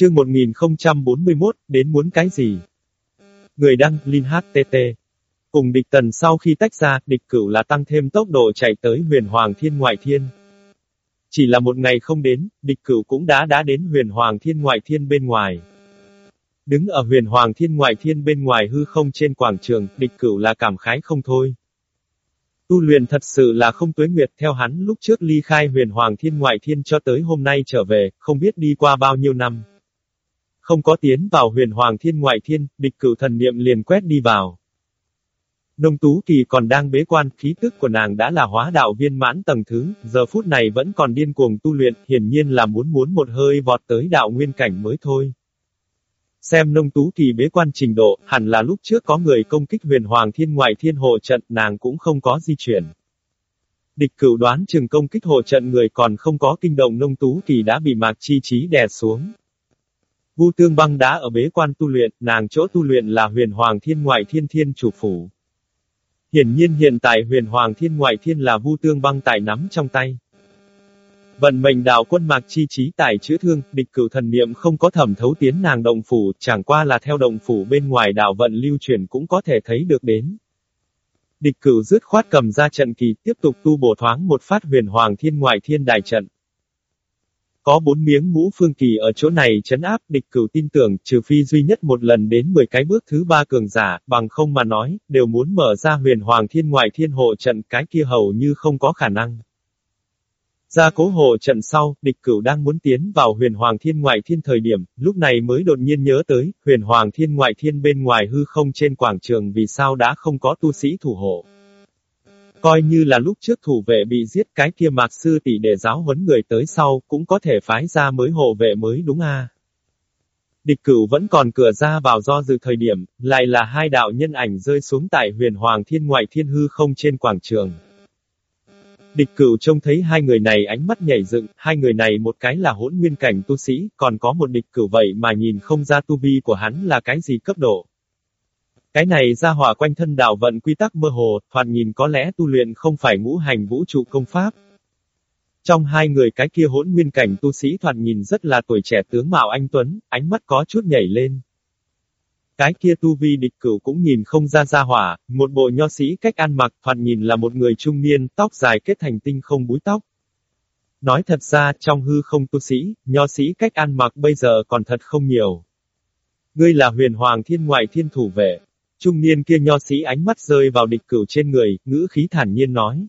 Chương 1041, đến muốn cái gì? Người đăng, Linh HTT. Cùng địch tần sau khi tách ra, địch cửu là tăng thêm tốc độ chạy tới huyền hoàng thiên ngoại thiên. Chỉ là một ngày không đến, địch cửu cũng đã đã đến huyền hoàng thiên ngoại thiên bên ngoài. Đứng ở huyền hoàng thiên ngoại thiên bên ngoài hư không trên quảng trường, địch cửu là cảm khái không thôi. Tu luyện thật sự là không tuế nguyệt theo hắn lúc trước ly khai huyền hoàng thiên ngoại thiên cho tới hôm nay trở về, không biết đi qua bao nhiêu năm. Không có tiến vào huyền hoàng thiên ngoại thiên, địch cửu thần niệm liền quét đi vào. Nông Tú Kỳ còn đang bế quan, khí tức của nàng đã là hóa đạo viên mãn tầng thứ, giờ phút này vẫn còn điên cuồng tu luyện, hiển nhiên là muốn muốn một hơi vọt tới đạo nguyên cảnh mới thôi. Xem nông tú kỳ bế quan trình độ, hẳn là lúc trước có người công kích huyền hoàng thiên ngoại thiên hộ trận, nàng cũng không có di chuyển. Địch cửu đoán chừng công kích hộ trận người còn không có kinh động nông tú kỳ đã bị mạc chi trí đè xuống. Vu tương băng đã ở bế quan tu luyện, nàng chỗ tu luyện là huyền hoàng thiên ngoại thiên thiên chủ phủ. Hiển nhiên hiện tại huyền hoàng thiên ngoại thiên là vu tương băng tại nắm trong tay. Vận mệnh đạo quân mạc chi trí tài chữa thương, địch cửu thần niệm không có thẩm thấu tiến nàng động phủ, chẳng qua là theo động phủ bên ngoài đạo vận lưu truyền cũng có thể thấy được đến. Địch cửu dứt khoát cầm ra trận kỳ, tiếp tục tu bổ thoáng một phát huyền hoàng thiên ngoại thiên đại trận. Có bốn miếng ngũ phương kỳ ở chỗ này chấn áp, địch cửu tin tưởng, trừ phi duy nhất một lần đến 10 cái bước thứ ba cường giả, bằng không mà nói, đều muốn mở ra huyền hoàng thiên ngoại thiên hộ trận cái kia hầu như không có khả năng. Ra cố hộ trận sau, địch cửu đang muốn tiến vào huyền hoàng thiên ngoại thiên thời điểm, lúc này mới đột nhiên nhớ tới, huyền hoàng thiên ngoại thiên bên ngoài hư không trên quảng trường vì sao đã không có tu sĩ thủ hộ. Coi như là lúc trước thủ vệ bị giết cái kia mạc sư tỷ để giáo huấn người tới sau, cũng có thể phái ra mới hộ vệ mới đúng a. Địch cửu vẫn còn cửa ra vào do dự thời điểm, lại là hai đạo nhân ảnh rơi xuống tại huyền hoàng thiên ngoại thiên hư không trên quảng trường. Địch cửu trông thấy hai người này ánh mắt nhảy dựng, hai người này một cái là hỗn nguyên cảnh tu sĩ, còn có một địch cửu vậy mà nhìn không ra tu vi của hắn là cái gì cấp độ. Cái này ra hỏa quanh thân đạo vận quy tắc mơ hồ, thoạt nhìn có lẽ tu luyện không phải ngũ hành vũ trụ công pháp. Trong hai người cái kia hỗn nguyên cảnh tu sĩ thoạt nhìn rất là tuổi trẻ tướng mạo anh Tuấn, ánh mắt có chút nhảy lên. Cái kia tu vi địch cửu cũng nhìn không ra ra hỏa, một bộ nho sĩ cách ăn mặc thoạt nhìn là một người trung niên, tóc dài kết thành tinh không búi tóc. Nói thật ra, trong hư không tu sĩ, nho sĩ cách ăn mặc bây giờ còn thật không nhiều. Ngươi là huyền hoàng thiên ngoại thiên thủ vệ. Trung niên kia nho sĩ ánh mắt rơi vào địch cửu trên người, ngữ khí thản nhiên nói.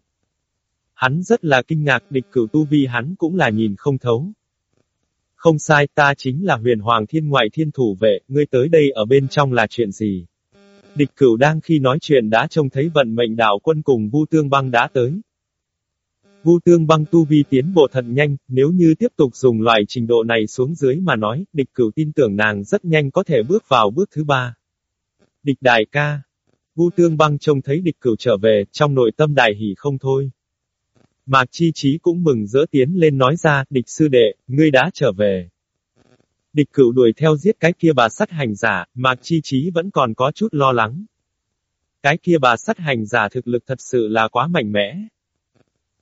Hắn rất là kinh ngạc, địch cửu tu vi hắn cũng là nhìn không thấu. Không sai, ta chính là huyền hoàng thiên ngoại thiên thủ vệ, ngươi tới đây ở bên trong là chuyện gì? Địch cửu đang khi nói chuyện đã trông thấy vận mệnh đạo quân cùng Vu Tương Băng đã tới. Vu Tương Băng tu vi tiến bộ thật nhanh, nếu như tiếp tục dùng loại trình độ này xuống dưới mà nói, địch cửu tin tưởng nàng rất nhanh có thể bước vào bước thứ ba. Địch đại ca. Vu Tương Băng trông thấy địch cửu trở về, trong nội tâm đại hỉ không thôi. Mạc Chi Chí cũng mừng rỡ tiến lên nói ra, địch sư đệ, ngươi đã trở về. Địch cửu đuổi theo giết cái kia bà sắt hành giả, Mạc Chi Chí vẫn còn có chút lo lắng. Cái kia bà sắt hành giả thực lực thật sự là quá mạnh mẽ.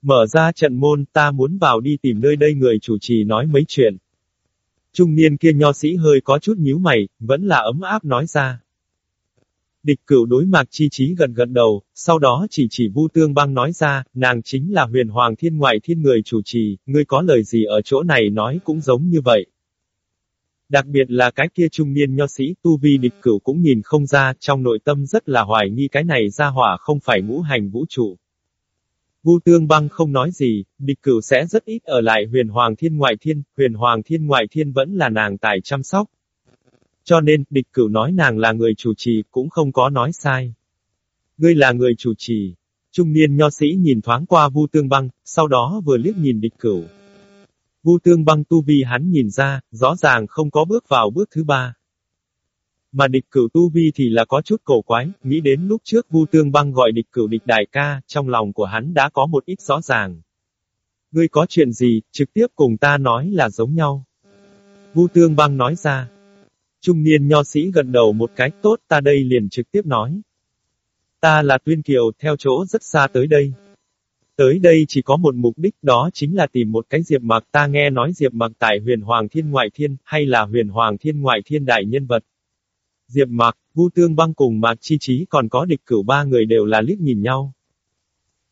Mở ra trận môn, ta muốn vào đi tìm nơi đây người chủ trì nói mấy chuyện. Trung niên kia nho sĩ hơi có chút nhíu mày, vẫn là ấm áp nói ra. Địch cửu đối mạc chi trí gần gần đầu, sau đó chỉ chỉ vu tương băng nói ra, nàng chính là huyền hoàng thiên ngoại thiên người chủ trì, ngươi có lời gì ở chỗ này nói cũng giống như vậy. Đặc biệt là cái kia trung niên nho sĩ tu vi địch cửu cũng nhìn không ra, trong nội tâm rất là hoài nghi cái này ra hỏa không phải ngũ hành vũ trụ. Vu tương băng không nói gì, địch cửu sẽ rất ít ở lại huyền hoàng thiên ngoại thiên, huyền hoàng thiên ngoại thiên vẫn là nàng tài chăm sóc. Cho nên, địch cửu nói nàng là người chủ trì, cũng không có nói sai. Ngươi là người chủ trì. Trung niên nho sĩ nhìn thoáng qua Vu Tương Băng, sau đó vừa liếc nhìn địch cửu. Vu Tương Băng tu vi hắn nhìn ra, rõ ràng không có bước vào bước thứ ba. Mà địch cửu tu vi thì là có chút cổ quái, nghĩ đến lúc trước Vu Tương Băng gọi địch cửu địch đại ca, trong lòng của hắn đã có một ít rõ ràng. Ngươi có chuyện gì, trực tiếp cùng ta nói là giống nhau. Vu Tương Băng nói ra. Trung niên nho sĩ gần đầu một cái tốt ta đây liền trực tiếp nói. Ta là Tuyên Kiều theo chỗ rất xa tới đây. Tới đây chỉ có một mục đích đó chính là tìm một cái Diệp mạc. ta nghe nói Diệp mạc tại huyền Hoàng Thiên Ngoại Thiên, hay là huyền Hoàng Thiên Ngoại Thiên đại nhân vật. Diệp mạc, Vu Tương Băng cùng Mạc Chi Chí còn có địch cửu ba người đều là liếc nhìn nhau.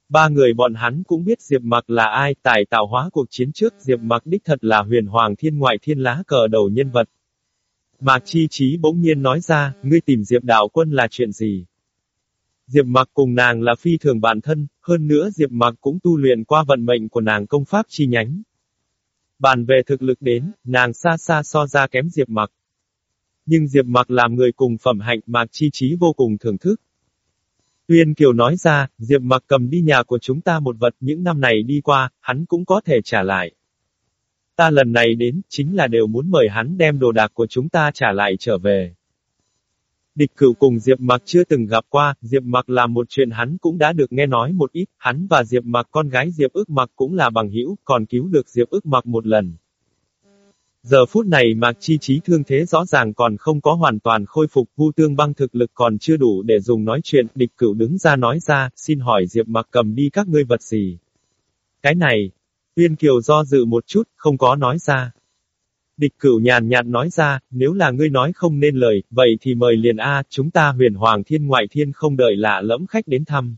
Ba người bọn hắn cũng biết Diệp mạc là ai, tài tạo hóa cuộc chiến trước Diệp mạc đích thật là huyền Hoàng Thiên Ngoại Thiên lá cờ đầu nhân vật. Mạc Chi Chí bỗng nhiên nói ra, ngươi tìm Diệp Đạo Quân là chuyện gì? Diệp Mặc cùng nàng là phi thường bản thân, hơn nữa Diệp Mặc cũng tu luyện qua vận mệnh của nàng công pháp chi nhánh. Bàn về thực lực đến, nàng xa xa so ra kém Diệp Mặc. Nhưng Diệp Mặc làm người cùng phẩm hạnh Mạc Chi Chí vô cùng thưởng thức. Tuyên Kiều nói ra, Diệp Mặc cầm đi nhà của chúng ta một vật những năm này đi qua, hắn cũng có thể trả lại. Ta lần này đến, chính là đều muốn mời hắn đem đồ đạc của chúng ta trả lại trở về. Địch cửu cùng Diệp Mặc chưa từng gặp qua, Diệp Mặc là một chuyện hắn cũng đã được nghe nói một ít, hắn và Diệp Mặc con gái Diệp Ước Mặc cũng là bằng hữu, còn cứu được Diệp Ước Mặc một lần. Giờ phút này Mạc Chi Chí thương thế rõ ràng còn không có hoàn toàn khôi phục, Vu Tương Băng thực lực còn chưa đủ để dùng nói chuyện, địch cửu đứng ra nói ra, xin hỏi Diệp Mặc cầm đi các ngươi vật gì. Cái này, Uyên Kiều do dự một chút, không có nói ra. Địch cửu nhàn nhạt nói ra, nếu là ngươi nói không nên lời, vậy thì mời liền A, chúng ta huyền hoàng thiên ngoại thiên không đợi lạ lẫm khách đến thăm.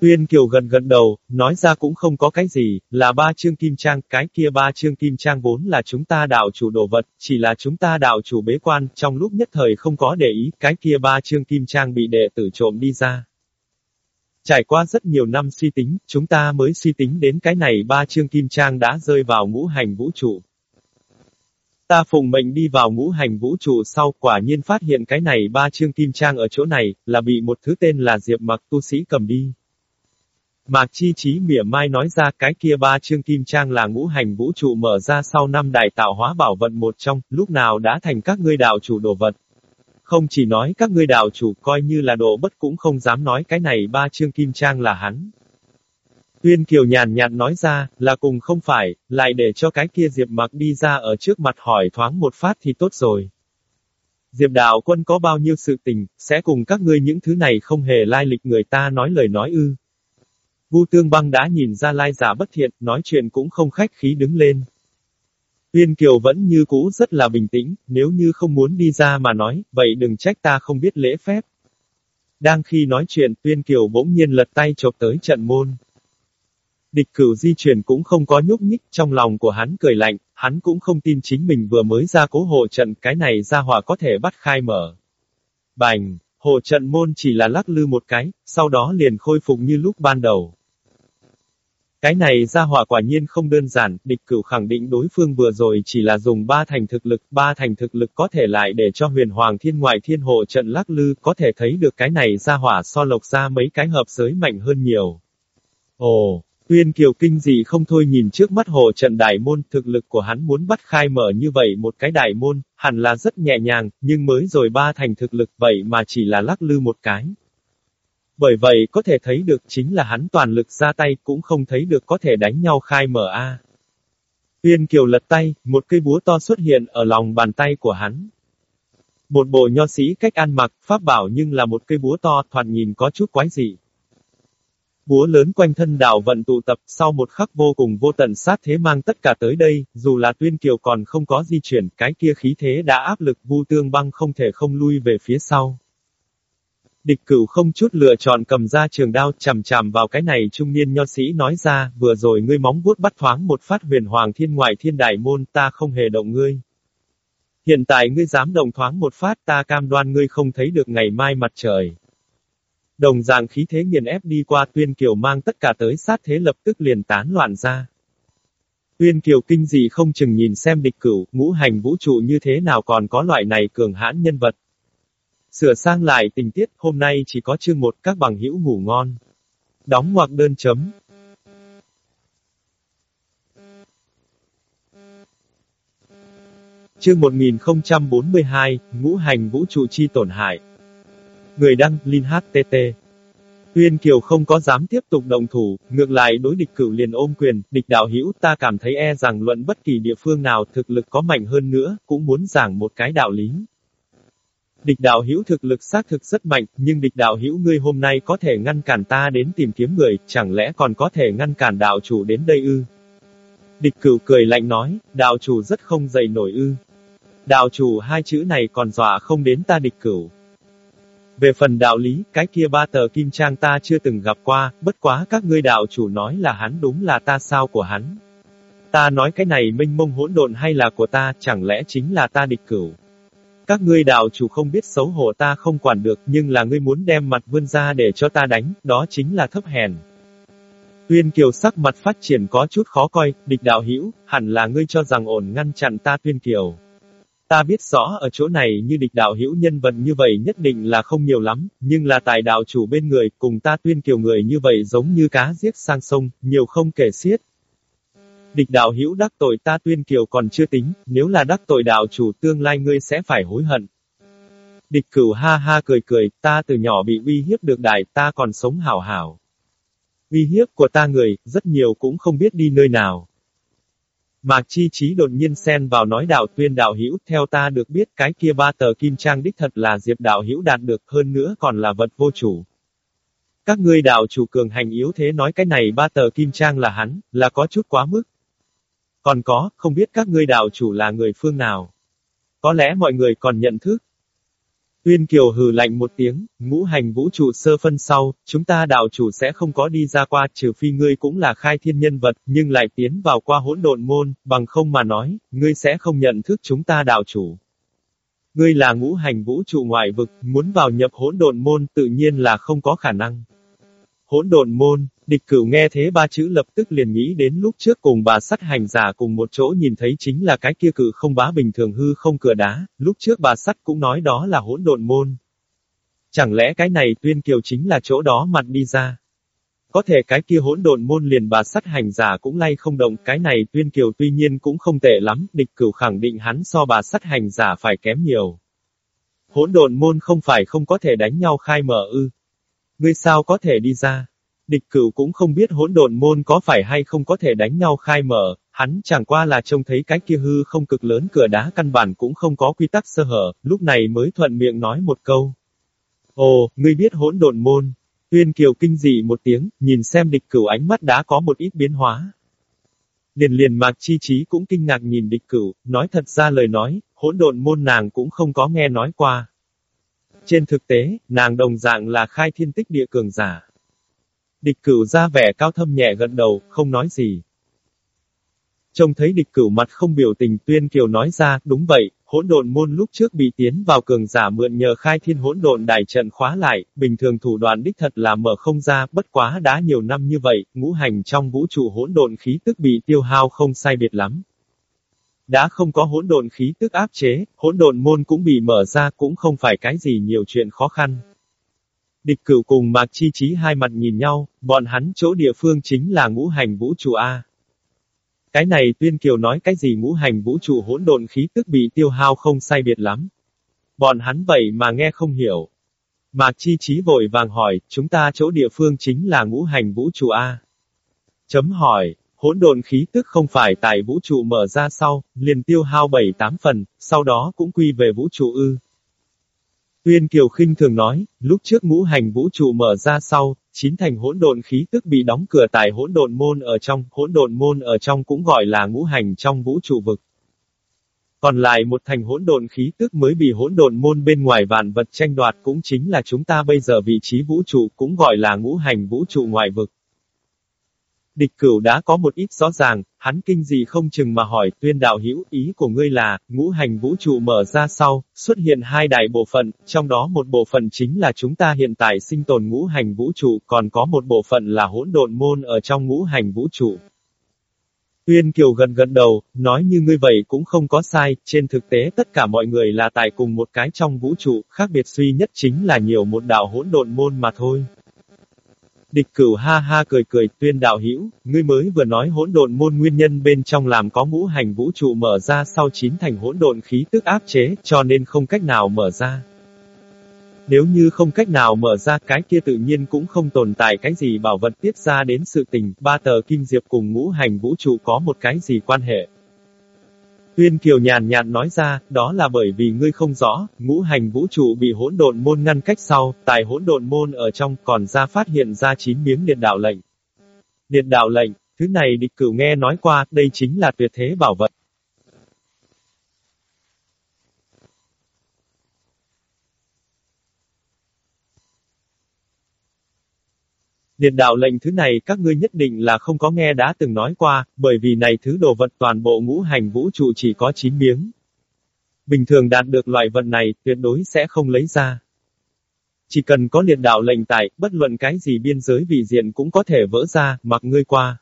Uyên Kiều gần gần đầu, nói ra cũng không có cái gì, là ba chương kim trang, cái kia ba chương kim trang vốn là chúng ta đạo chủ đồ vật, chỉ là chúng ta đạo chủ bế quan, trong lúc nhất thời không có để ý, cái kia ba chương kim trang bị đệ tử trộm đi ra. Trải qua rất nhiều năm suy tính, chúng ta mới suy tính đến cái này ba chương kim trang đã rơi vào ngũ hành vũ trụ. Ta phụng mệnh đi vào ngũ hành vũ trụ sau, quả nhiên phát hiện cái này ba chương kim trang ở chỗ này, là bị một thứ tên là Diệp Mặc tu sĩ cầm đi. Mạc Chi Chí mỉa mai nói ra cái kia ba chương kim trang là ngũ hành vũ trụ mở ra sau năm đại tạo hóa bảo vận một trong, lúc nào đã thành các ngươi đạo chủ đồ vật. Không chỉ nói các ngươi đạo chủ coi như là độ bất cũng không dám nói cái này ba chương kim trang là hắn. Tuyên Kiều nhàn nhạt nói ra, là cùng không phải, lại để cho cái kia Diệp mặc đi ra ở trước mặt hỏi thoáng một phát thì tốt rồi. Diệp đạo quân có bao nhiêu sự tình, sẽ cùng các ngươi những thứ này không hề lai lịch người ta nói lời nói ư. Vu Tương Băng đã nhìn ra lai giả bất thiện, nói chuyện cũng không khách khí đứng lên. Uyên Kiều vẫn như cũ rất là bình tĩnh, nếu như không muốn đi ra mà nói, vậy đừng trách ta không biết lễ phép. Đang khi nói chuyện, Uyên Kiều bỗng nhiên lật tay chộp tới trận môn. Địch cửu di chuyển cũng không có nhúc nhích, trong lòng của hắn cười lạnh, hắn cũng không tin chính mình vừa mới ra cố hộ trận, cái này ra hỏa có thể bắt khai mở. Bành, hộ trận môn chỉ là lắc lư một cái, sau đó liền khôi phục như lúc ban đầu. Cái này ra hỏa quả nhiên không đơn giản, địch cửu khẳng định đối phương vừa rồi chỉ là dùng ba thành thực lực, ba thành thực lực có thể lại để cho huyền hoàng thiên ngoại thiên hộ trận lắc lư, có thể thấy được cái này ra hỏa so lộc ra mấy cái hợp giới mạnh hơn nhiều. Ồ, Tuyên Kiều kinh dị không thôi nhìn trước mắt hồ trận đại môn, thực lực của hắn muốn bắt khai mở như vậy một cái đại môn, hẳn là rất nhẹ nhàng, nhưng mới rồi ba thành thực lực vậy mà chỉ là lắc lư một cái. Bởi vậy có thể thấy được chính là hắn toàn lực ra tay cũng không thấy được có thể đánh nhau khai mở A. Tuyên Kiều lật tay, một cây búa to xuất hiện ở lòng bàn tay của hắn. Một bộ nho sĩ cách ăn mặc, pháp bảo nhưng là một cây búa to, thoạt nhìn có chút quái dị. Búa lớn quanh thân đảo vận tụ tập, sau một khắc vô cùng vô tận sát thế mang tất cả tới đây, dù là tuyên kiều còn không có di chuyển, cái kia khí thế đã áp lực vu tương băng không thể không lui về phía sau. Địch cửu không chút lựa chọn cầm ra trường đao chằm chằm vào cái này trung niên nho sĩ nói ra, vừa rồi ngươi móng vuốt bắt thoáng một phát huyền hoàng thiên ngoại thiên đại môn ta không hề động ngươi. Hiện tại ngươi dám động thoáng một phát ta cam đoan ngươi không thấy được ngày mai mặt trời. Đồng dạng khí thế nghiền ép đi qua tuyên kiều mang tất cả tới sát thế lập tức liền tán loạn ra. Tuyên kiều kinh dị không chừng nhìn xem địch cửu, ngũ hành vũ trụ như thế nào còn có loại này cường hãn nhân vật. Sửa sang lại tình tiết, hôm nay chỉ có chương một các bằng hữu ngủ ngon. Đóng ngoặc đơn chấm. Chương 1042, ngũ hành vũ trụ chi tổn hại. Người đăng, Linh HTT. Uyên Kiều không có dám tiếp tục động thủ, ngược lại đối địch cửu liền ôm quyền, địch đạo hữu ta cảm thấy e rằng luận bất kỳ địa phương nào thực lực có mạnh hơn nữa, cũng muốn giảng một cái đạo lý. Địch đạo hữu thực lực xác thực rất mạnh, nhưng địch đạo hữu ngươi hôm nay có thể ngăn cản ta đến tìm kiếm người, chẳng lẽ còn có thể ngăn cản đạo chủ đến đây ư? Địch cửu cười lạnh nói, đạo chủ rất không dậy nổi ư. Đạo chủ hai chữ này còn dọa không đến ta địch cửu. Về phần đạo lý, cái kia ba tờ kim trang ta chưa từng gặp qua, bất quá các ngươi đạo chủ nói là hắn đúng là ta sao của hắn. Ta nói cái này minh mông hỗn độn hay là của ta, chẳng lẽ chính là ta địch cửu. Các ngươi đạo chủ không biết xấu hổ ta không quản được, nhưng là ngươi muốn đem mặt vươn ra để cho ta đánh, đó chính là thấp hèn. Tuyên Kiều sắc mặt phát triển có chút khó coi, địch đạo hữu hẳn là ngươi cho rằng ổn ngăn chặn ta Tuyên Kiều. Ta biết rõ ở chỗ này như địch đạo hữu nhân vật như vậy nhất định là không nhiều lắm, nhưng là tài đạo chủ bên người, cùng ta Tuyên Kiều người như vậy giống như cá giết sang sông, nhiều không kể xiết. Địch đạo hữu đắc tội ta Tuyên Kiều còn chưa tính, nếu là đắc tội đạo chủ tương lai ngươi sẽ phải hối hận. Địch cửu ha ha cười cười, ta từ nhỏ bị uy hiếp được đại, ta còn sống hảo hảo. Uy hiếp của ta người, rất nhiều cũng không biết đi nơi nào. Mạc Chi Chí đột nhiên xen vào nói đạo tuyên đạo hữu theo ta được biết cái kia ba tờ kim trang đích thật là diệp đạo hữu đạt được hơn nữa còn là vật vô chủ. Các ngươi đạo chủ cường hành yếu thế nói cái này ba tờ kim trang là hắn, là có chút quá mức. Còn có, không biết các ngươi đạo chủ là người phương nào. Có lẽ mọi người còn nhận thức. Tuyên Kiều hừ lạnh một tiếng, ngũ hành vũ trụ sơ phân sau, chúng ta đạo chủ sẽ không có đi ra qua, trừ phi ngươi cũng là khai thiên nhân vật, nhưng lại tiến vào qua hỗn độn môn, bằng không mà nói, ngươi sẽ không nhận thức chúng ta đạo chủ. Ngươi là ngũ hành vũ trụ ngoại vực, muốn vào nhập hỗn độn môn tự nhiên là không có khả năng. Hỗn độn môn, địch cửu nghe thế ba chữ lập tức liền nghĩ đến lúc trước cùng bà sắt hành giả cùng một chỗ nhìn thấy chính là cái kia cử không bá bình thường hư không cửa đá, lúc trước bà sắt cũng nói đó là hỗn độn môn. Chẳng lẽ cái này tuyên kiều chính là chỗ đó mặt đi ra? Có thể cái kia hỗn độn môn liền bà sắt hành giả cũng lay không động, cái này tuyên kiều tuy nhiên cũng không tệ lắm, địch cửu khẳng định hắn so bà sắt hành giả phải kém nhiều. Hỗn độn môn không phải không có thể đánh nhau khai mở ư. Ngươi sao có thể đi ra? Địch cửu cũng không biết hỗn độn môn có phải hay không có thể đánh nhau khai mở, hắn chẳng qua là trông thấy cái kia hư không cực lớn cửa đá căn bản cũng không có quy tắc sơ hở, lúc này mới thuận miệng nói một câu. Ồ, ngươi biết hỗn độn môn. Tuyên Kiều kinh dị một tiếng, nhìn xem địch cửu ánh mắt đã có một ít biến hóa. Liền liền mạc chi trí cũng kinh ngạc nhìn địch cửu, nói thật ra lời nói, hỗn độn môn nàng cũng không có nghe nói qua. Trên thực tế, nàng đồng dạng là khai thiên tích địa cường giả. Địch cửu ra vẻ cao thâm nhẹ gật đầu, không nói gì. Trông thấy địch cửu mặt không biểu tình tuyên kiều nói ra, đúng vậy, hỗn độn môn lúc trước bị tiến vào cường giả mượn nhờ khai thiên hỗn độn đài trận khóa lại, bình thường thủ đoạn đích thật là mở không ra, bất quá đã nhiều năm như vậy, ngũ hành trong vũ trụ hỗn độn khí tức bị tiêu hao không sai biệt lắm. Đã không có hỗn độn khí tức áp chế, hỗn độn môn cũng bị mở ra cũng không phải cái gì nhiều chuyện khó khăn. Địch cửu cùng Mạc Chi Chí hai mặt nhìn nhau, bọn hắn chỗ địa phương chính là ngũ hành vũ trụ A. Cái này tuyên kiều nói cái gì ngũ hành vũ trụ hỗn độn khí tức bị tiêu hao không sai biệt lắm. Bọn hắn vậy mà nghe không hiểu. Mạc Chi Chí vội vàng hỏi, chúng ta chỗ địa phương chính là ngũ hành vũ trụ A. Chấm hỏi, hỗn độn khí tức không phải tại vũ trụ mở ra sau, liền tiêu hao 7-8 phần, sau đó cũng quy về vũ trụ ư. Tuyên Kiều khinh thường nói, lúc trước ngũ hành vũ trụ mở ra sau, chín thành hỗn độn khí tức bị đóng cửa tại hỗn độn môn ở trong, hỗn độn môn ở trong cũng gọi là ngũ hành trong vũ trụ vực. Còn lại một thành hỗn độn khí tức mới bị hỗn độn môn bên ngoài vạn vật tranh đoạt cũng chính là chúng ta bây giờ vị trí vũ trụ cũng gọi là ngũ hành vũ trụ ngoại vực. Địch cửu đã có một ít rõ ràng, hắn kinh gì không chừng mà hỏi tuyên đạo hữu ý của ngươi là, ngũ hành vũ trụ mở ra sau, xuất hiện hai đại bộ phận, trong đó một bộ phận chính là chúng ta hiện tại sinh tồn ngũ hành vũ trụ, còn có một bộ phận là hỗn độn môn ở trong ngũ hành vũ trụ. Tuyên Kiều gần gần đầu, nói như ngươi vậy cũng không có sai, trên thực tế tất cả mọi người là tại cùng một cái trong vũ trụ, khác biệt duy nhất chính là nhiều một đạo hỗn độn môn mà thôi. Địch cửu ha ha cười cười, tuyên đạo hữu ngươi mới vừa nói hỗn độn môn nguyên nhân bên trong làm có ngũ hành vũ trụ mở ra sau chín thành hỗn độn khí tức áp chế, cho nên không cách nào mở ra. Nếu như không cách nào mở ra cái kia tự nhiên cũng không tồn tại cái gì bảo vật tiết ra đến sự tình, ba tờ kim diệp cùng ngũ hành vũ trụ có một cái gì quan hệ. Huyên Kiều nhàn nhạt nói ra, đó là bởi vì ngươi không rõ, ngũ hành vũ trụ bị hỗn độn môn ngăn cách sau, tại hỗn độn môn ở trong còn ra phát hiện ra chín miếng liệt đạo lệnh. Liệt đạo lệnh, thứ này địch cửu nghe nói qua, đây chính là tuyệt thế bảo vật. Liệt đạo lệnh thứ này các ngươi nhất định là không có nghe đã từng nói qua, bởi vì này thứ đồ vật toàn bộ ngũ hành vũ trụ chỉ có 9 miếng. Bình thường đạt được loại vật này, tuyệt đối sẽ không lấy ra. Chỉ cần có liệt đạo lệnh tại, bất luận cái gì biên giới vị diện cũng có thể vỡ ra, mặc ngươi qua.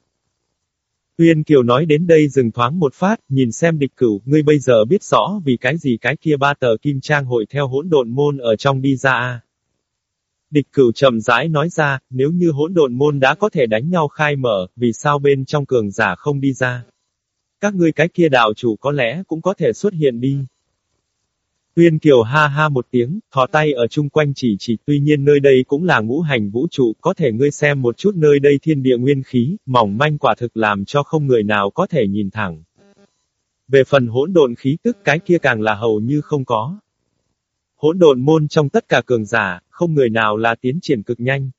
Tuyên Kiều nói đến đây dừng thoáng một phát, nhìn xem địch cửu, ngươi bây giờ biết rõ vì cái gì cái kia ba tờ kim trang hội theo hỗn độn môn ở trong đi ra à. Địch cửu chậm rãi nói ra, nếu như hỗn độn môn đã có thể đánh nhau khai mở, vì sao bên trong cường giả không đi ra? Các ngươi cái kia đạo chủ có lẽ cũng có thể xuất hiện đi. Tuyên Kiều ha ha một tiếng, thò tay ở chung quanh chỉ chỉ tuy nhiên nơi đây cũng là ngũ hành vũ trụ, có thể ngươi xem một chút nơi đây thiên địa nguyên khí, mỏng manh quả thực làm cho không người nào có thể nhìn thẳng. Về phần hỗn độn khí tức cái kia càng là hầu như không có. Hỗn độn môn trong tất cả cường giả, không người nào là tiến triển cực nhanh.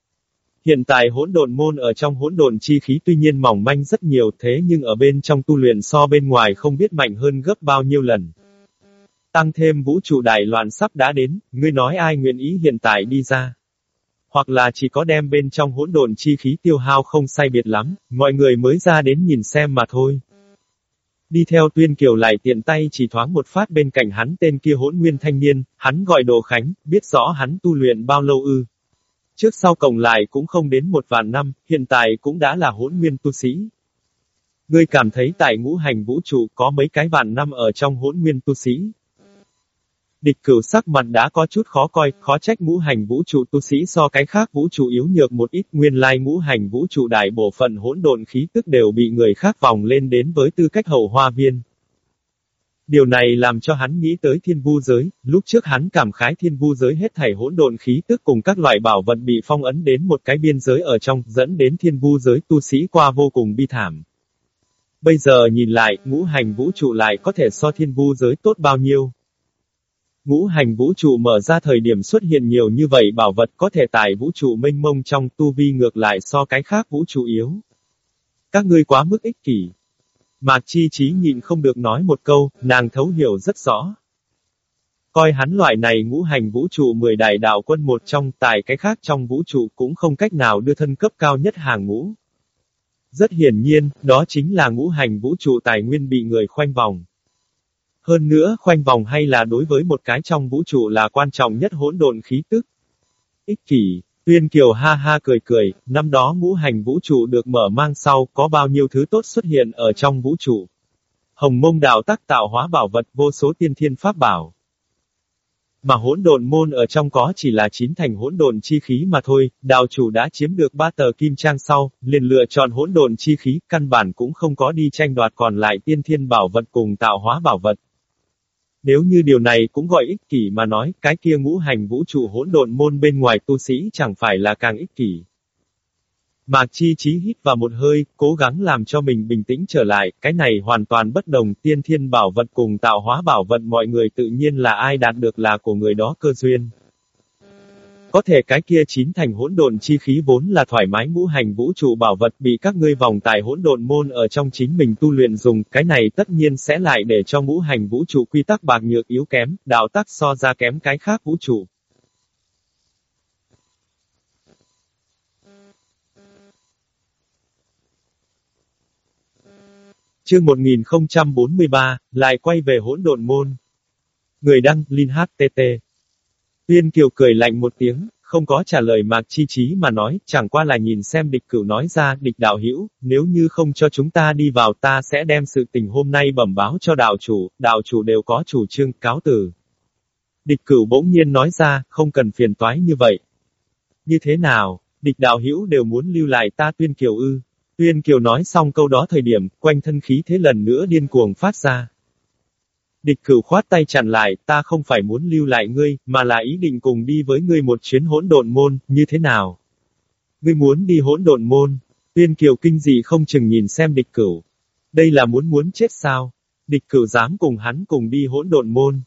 Hiện tại hỗn độn môn ở trong hỗn độn chi khí tuy nhiên mỏng manh rất nhiều thế nhưng ở bên trong tu luyện so bên ngoài không biết mạnh hơn gấp bao nhiêu lần. Tăng thêm vũ trụ đại loạn sắp đã đến, ngươi nói ai nguyện ý hiện tại đi ra. Hoặc là chỉ có đem bên trong hỗn độn chi khí tiêu hao không sai biệt lắm, mọi người mới ra đến nhìn xem mà thôi. Đi theo tuyên kiều lại tiện tay chỉ thoáng một phát bên cạnh hắn tên kia hỗn nguyên thanh niên, hắn gọi đồ khánh, biết rõ hắn tu luyện bao lâu ư. Trước sau cộng lại cũng không đến một vạn năm, hiện tại cũng đã là hỗn nguyên tu sĩ. Ngươi cảm thấy tại ngũ hành vũ trụ có mấy cái vạn năm ở trong hỗn nguyên tu sĩ. Địch cửu sắc mặt đã có chút khó coi, khó trách ngũ hành vũ trụ tu sĩ so cái khác vũ trụ yếu nhược một ít, nguyên lai ngũ hành vũ trụ đại bộ phận hỗn độn khí tức đều bị người khác vòng lên đến với tư cách hậu hoa viên. Điều này làm cho hắn nghĩ tới thiên vu giới, lúc trước hắn cảm khái thiên vu giới hết thảy hỗn độn khí tức cùng các loại bảo vật bị phong ấn đến một cái biên giới ở trong, dẫn đến thiên vu giới tu sĩ qua vô cùng bi thảm. Bây giờ nhìn lại, ngũ hành vũ trụ lại có thể so thiên vu giới tốt bao nhiêu. Ngũ hành vũ trụ mở ra thời điểm xuất hiện nhiều như vậy bảo vật có thể tải vũ trụ mênh mông trong tu vi ngược lại so cái khác vũ trụ yếu. Các ngươi quá mức ích kỷ. Mạc chi trí nhịn không được nói một câu, nàng thấu hiểu rất rõ. Coi hắn loại này ngũ hành vũ trụ mười đại đạo quân một trong tài cái khác trong vũ trụ cũng không cách nào đưa thân cấp cao nhất hàng ngũ. Rất hiển nhiên, đó chính là ngũ hành vũ trụ tài nguyên bị người khoanh vòng. Hơn nữa, khoanh vòng hay là đối với một cái trong vũ trụ là quan trọng nhất hỗn độn khí tức. Ích kỷ, Tuyên Kiều ha ha cười cười, năm đó ngũ hành vũ trụ được mở mang sau, có bao nhiêu thứ tốt xuất hiện ở trong vũ trụ. Hồng mông đạo tác tạo hóa bảo vật vô số tiên thiên pháp bảo. Mà hỗn độn môn ở trong có chỉ là chín thành hỗn độn chi khí mà thôi, đạo chủ đã chiếm được ba tờ kim trang sau, liền lựa chọn hỗn độn chi khí, căn bản cũng không có đi tranh đoạt còn lại tiên thiên bảo vật cùng tạo hóa bảo vật. Nếu như điều này cũng gọi ích kỷ mà nói, cái kia ngũ hành vũ trụ hỗn độn môn bên ngoài tu sĩ chẳng phải là càng ích kỷ. Mạc Chi Chí hít vào một hơi, cố gắng làm cho mình bình tĩnh trở lại, cái này hoàn toàn bất đồng, tiên thiên bảo vật cùng tạo hóa bảo vật mọi người tự nhiên là ai đạt được là của người đó cơ duyên. Có thể cái kia chín thành hỗn độn chi khí vốn là thoải mái ngũ hành vũ trụ bảo vật bị các ngươi vòng tài hỗn độn môn ở trong chính mình tu luyện dùng, cái này tất nhiên sẽ lại để cho ngũ hành vũ trụ quy tắc bạc nhược yếu kém, đạo tắc so ra kém cái khác vũ trụ. Chương 1043, lại quay về hỗn độn môn. Người đăng, Linh HTT. Tuyên Kiều cười lạnh một tiếng, không có trả lời Mạc Chi Chí mà nói, chẳng qua là nhìn xem địch cửu nói ra, địch đạo hữu nếu như không cho chúng ta đi vào ta sẽ đem sự tình hôm nay bẩm báo cho đạo chủ, đạo chủ đều có chủ trương, cáo từ. Địch cửu bỗng nhiên nói ra, không cần phiền toái như vậy. Như thế nào, địch đạo hữu đều muốn lưu lại ta tuyên kiều ư. Tuyên kiều nói xong câu đó thời điểm, quanh thân khí thế lần nữa điên cuồng phát ra. Địch cửu khoát tay chặn lại, ta không phải muốn lưu lại ngươi, mà là ý định cùng đi với ngươi một chuyến hỗn độn môn, như thế nào? Ngươi muốn đi hỗn độn môn? Tuyên kiều kinh dị không chừng nhìn xem địch cửu. Đây là muốn muốn chết sao? Địch cửu dám cùng hắn cùng đi hỗn độn môn.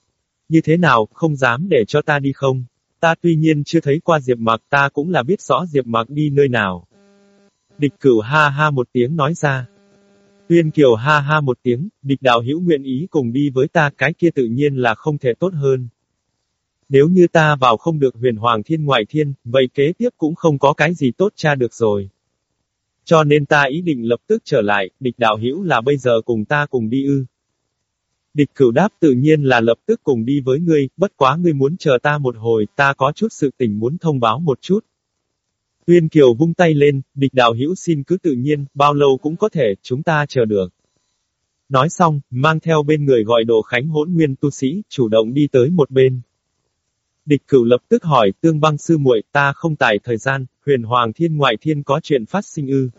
Như thế nào, không dám để cho ta đi không? Ta tuy nhiên chưa thấy qua Diệp Mặc ta cũng là biết rõ Diệp Mặc đi nơi nào. Địch cửu ha ha một tiếng nói ra. Tuyên Kiều ha ha một tiếng, địch đạo hữu nguyện ý cùng đi với ta cái kia tự nhiên là không thể tốt hơn. Nếu như ta vào không được huyền hoàng thiên ngoại thiên, vậy kế tiếp cũng không có cái gì tốt cha được rồi. Cho nên ta ý định lập tức trở lại, địch đạo hữu là bây giờ cùng ta cùng đi ư. Địch cửu đáp tự nhiên là lập tức cùng đi với ngươi, bất quá ngươi muốn chờ ta một hồi, ta có chút sự tình muốn thông báo một chút. Tuyên Kiều vung tay lên, địch đạo hữu xin cứ tự nhiên, bao lâu cũng có thể, chúng ta chờ được. Nói xong, mang theo bên người gọi đồ khánh hỗn nguyên tu sĩ, chủ động đi tới một bên. Địch cửu lập tức hỏi, tương băng sư muội, ta không tải thời gian, huyền hoàng thiên ngoại thiên có chuyện phát sinh ư.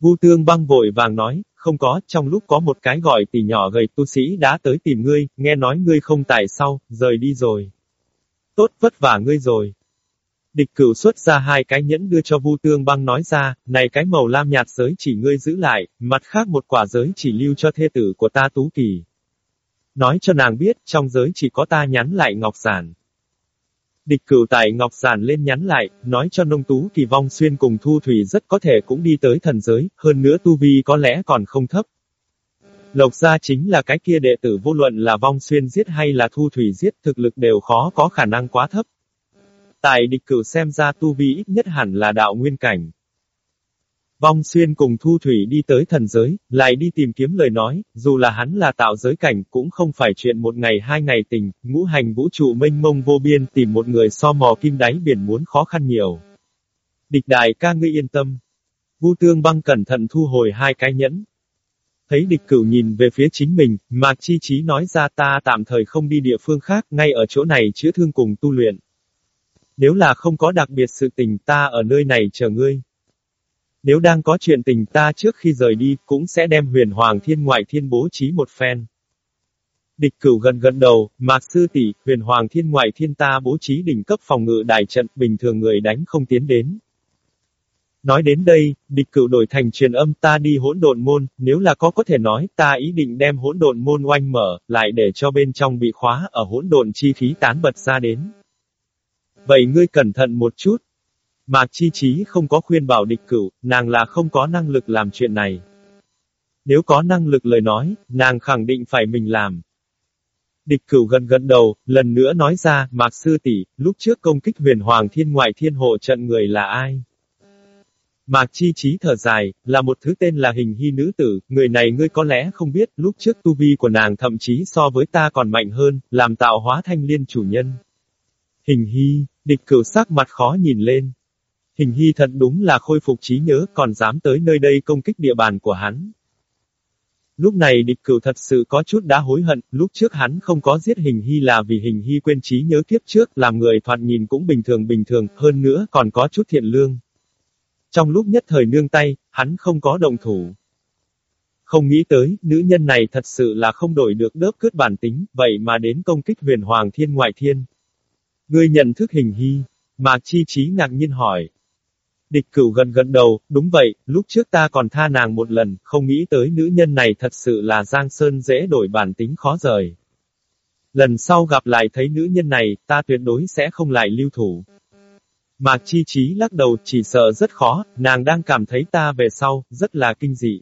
Vu tương băng vội vàng nói, không có, trong lúc có một cái gọi tỷ nhỏ gầy tu sĩ đã tới tìm ngươi, nghe nói ngươi không tải sau, rời đi rồi. Tốt vất vả ngươi rồi. Địch cửu xuất ra hai cái nhẫn đưa cho Vu Tương Băng nói ra, này cái màu lam nhạt giới chỉ ngươi giữ lại, mặt khác một quả giới chỉ lưu cho thê tử của ta Tú Kỳ. Nói cho nàng biết, trong giới chỉ có ta nhắn lại Ngọc Giản. Địch cửu tại Ngọc Giản lên nhắn lại, nói cho nông tú kỳ vong xuyên cùng Thu Thủy rất có thể cũng đi tới thần giới, hơn nữa Tu Vi có lẽ còn không thấp. Lộc gia chính là cái kia đệ tử vô luận là vong xuyên giết hay là Thu Thủy giết thực lực đều khó có khả năng quá thấp. Tại địch cửu xem ra Tu Vi ít nhất hẳn là đạo nguyên cảnh. Vong xuyên cùng thu thủy đi tới thần giới, lại đi tìm kiếm lời nói, dù là hắn là tạo giới cảnh cũng không phải chuyện một ngày hai ngày tình, ngũ hành vũ trụ mênh mông vô biên tìm một người so mò kim đáy biển muốn khó khăn nhiều. Địch đại ca ngươi yên tâm. Vu tương băng cẩn thận thu hồi hai cái nhẫn. Thấy địch cửu nhìn về phía chính mình, Mạc Chi Chí nói ra ta tạm thời không đi địa phương khác, ngay ở chỗ này chữa thương cùng tu luyện. Nếu là không có đặc biệt sự tình ta ở nơi này chờ ngươi. Nếu đang có chuyện tình ta trước khi rời đi, cũng sẽ đem huyền hoàng thiên ngoại thiên bố trí một phen. Địch cửu gần gần đầu, mạc sư tỷ, huyền hoàng thiên ngoại thiên ta bố trí đỉnh cấp phòng ngự đại trận, bình thường người đánh không tiến đến. Nói đến đây, địch cửu đổi thành truyền âm ta đi hỗn độn môn, nếu là có có thể nói, ta ý định đem hỗn độn môn oanh mở, lại để cho bên trong bị khóa ở hỗn độn chi khí tán bật ra đến. Vậy ngươi cẩn thận một chút, Mạc Chi Chí không có khuyên bảo địch cửu, nàng là không có năng lực làm chuyện này. Nếu có năng lực lời nói, nàng khẳng định phải mình làm. Địch cửu gần gần đầu, lần nữa nói ra, Mạc Sư tỷ, lúc trước công kích huyền hoàng thiên ngoại thiên hộ trận người là ai? Mạc Chi Chí thở dài, là một thứ tên là hình hy nữ tử, người này ngươi có lẽ không biết, lúc trước tu vi của nàng thậm chí so với ta còn mạnh hơn, làm tạo hóa thanh liên chủ nhân. Hình hy, địch cửu sắc mặt khó nhìn lên. Hình hy thật đúng là khôi phục trí nhớ còn dám tới nơi đây công kích địa bàn của hắn. Lúc này địch cửu thật sự có chút đã hối hận, lúc trước hắn không có giết hình hy là vì hình hy quên trí nhớ kiếp trước, làm người thoạt nhìn cũng bình thường bình thường, hơn nữa còn có chút thiện lương. Trong lúc nhất thời nương tay, hắn không có đồng thủ. Không nghĩ tới, nữ nhân này thật sự là không đổi được đớp cướp bản tính, vậy mà đến công kích huyền hoàng thiên ngoại thiên. Ngươi nhận thức hình hy, Mạc Chi Chí ngạc nhiên hỏi. Địch cửu gần gần đầu, đúng vậy, lúc trước ta còn tha nàng một lần, không nghĩ tới nữ nhân này thật sự là Giang Sơn dễ đổi bản tính khó rời. Lần sau gặp lại thấy nữ nhân này, ta tuyệt đối sẽ không lại lưu thủ. Mạc Chi Chí lắc đầu chỉ sợ rất khó, nàng đang cảm thấy ta về sau, rất là kinh dị.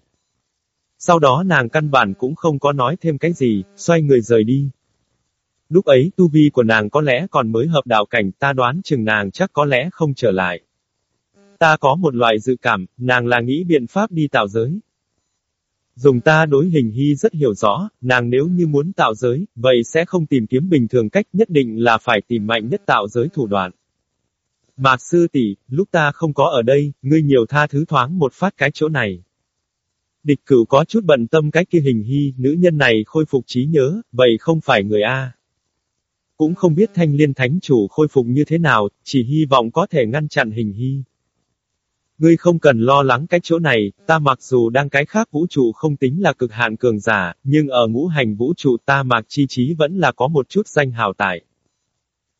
Sau đó nàng căn bản cũng không có nói thêm cái gì, xoay người rời đi. Lúc ấy tu vi của nàng có lẽ còn mới hợp đạo cảnh, ta đoán chừng nàng chắc có lẽ không trở lại. Ta có một loại dự cảm, nàng là nghĩ biện pháp đi tạo giới. Dùng ta đối hình hy rất hiểu rõ, nàng nếu như muốn tạo giới, vậy sẽ không tìm kiếm bình thường cách nhất định là phải tìm mạnh nhất tạo giới thủ đoạn. Mạc sư tỷ, lúc ta không có ở đây, ngươi nhiều tha thứ thoáng một phát cái chỗ này. Địch cửu có chút bận tâm cái kia hình hy, nữ nhân này khôi phục trí nhớ, vậy không phải người A. Cũng không biết thanh liên thánh chủ khôi phục như thế nào, chỉ hy vọng có thể ngăn chặn hình hy. Ngươi không cần lo lắng cái chỗ này, ta mặc dù đang cái khác vũ trụ không tính là cực hạn cường giả, nhưng ở ngũ hành vũ trụ ta mạc chi trí vẫn là có một chút danh hào tại.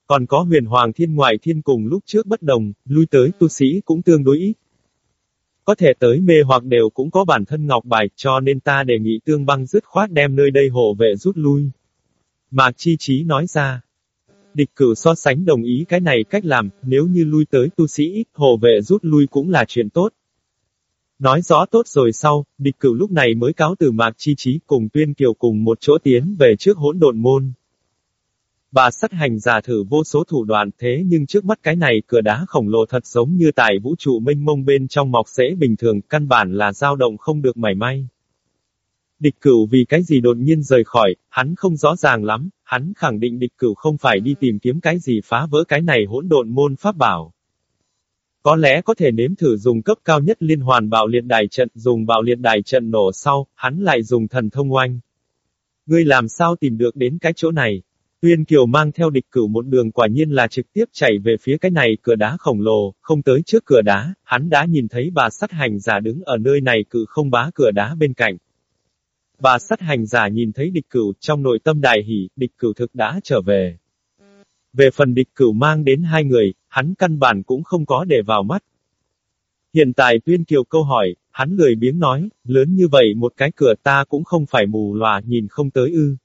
Còn có huyền hoàng thiên ngoại thiên cùng lúc trước bất đồng, lui tới tu sĩ cũng tương đối ít. Có thể tới mê hoặc đều cũng có bản thân ngọc bài, cho nên ta đề nghị tương băng dứt khoát đem nơi đây hộ vệ rút lui. Mạc Chi Chí nói ra. Địch cử so sánh đồng ý cái này cách làm, nếu như lui tới tu sĩ ít, hộ vệ rút lui cũng là chuyện tốt. Nói rõ tốt rồi sau, địch cử lúc này mới cáo từ Mạc Chi Chí cùng Tuyên Kiều cùng một chỗ tiến về trước hỗn độn môn. Bà sát hành giả thử vô số thủ đoạn thế nhưng trước mắt cái này cửa đá khổng lồ thật giống như tại vũ trụ mênh mông bên trong mọc rễ bình thường, căn bản là dao động không được mảy may. Địch cửu vì cái gì đột nhiên rời khỏi, hắn không rõ ràng lắm, hắn khẳng định địch cửu không phải đi tìm kiếm cái gì phá vỡ cái này hỗn độn môn pháp bảo. Có lẽ có thể nếm thử dùng cấp cao nhất liên hoàn bạo liệt đài trận, dùng bạo liệt đài trận nổ sau, hắn lại dùng thần thông oanh. Ngươi làm sao tìm được đến cái chỗ này? Tuyên Kiều mang theo địch cửu một đường quả nhiên là trực tiếp chạy về phía cái này cửa đá khổng lồ, không tới trước cửa đá, hắn đã nhìn thấy bà sát hành giả đứng ở nơi này cự không bá cửa đá bên cạnh. Bà sát hành giả nhìn thấy địch cửu trong nội tâm đại hỉ, địch cửu thực đã trở về. Về phần địch cửu mang đến hai người, hắn căn bản cũng không có để vào mắt. Hiện tại tuyên kiều câu hỏi, hắn lười biếng nói, lớn như vậy một cái cửa ta cũng không phải mù lòa nhìn không tới ư.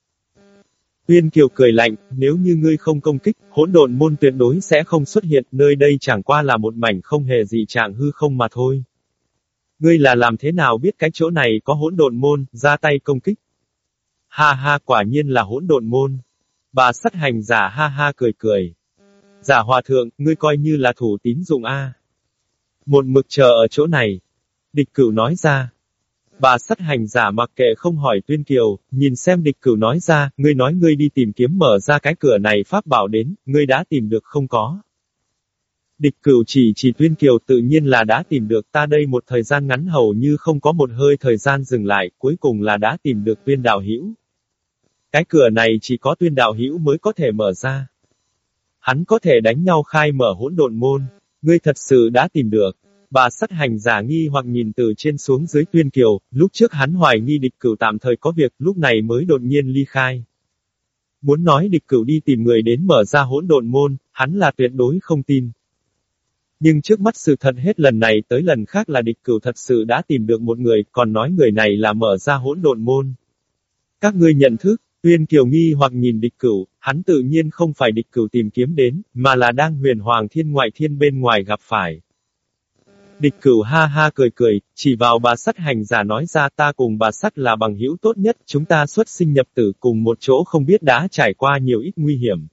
Tuyên Kiều cười lạnh, nếu như ngươi không công kích, hỗn độn môn tuyệt đối sẽ không xuất hiện, nơi đây chẳng qua là một mảnh không hề gì trạng hư không mà thôi. Ngươi là làm thế nào biết cái chỗ này có hỗn độn môn, ra tay công kích? Ha ha quả nhiên là hỗn độn môn. Bà sắt hành giả ha ha cười cười. Giả hòa thượng, ngươi coi như là thủ tín dụng A. Một mực chờ ở chỗ này. Địch cửu nói ra. Bà sắt hành giả mặc kệ không hỏi tuyên kiều, nhìn xem địch cửu nói ra, ngươi nói ngươi đi tìm kiếm mở ra cái cửa này pháp bảo đến, ngươi đã tìm được không có. Địch cửu chỉ chỉ tuyên kiều tự nhiên là đã tìm được ta đây một thời gian ngắn hầu như không có một hơi thời gian dừng lại, cuối cùng là đã tìm được tuyên đạo hữu. Cái cửa này chỉ có tuyên đạo hữu mới có thể mở ra. Hắn có thể đánh nhau khai mở hỗn độn môn. Ngươi thật sự đã tìm được. Bà sắt hành giả nghi hoặc nhìn từ trên xuống dưới tuyên kiều, lúc trước hắn hoài nghi địch cửu tạm thời có việc, lúc này mới đột nhiên ly khai. Muốn nói địch cửu đi tìm người đến mở ra hỗn độn môn, hắn là tuyệt đối không tin. Nhưng trước mắt sự thật hết lần này tới lần khác là địch cửu thật sự đã tìm được một người, còn nói người này là mở ra hỗn độn môn. Các ngươi nhận thức, Tuyên Kiều nghi hoặc nhìn địch cửu, hắn tự nhiên không phải địch cửu tìm kiếm đến, mà là đang huyền hoàng thiên ngoại thiên bên ngoài gặp phải. Địch cửu ha ha cười cười, chỉ vào bà sắt hành giả nói ra ta cùng bà sắt là bằng hữu tốt nhất, chúng ta xuất sinh nhập tử cùng một chỗ không biết đã trải qua nhiều ít nguy hiểm.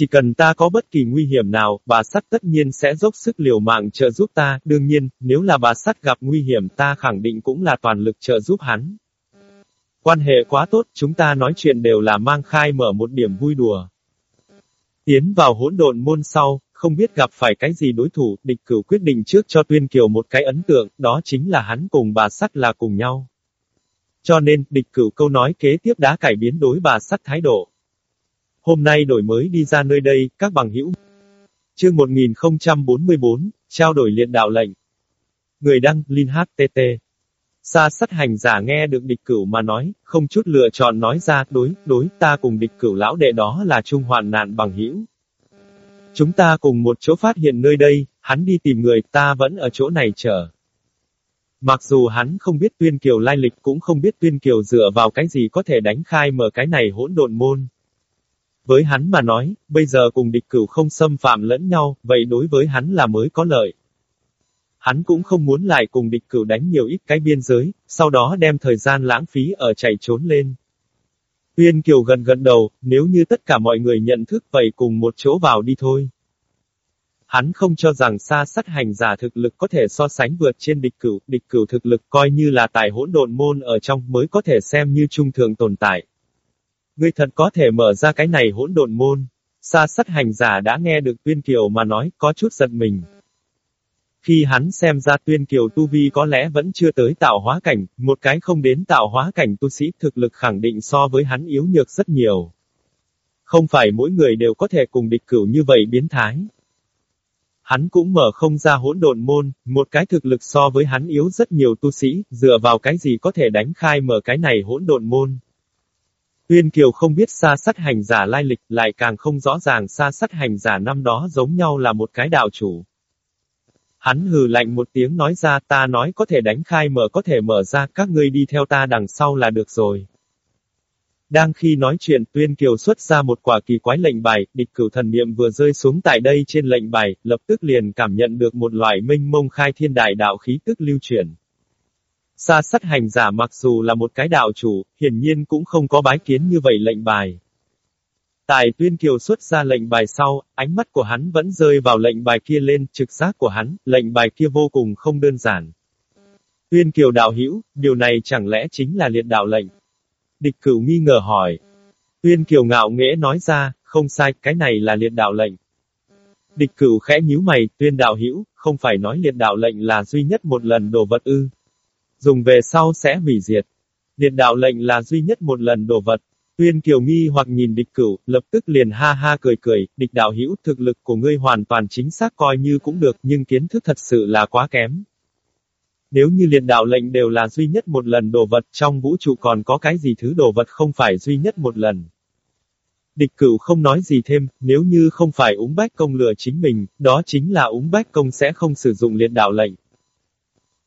Chỉ cần ta có bất kỳ nguy hiểm nào, bà sắt tất nhiên sẽ dốc sức liều mạng trợ giúp ta, đương nhiên, nếu là bà sắt gặp nguy hiểm ta khẳng định cũng là toàn lực trợ giúp hắn. Quan hệ quá tốt, chúng ta nói chuyện đều là mang khai mở một điểm vui đùa. Tiến vào hỗn độn môn sau, không biết gặp phải cái gì đối thủ, địch cửu quyết định trước cho Tuyên Kiều một cái ấn tượng, đó chính là hắn cùng bà sắt là cùng nhau. Cho nên, địch cửu câu nói kế tiếp đã cải biến đối bà sắt thái độ. Hôm nay đổi mới đi ra nơi đây, các bằng hữu. Chương 1044, trao đổi liên đạo lệnh. Người đăng, Linh HTT. Sa sắt hành giả nghe được địch cửu mà nói, không chút lựa chọn nói ra, đối, đối, ta cùng địch cửu lão đệ đó là trung hoạn nạn bằng hữu. Chúng ta cùng một chỗ phát hiện nơi đây, hắn đi tìm người, ta vẫn ở chỗ này chờ. Mặc dù hắn không biết tuyên kiều lai lịch cũng không biết tuyên kiều dựa vào cái gì có thể đánh khai mở cái này hỗn độn môn. Với hắn mà nói, bây giờ cùng địch cửu không xâm phạm lẫn nhau, vậy đối với hắn là mới có lợi. Hắn cũng không muốn lại cùng địch cửu đánh nhiều ít cái biên giới, sau đó đem thời gian lãng phí ở chạy trốn lên. Uyên Kiều gần gần đầu, nếu như tất cả mọi người nhận thức vậy cùng một chỗ vào đi thôi. Hắn không cho rằng xa sắt hành giả thực lực có thể so sánh vượt trên địch cửu, địch cửu thực lực coi như là tài hỗn độn môn ở trong mới có thể xem như trung thường tồn tại. Ngươi thật có thể mở ra cái này hỗn độn môn. Sa sắt hành giả đã nghe được Tuyên Kiều mà nói, có chút giật mình. Khi hắn xem ra tuyên kiều tu vi có lẽ vẫn chưa tới tạo hóa cảnh, một cái không đến tạo hóa cảnh tu sĩ thực lực khẳng định so với hắn yếu nhược rất nhiều. Không phải mỗi người đều có thể cùng địch cửu như vậy biến thái. Hắn cũng mở không ra hỗn độn môn, một cái thực lực so với hắn yếu rất nhiều tu sĩ, dựa vào cái gì có thể đánh khai mở cái này hỗn độn môn. Uyên Kiều không biết xa sắt hành giả lai lịch, lại càng không rõ ràng xa sắt hành giả năm đó giống nhau là một cái đạo chủ. Hắn hừ lạnh một tiếng nói ra ta nói có thể đánh khai mở có thể mở ra, các ngươi đi theo ta đằng sau là được rồi. Đang khi nói chuyện Tuyên Kiều xuất ra một quả kỳ quái lệnh bài, địch cửu thần niệm vừa rơi xuống tại đây trên lệnh bài, lập tức liền cảm nhận được một loại minh mông khai thiên đại đạo khí tức lưu chuyển. Sa sắt hành giả mặc dù là một cái đạo chủ, hiển nhiên cũng không có bái kiến như vậy lệnh bài. Tại Tuyên Kiều xuất ra lệnh bài sau, ánh mắt của hắn vẫn rơi vào lệnh bài kia lên, trực giác của hắn, lệnh bài kia vô cùng không đơn giản. Tuyên Kiều đạo hữu, điều này chẳng lẽ chính là liệt đạo lệnh? Địch cửu nghi ngờ hỏi. Tuyên Kiều ngạo nghễ nói ra, không sai, cái này là liệt đạo lệnh. Địch cửu khẽ nhíu mày, tuyên đạo hữu, không phải nói liệt đạo lệnh là duy nhất một lần đồ vật ư. Dùng về sau sẽ hủy diệt. Liệt đạo lệnh là duy nhất một lần đồ vật. Tuyên Kiều nghi hoặc nhìn địch cửu, lập tức liền ha ha cười cười, địch đạo hữu thực lực của ngươi hoàn toàn chính xác coi như cũng được nhưng kiến thức thật sự là quá kém. Nếu như liệt đạo lệnh đều là duy nhất một lần đồ vật trong vũ trụ còn có cái gì thứ đồ vật không phải duy nhất một lần. Địch cửu không nói gì thêm, nếu như không phải úng bách công lừa chính mình, đó chính là úng bách công sẽ không sử dụng liệt đạo lệnh.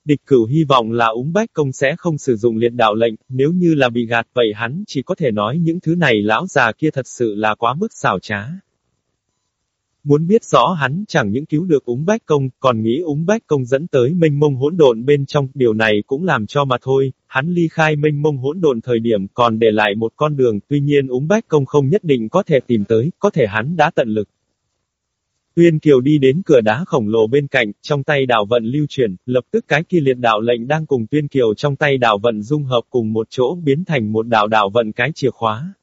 Địch cửu hy vọng là úng bách công sẽ không sử dụng liệt đạo lệnh, nếu như là bị gạt vậy hắn chỉ có thể nói những thứ này lão già kia thật sự là quá mức xảo trá. Muốn biết rõ hắn chẳng những cứu được úng bách công, còn nghĩ úng bách công dẫn tới mênh mông hỗn độn bên trong, điều này cũng làm cho mà thôi, hắn ly khai mênh mông hỗn độn thời điểm còn để lại một con đường, tuy nhiên úng bách công không nhất định có thể tìm tới, có thể hắn đã tận lực. Tuyên Kiều đi đến cửa đá khổng lồ bên cạnh, trong tay đạo vận lưu chuyển, lập tức cái kia liệt đạo lệnh đang cùng Tuyên Kiều trong tay đạo vận dung hợp cùng một chỗ biến thành một đạo đạo vận cái chìa khóa.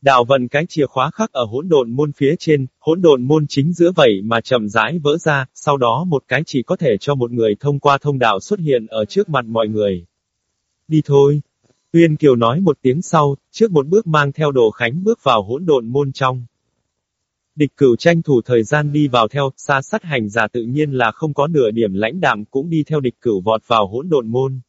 Đạo vận cái chìa khóa khắc ở hỗn độn môn phía trên, hỗn độn môn chính giữa vậy mà chậm rãi vỡ ra, sau đó một cái chỉ có thể cho một người thông qua thông đạo xuất hiện ở trước mặt mọi người. Đi thôi. Tuyên Kiều nói một tiếng sau, trước một bước mang theo đồ khánh bước vào hỗn độn môn trong. Địch cửu tranh thủ thời gian đi vào theo, xa sát hành giả tự nhiên là không có nửa điểm lãnh đạm cũng đi theo địch cửu vọt vào hỗn độn môn.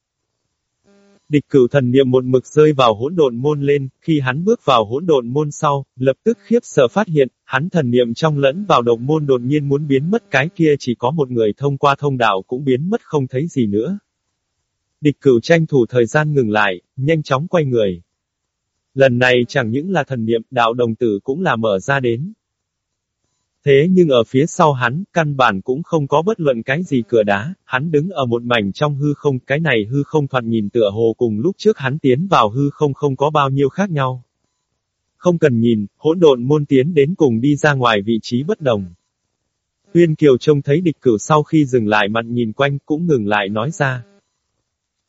Địch cửu thần niệm một mực rơi vào hỗn độn môn lên, khi hắn bước vào hỗn độn môn sau, lập tức khiếp sợ phát hiện, hắn thần niệm trong lẫn vào độc môn đột nhiên muốn biến mất cái kia chỉ có một người thông qua thông đạo cũng biến mất không thấy gì nữa. Địch cửu tranh thủ thời gian ngừng lại, nhanh chóng quay người. Lần này chẳng những là thần niệm, đạo đồng tử cũng là mở ra đến. Thế nhưng ở phía sau hắn, căn bản cũng không có bất luận cái gì cửa đá, hắn đứng ở một mảnh trong hư không, cái này hư không thoạt nhìn tựa hồ cùng lúc trước hắn tiến vào hư không không có bao nhiêu khác nhau. Không cần nhìn, hỗn độn môn tiến đến cùng đi ra ngoài vị trí bất đồng. huyên Kiều trông thấy địch cửu sau khi dừng lại mặt nhìn quanh cũng ngừng lại nói ra.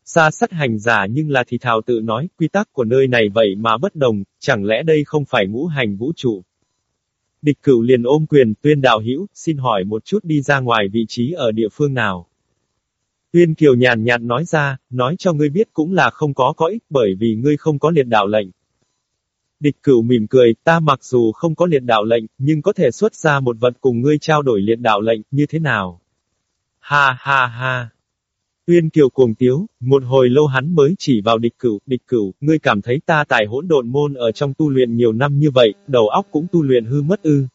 Xa sắt hành giả nhưng là thì thào tự nói, quy tắc của nơi này vậy mà bất đồng, chẳng lẽ đây không phải ngũ hành vũ trụ. Địch cửu liền ôm quyền, tuyên đạo hữu xin hỏi một chút đi ra ngoài vị trí ở địa phương nào. Tuyên Kiều nhàn nhạt nói ra, nói cho ngươi biết cũng là không có có ích bởi vì ngươi không có liệt đạo lệnh. Địch cửu mỉm cười, ta mặc dù không có liệt đạo lệnh, nhưng có thể xuất ra một vật cùng ngươi trao đổi liệt đạo lệnh, như thế nào? Ha ha ha. Tuyên Kiều cuồng tiếu, một hồi lâu hắn mới chỉ vào địch cửu, địch cửu, ngươi cảm thấy ta tài hỗn độn môn ở trong tu luyện nhiều năm như vậy, đầu óc cũng tu luyện hư mất ư.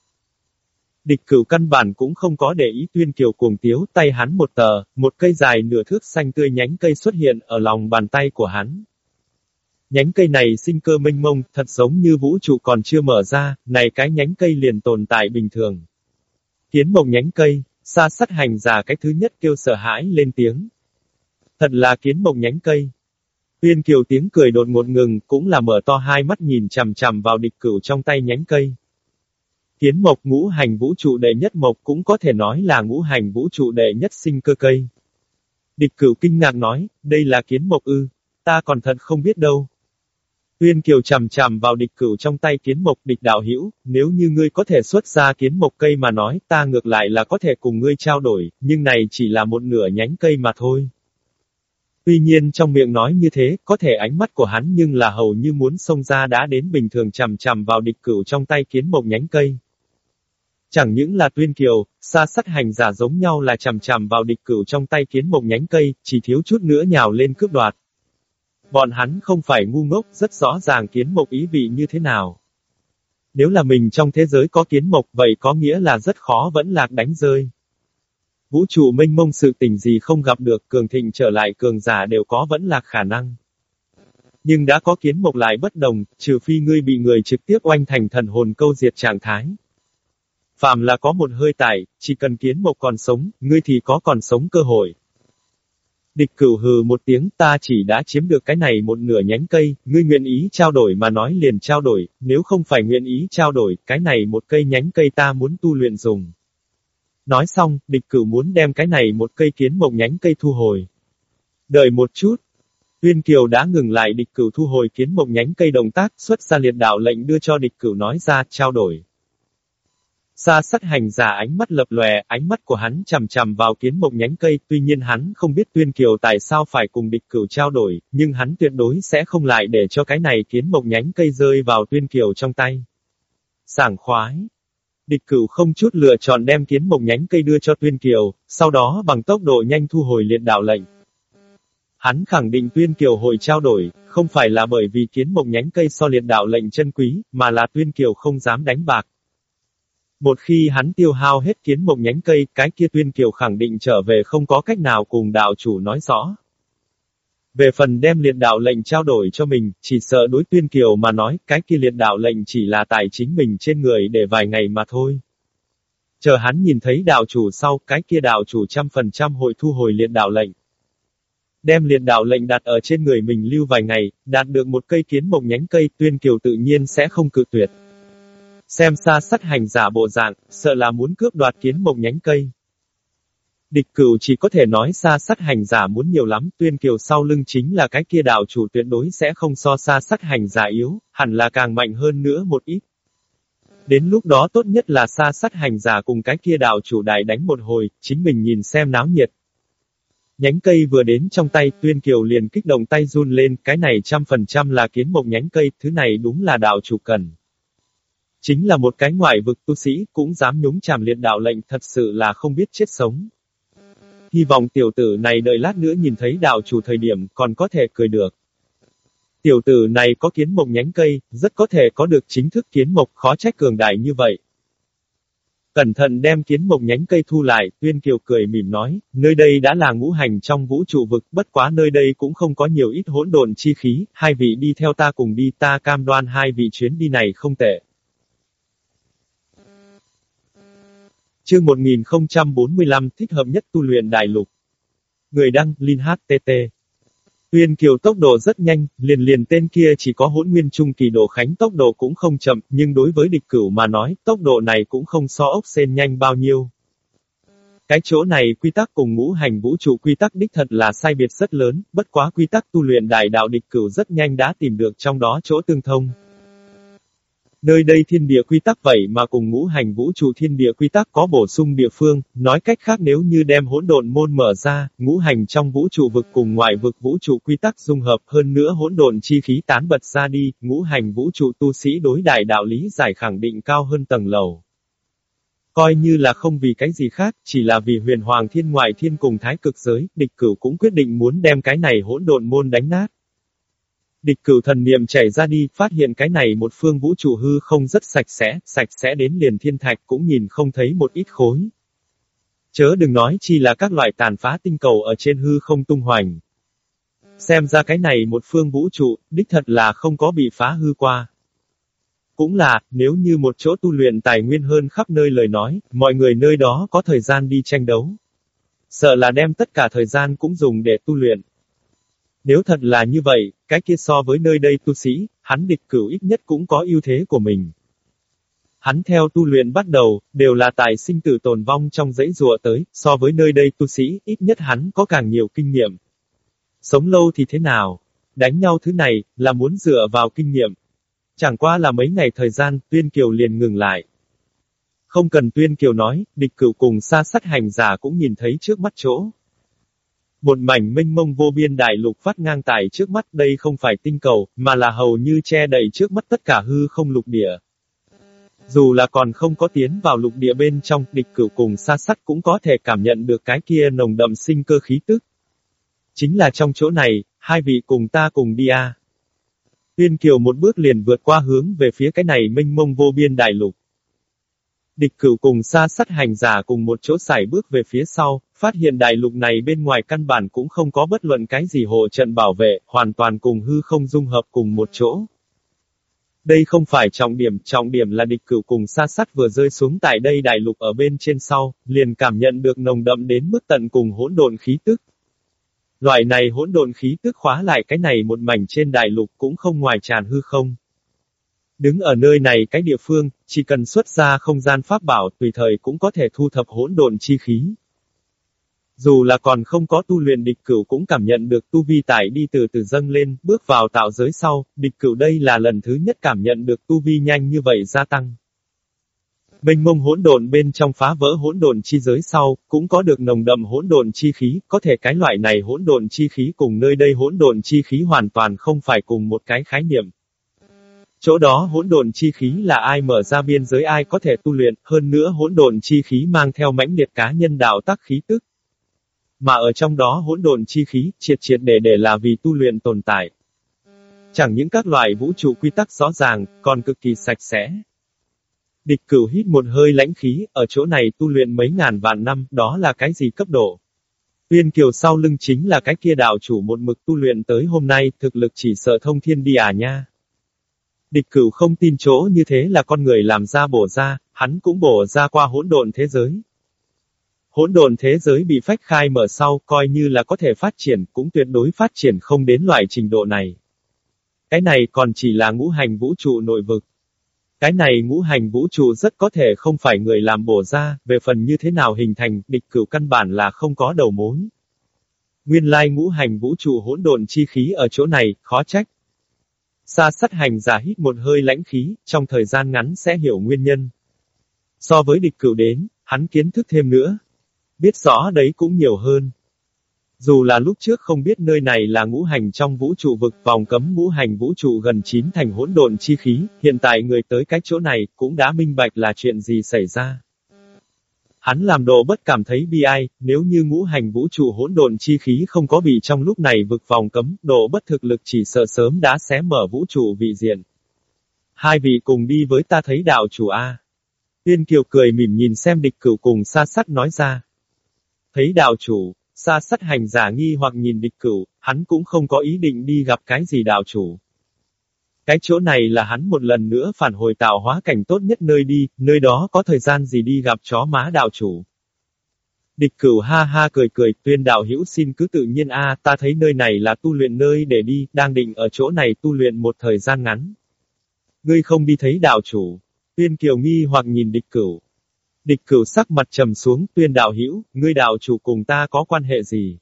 Địch cửu căn bản cũng không có để ý Tuyên Kiều cuồng tiếu, tay hắn một tờ, một cây dài nửa thước xanh tươi nhánh cây xuất hiện ở lòng bàn tay của hắn. Nhánh cây này sinh cơ mênh mông, thật giống như vũ trụ còn chưa mở ra, này cái nhánh cây liền tồn tại bình thường. Kiến mộng nhánh cây, xa sắt hành giả cái thứ nhất kêu sợ hãi lên tiếng. Thật là kiến mộng nhánh cây. Uyên Kiều tiếng cười đột ngột ngừng, cũng là mở to hai mắt nhìn chằm chằm vào địch cửu trong tay nhánh cây. Kiến mộc ngũ hành vũ trụ đệ nhất mộc cũng có thể nói là ngũ hành vũ trụ đệ nhất sinh cơ cây. Địch cửu kinh ngạc nói, đây là kiến mộc ư, ta còn thật không biết đâu. Uyên Kiều chằm chằm vào địch cửu trong tay kiến mộc địch đạo hữu nếu như ngươi có thể xuất ra kiến mộc cây mà nói, ta ngược lại là có thể cùng ngươi trao đổi, nhưng này chỉ là một nửa nhánh cây mà thôi. Tuy nhiên trong miệng nói như thế, có thể ánh mắt của hắn nhưng là hầu như muốn xông ra đã đến bình thường chằm chằm vào địch cửu trong tay kiến mộc nhánh cây. Chẳng những là tuyên kiều, xa sắt hành giả giống nhau là chằm chằm vào địch cửu trong tay kiến mộc nhánh cây, chỉ thiếu chút nữa nhào lên cướp đoạt. Bọn hắn không phải ngu ngốc, rất rõ ràng kiến mộc ý vị như thế nào. Nếu là mình trong thế giới có kiến mộc vậy có nghĩa là rất khó vẫn lạc đánh rơi. Vũ trụ mênh mông sự tình gì không gặp được, cường thịnh trở lại cường giả đều có vẫn là khả năng. Nhưng đã có kiến mộc lại bất đồng, trừ phi ngươi bị người trực tiếp oanh thành thần hồn câu diệt trạng thái. Phạm là có một hơi tải, chỉ cần kiến mộc còn sống, ngươi thì có còn sống cơ hội. Địch cửu hừ một tiếng ta chỉ đã chiếm được cái này một nửa nhánh cây, ngươi nguyện ý trao đổi mà nói liền trao đổi, nếu không phải nguyện ý trao đổi, cái này một cây nhánh cây ta muốn tu luyện dùng. Nói xong, địch cửu muốn đem cái này một cây kiến mộc nhánh cây thu hồi. Đợi một chút. Tuyên Kiều đã ngừng lại địch cửu thu hồi kiến mộc nhánh cây động tác, xuất ra liệt đạo lệnh đưa cho địch cửu nói ra, trao đổi. Xa sắt hành giả ánh mắt lập lòe, ánh mắt của hắn chằm chằm vào kiến mộc nhánh cây, tuy nhiên hắn không biết Tuyên Kiều tại sao phải cùng địch cửu trao đổi, nhưng hắn tuyệt đối sẽ không lại để cho cái này kiến mộc nhánh cây rơi vào Tuyên Kiều trong tay. Sảng khoái. Địch cửu không chút lựa chọn đem kiến mộc nhánh cây đưa cho Tuyên Kiều, sau đó bằng tốc độ nhanh thu hồi liệt đạo lệnh. Hắn khẳng định Tuyên Kiều hồi trao đổi, không phải là bởi vì kiến mộc nhánh cây so liệt đạo lệnh chân quý, mà là Tuyên Kiều không dám đánh bạc. Một khi hắn tiêu hao hết kiến mộc nhánh cây, cái kia tuyên kiều khẳng định trở về không có cách nào cùng đạo chủ nói rõ. Về phần đem liệt đạo lệnh trao đổi cho mình, chỉ sợ đối tuyên kiều mà nói, cái kia liệt đạo lệnh chỉ là tài chính mình trên người để vài ngày mà thôi. Chờ hắn nhìn thấy đạo chủ sau, cái kia đạo chủ trăm phần trăm hội thu hồi liệt đạo lệnh. Đem liệt đạo lệnh đặt ở trên người mình lưu vài ngày, đạt được một cây kiến mộc nhánh cây, tuyên kiều tự nhiên sẽ không cự tuyệt. Xem xa sắt hành giả bộ dạng, sợ là muốn cướp đoạt kiến mộc nhánh cây. Địch cửu chỉ có thể nói xa sắt hành giả muốn nhiều lắm, tuyên kiều sau lưng chính là cái kia đạo chủ tuyệt đối sẽ không so xa sắt hành giả yếu, hẳn là càng mạnh hơn nữa một ít. Đến lúc đó tốt nhất là xa sắt hành giả cùng cái kia đạo chủ đại đánh một hồi, chính mình nhìn xem náo nhiệt. Nhánh cây vừa đến trong tay, tuyên kiều liền kích động tay run lên, cái này trăm phần trăm là kiến mộc nhánh cây, thứ này đúng là đạo chủ cần. Chính là một cái ngoại vực tu sĩ, cũng dám nhúng chàm liệt đạo lệnh thật sự là không biết chết sống. Hy vọng tiểu tử này đợi lát nữa nhìn thấy đạo chủ thời điểm còn có thể cười được. Tiểu tử này có kiến mộc nhánh cây, rất có thể có được chính thức kiến mộc khó trách cường đại như vậy. Cẩn thận đem kiến mộc nhánh cây thu lại, Tuyên Kiều cười mỉm nói, nơi đây đã là ngũ hành trong vũ trụ vực, bất quá nơi đây cũng không có nhiều ít hỗn độn chi khí, hai vị đi theo ta cùng đi, ta cam đoan hai vị chuyến đi này không tệ. Chương 1045 thích hợp nhất tu luyện đại lục. Người đăng, Linh HTT. Huyền Kiều tốc độ rất nhanh, liền liền tên kia chỉ có hỗn nguyên trung kỳ độ khánh tốc độ cũng không chậm, nhưng đối với địch cửu mà nói, tốc độ này cũng không so ốc sen nhanh bao nhiêu. Cái chỗ này quy tắc cùng ngũ hành vũ trụ quy tắc đích thật là sai biệt rất lớn, bất quá quy tắc tu luyện đại đạo địch cửu rất nhanh đã tìm được trong đó chỗ tương thông. Nơi đây thiên địa quy tắc vậy mà cùng ngũ hành vũ trụ thiên địa quy tắc có bổ sung địa phương, nói cách khác nếu như đem hỗn độn môn mở ra, ngũ hành trong vũ trụ vực cùng ngoại vực vũ trụ quy tắc dung hợp hơn nữa hỗn độn chi khí tán bật ra đi, ngũ hành vũ trụ tu sĩ đối đại đạo lý giải khẳng định cao hơn tầng lầu. Coi như là không vì cái gì khác, chỉ là vì huyền hoàng thiên ngoại thiên cùng thái cực giới, địch cửu cũng quyết định muốn đem cái này hỗn độn môn đánh nát. Địch cửu thần niệm chảy ra đi, phát hiện cái này một phương vũ trụ hư không rất sạch sẽ, sạch sẽ đến liền thiên thạch cũng nhìn không thấy một ít khối. Chớ đừng nói chi là các loại tàn phá tinh cầu ở trên hư không tung hoành. Xem ra cái này một phương vũ trụ, đích thật là không có bị phá hư qua. Cũng là, nếu như một chỗ tu luyện tài nguyên hơn khắp nơi lời nói, mọi người nơi đó có thời gian đi tranh đấu. Sợ là đem tất cả thời gian cũng dùng để tu luyện. Nếu thật là như vậy, cái kia so với nơi đây tu sĩ, hắn địch cửu ít nhất cũng có ưu thế của mình. Hắn theo tu luyện bắt đầu, đều là tài sinh tử tồn vong trong dãy rùa tới, so với nơi đây tu sĩ, ít nhất hắn có càng nhiều kinh nghiệm. Sống lâu thì thế nào? Đánh nhau thứ này, là muốn dựa vào kinh nghiệm. Chẳng qua là mấy ngày thời gian, Tuyên Kiều liền ngừng lại. Không cần Tuyên Kiều nói, địch cửu cùng xa sát hành giả cũng nhìn thấy trước mắt chỗ. Một mảnh minh mông vô biên đại lục phát ngang tại trước mắt đây không phải tinh cầu, mà là hầu như che đậy trước mắt tất cả hư không lục địa. Dù là còn không có tiến vào lục địa bên trong, địch cửu cùng xa sắt cũng có thể cảm nhận được cái kia nồng đậm sinh cơ khí tức. Chính là trong chỗ này, hai vị cùng ta cùng đi a. Tuyên Kiều một bước liền vượt qua hướng về phía cái này minh mông vô biên đại lục. Địch cửu cùng xa sắt hành giả cùng một chỗ xài bước về phía sau, phát hiện đại lục này bên ngoài căn bản cũng không có bất luận cái gì hộ trận bảo vệ, hoàn toàn cùng hư không dung hợp cùng một chỗ. Đây không phải trọng điểm, trọng điểm là địch cửu cùng xa sắt vừa rơi xuống tại đây đại lục ở bên trên sau, liền cảm nhận được nồng đậm đến mức tận cùng hỗn độn khí tức. Loại này hỗn độn khí tức khóa lại cái này một mảnh trên đại lục cũng không ngoài tràn hư không. Đứng ở nơi này cái địa phương, chỉ cần xuất ra không gian pháp bảo tùy thời cũng có thể thu thập hỗn độn chi khí. Dù là còn không có tu luyện địch cửu cũng cảm nhận được tu vi tải đi từ từ dâng lên, bước vào tạo giới sau, địch cửu đây là lần thứ nhất cảm nhận được tu vi nhanh như vậy gia tăng. Mênh mông hỗn độn bên trong phá vỡ hỗn độn chi giới sau, cũng có được nồng đậm hỗn độn chi khí, có thể cái loại này hỗn độn chi khí cùng nơi đây hỗn độn chi khí hoàn toàn không phải cùng một cái khái niệm. Chỗ đó hỗn độn chi khí là ai mở ra biên giới ai có thể tu luyện, hơn nữa hỗn độn chi khí mang theo mãnh liệt cá nhân đạo tắc khí tức. Mà ở trong đó hỗn độn chi khí, triệt triệt để để là vì tu luyện tồn tại. Chẳng những các loại vũ trụ quy tắc rõ ràng, còn cực kỳ sạch sẽ. Địch cửu hít một hơi lãnh khí, ở chỗ này tu luyện mấy ngàn vạn năm, đó là cái gì cấp độ? Uyên Kiều sau lưng chính là cái kia đạo chủ một mực tu luyện tới hôm nay, thực lực chỉ sợ thông thiên đi à nha. Địch cửu không tin chỗ như thế là con người làm ra bổ ra, hắn cũng bổ ra qua hỗn độn thế giới. Hỗn độn thế giới bị phách khai mở sau, coi như là có thể phát triển, cũng tuyệt đối phát triển không đến loại trình độ này. Cái này còn chỉ là ngũ hành vũ trụ nội vực. Cái này ngũ hành vũ trụ rất có thể không phải người làm bổ ra, về phần như thế nào hình thành, địch cửu căn bản là không có đầu mối. Nguyên lai ngũ hành vũ trụ hỗn độn chi khí ở chỗ này, khó trách. Sa sắt hành giả hít một hơi lãnh khí, trong thời gian ngắn sẽ hiểu nguyên nhân. So với địch cửu đến, hắn kiến thức thêm nữa. Biết rõ đấy cũng nhiều hơn. Dù là lúc trước không biết nơi này là ngũ hành trong vũ trụ vực vòng cấm ngũ hành vũ trụ gần chín thành hỗn độn chi khí, hiện tại người tới cái chỗ này cũng đã minh bạch là chuyện gì xảy ra. Hắn làm đồ bất cảm thấy bi ai, nếu như ngũ hành vũ trụ hỗn độn chi khí không có bị trong lúc này vực vòng cấm, đồ bất thực lực chỉ sợ sớm đã xé mở vũ trụ vị diện. Hai vị cùng đi với ta thấy đạo chủ A. Tiên Kiều cười mỉm nhìn xem địch cửu cùng xa sắt nói ra. Thấy đạo chủ, xa sắt hành giả nghi hoặc nhìn địch cửu, hắn cũng không có ý định đi gặp cái gì đạo chủ. Cái chỗ này là hắn một lần nữa phản hồi tạo hóa cảnh tốt nhất nơi đi, nơi đó có thời gian gì đi gặp chó má đạo chủ. Địch cửu ha ha cười cười, tuyên đạo hữu xin cứ tự nhiên a, ta thấy nơi này là tu luyện nơi để đi, đang định ở chỗ này tu luyện một thời gian ngắn. Ngươi không đi thấy đạo chủ. Tuyên kiều nghi hoặc nhìn địch cửu. Địch cửu sắc mặt trầm xuống, tuyên đạo hữu, ngươi đạo chủ cùng ta có quan hệ gì?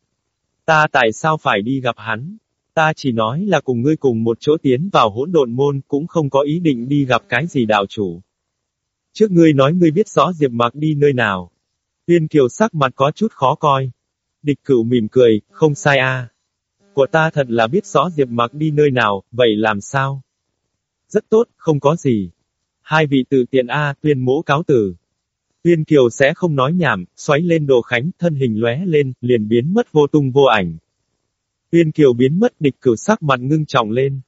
Ta tại sao phải đi gặp hắn? Ta chỉ nói là cùng ngươi cùng một chỗ tiến vào hỗn độn môn, cũng không có ý định đi gặp cái gì đạo chủ. Trước ngươi nói ngươi biết rõ Diệp Mạc đi nơi nào. Tuyên Kiều sắc mặt có chút khó coi. Địch cửu mỉm cười, không sai a. Của ta thật là biết rõ Diệp Mạc đi nơi nào, vậy làm sao? Rất tốt, không có gì. Hai vị tự tiện A, tuyên mỗ cáo tử. Tuyên Kiều sẽ không nói nhảm, xoáy lên đồ khánh, thân hình lóe lên, liền biến mất vô tung vô ảnh. Uyên Kiều biến mất địch cửu sắc mặt ngưng trọng lên.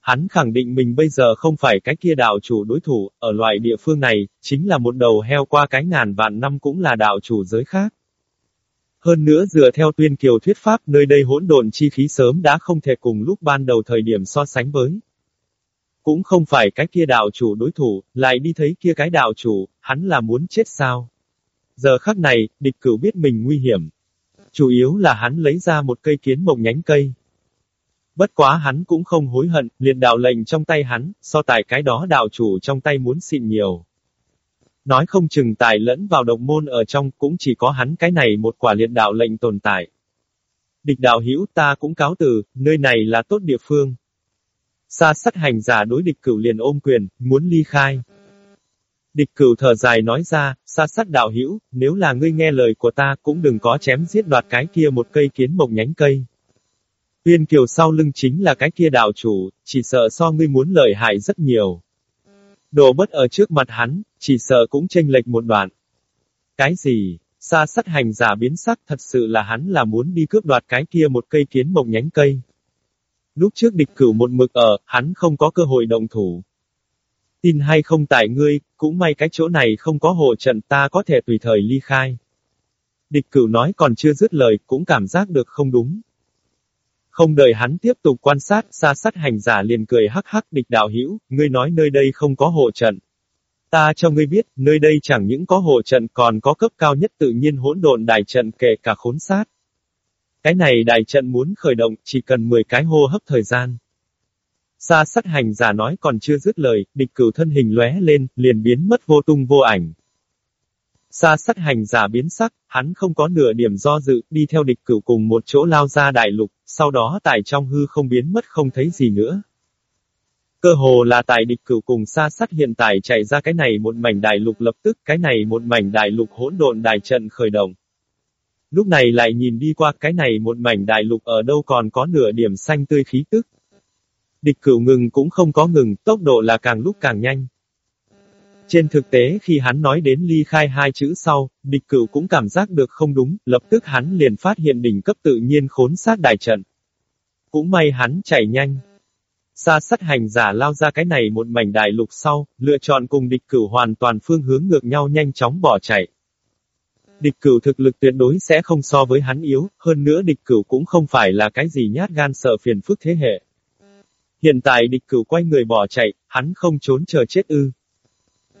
Hắn khẳng định mình bây giờ không phải cái kia đạo chủ đối thủ, ở loại địa phương này, chính là một đầu heo qua cái ngàn vạn năm cũng là đạo chủ giới khác. Hơn nữa dựa theo tuyên kiều thuyết pháp nơi đây hỗn độn chi khí sớm đã không thể cùng lúc ban đầu thời điểm so sánh với. Cũng không phải cái kia đạo chủ đối thủ, lại đi thấy kia cái đạo chủ, hắn là muốn chết sao. Giờ khắc này, địch cửu biết mình nguy hiểm, Chủ yếu là hắn lấy ra một cây kiến mộc nhánh cây. Bất quá hắn cũng không hối hận, liền đạo lệnh trong tay hắn, so tài cái đó đạo chủ trong tay muốn xịn nhiều. Nói không chừng tài lẫn vào độc môn ở trong cũng chỉ có hắn cái này một quả liệt đạo lệnh tồn tại. Địch đạo hữu ta cũng cáo từ, nơi này là tốt địa phương. Sa sắt hành giả đối địch cửu liền ôm quyền, muốn ly khai. Địch cửu thở dài nói ra, xa sắt đạo hữu, nếu là ngươi nghe lời của ta cũng đừng có chém giết đoạt cái kia một cây kiến mộc nhánh cây. Uyên kiều sau lưng chính là cái kia đạo chủ, chỉ sợ so ngươi muốn lợi hại rất nhiều. Đồ bất ở trước mặt hắn, chỉ sợ cũng chênh lệch một đoạn. Cái gì? Xa sắt hành giả biến sắc thật sự là hắn là muốn đi cướp đoạt cái kia một cây kiến mộc nhánh cây. Lúc trước địch cửu một mực ở, hắn không có cơ hội động thủ. Tin hay không tại ngươi, cũng may cái chỗ này không có hộ trận ta có thể tùy thời ly khai. Địch cửu nói còn chưa dứt lời, cũng cảm giác được không đúng. Không đợi hắn tiếp tục quan sát, xa sát hành giả liền cười hắc hắc địch đạo hữu ngươi nói nơi đây không có hộ trận. Ta cho ngươi biết, nơi đây chẳng những có hộ trận còn có cấp cao nhất tự nhiên hỗn độn đại trận kể cả khốn sát. Cái này đại trận muốn khởi động, chỉ cần 10 cái hô hấp thời gian. Sa sát hành giả nói còn chưa dứt lời, địch cửu thân hình lóe lên, liền biến mất vô tung vô ảnh. Sa sát hành giả biến sắc, hắn không có nửa điểm do dự, đi theo địch cửu cùng một chỗ lao ra đại lục, sau đó tại trong hư không biến mất không thấy gì nữa. Cơ hồ là tại địch cửu cùng Sa sắt hiện tại chạy ra cái này một mảnh đại lục lập tức cái này một mảnh đại lục hỗn độn đại trận khởi động. Lúc này lại nhìn đi qua cái này một mảnh đại lục ở đâu còn có nửa điểm xanh tươi khí tức. Địch cửu ngừng cũng không có ngừng, tốc độ là càng lúc càng nhanh. Trên thực tế khi hắn nói đến ly khai hai chữ sau, địch cửu cũng cảm giác được không đúng, lập tức hắn liền phát hiện đỉnh cấp tự nhiên khốn sát đại trận. Cũng may hắn chạy nhanh. Xa sắt hành giả lao ra cái này một mảnh đại lục sau, lựa chọn cùng địch cửu hoàn toàn phương hướng ngược nhau nhanh chóng bỏ chạy. Địch cửu thực lực tuyệt đối sẽ không so với hắn yếu, hơn nữa địch cửu cũng không phải là cái gì nhát gan sợ phiền phức thế hệ. Hiện tại địch cửu quay người bỏ chạy, hắn không trốn chờ chết ư.